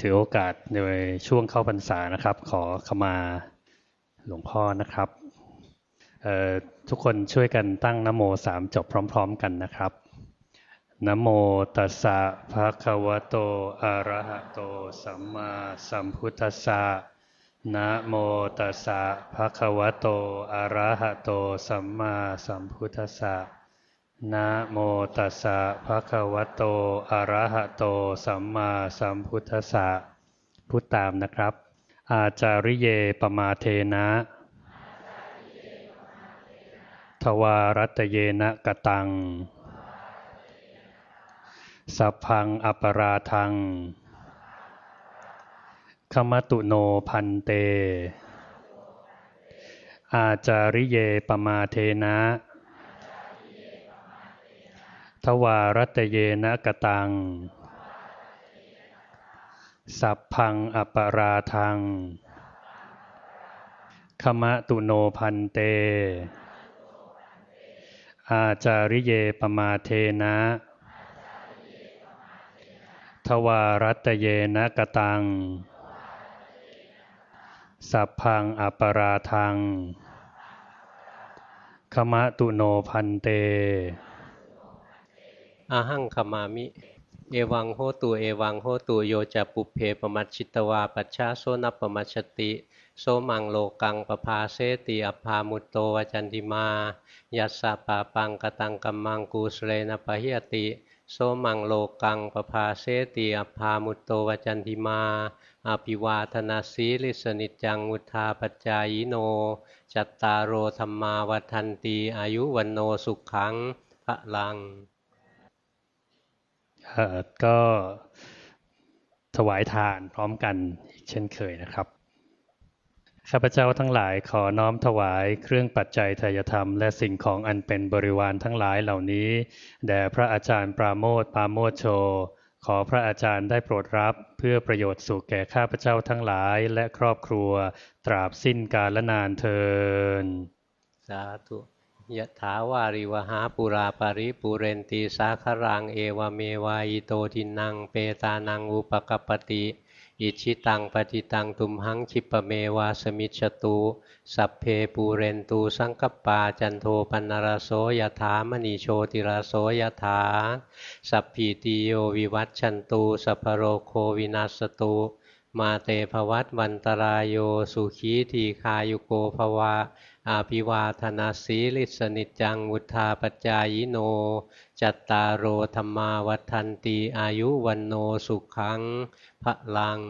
ถือโอกาสในช่วงเข้าพรรษานะครับ ขอขมา หลวงพ่อนะครับ ทุกคนช่วยกันตั้งนโมสามจบพร้อม ๆ กันนะครับนโมตัสสะภะคะวะโต อะระหะโต สัมมาสัมพุทธัสสะนะโมตัสสะภะคะวะโต อะระหะโต สัมมาสัมพุทธัสสะนะโมตัสสะภะคะวะโต อะระหะโต สัมมาสัมพุทธัสสะพูดตามนะครับ อาจาริเยปมาเทนะทวารัตเยนะกตัง สัพพังอปราทังขมตุโนพันเต อาจาริเยปมาเทนะ ทวารัตเยนะกตัง สัพพังอปราทังขมะตุโนพันเต อาจาริเยปมาเทนะ ทวารัตเยนะกตัง สัพพังอปราทังขมะตุโนพันเต อาหังขมามิ เอวังโหตู เอวังโหตูโยจะปุเพปมัชชิตวา ปัชชาโซนัปมัชติ โสมังโลกังปภาเสติอภามุตโตวจันติมา ยัสสะปาปังกตังกัมมังกูสเลนะปะหิยติ โสมังโลกังปภาเสติอภามุตโตวจันติมาอภิวาธนาสีลิสนิจังุทาปจายโน จัตตารโอธรรมาวันตีอายุวันโนสุขังพระลัง ก็ถวายทานพร้อมกันอีกเช่นเคยนะครับ ข้าพเจ้าทั้งหลายขอน้อมถวายเครื่องปัจจัยทายธรรม และสิ่งของอันเป็นบริวารทั้งหลายเหล่านี้แด่พระอาจารย์ปราโมทปาโมทโช ขอพระอาจารย์ได้โปรดรับ เพื่อประโยชน์สุขแก่ข้าพเจ้าทั้งหลายและครอบครัว ตราบสิ้นกาลนานเทินสาธุ ยะถาวาริวหาปุราปาริปุเรนตีสาครังเอวเมวายโตทินังเปตานังอุปกปปติ อิชิตังปฏิตังตุมหังคิปะเมวาสมิจฉตุสัพเพปูเรนตูสังกปาจันโทปนรโสยถามณีโชติรโสยถา สัพพีติโยวิวัตชันตูสัพโรโควินัสตุมาเตภวัตวันตรายโยสุขีทีคายุโกภวา อาภิวาธนาสีลิสนิจังวุธาปจายโน จัตตารโรธรรมาวัฏันตีอายุวันโนสุขังพระลัง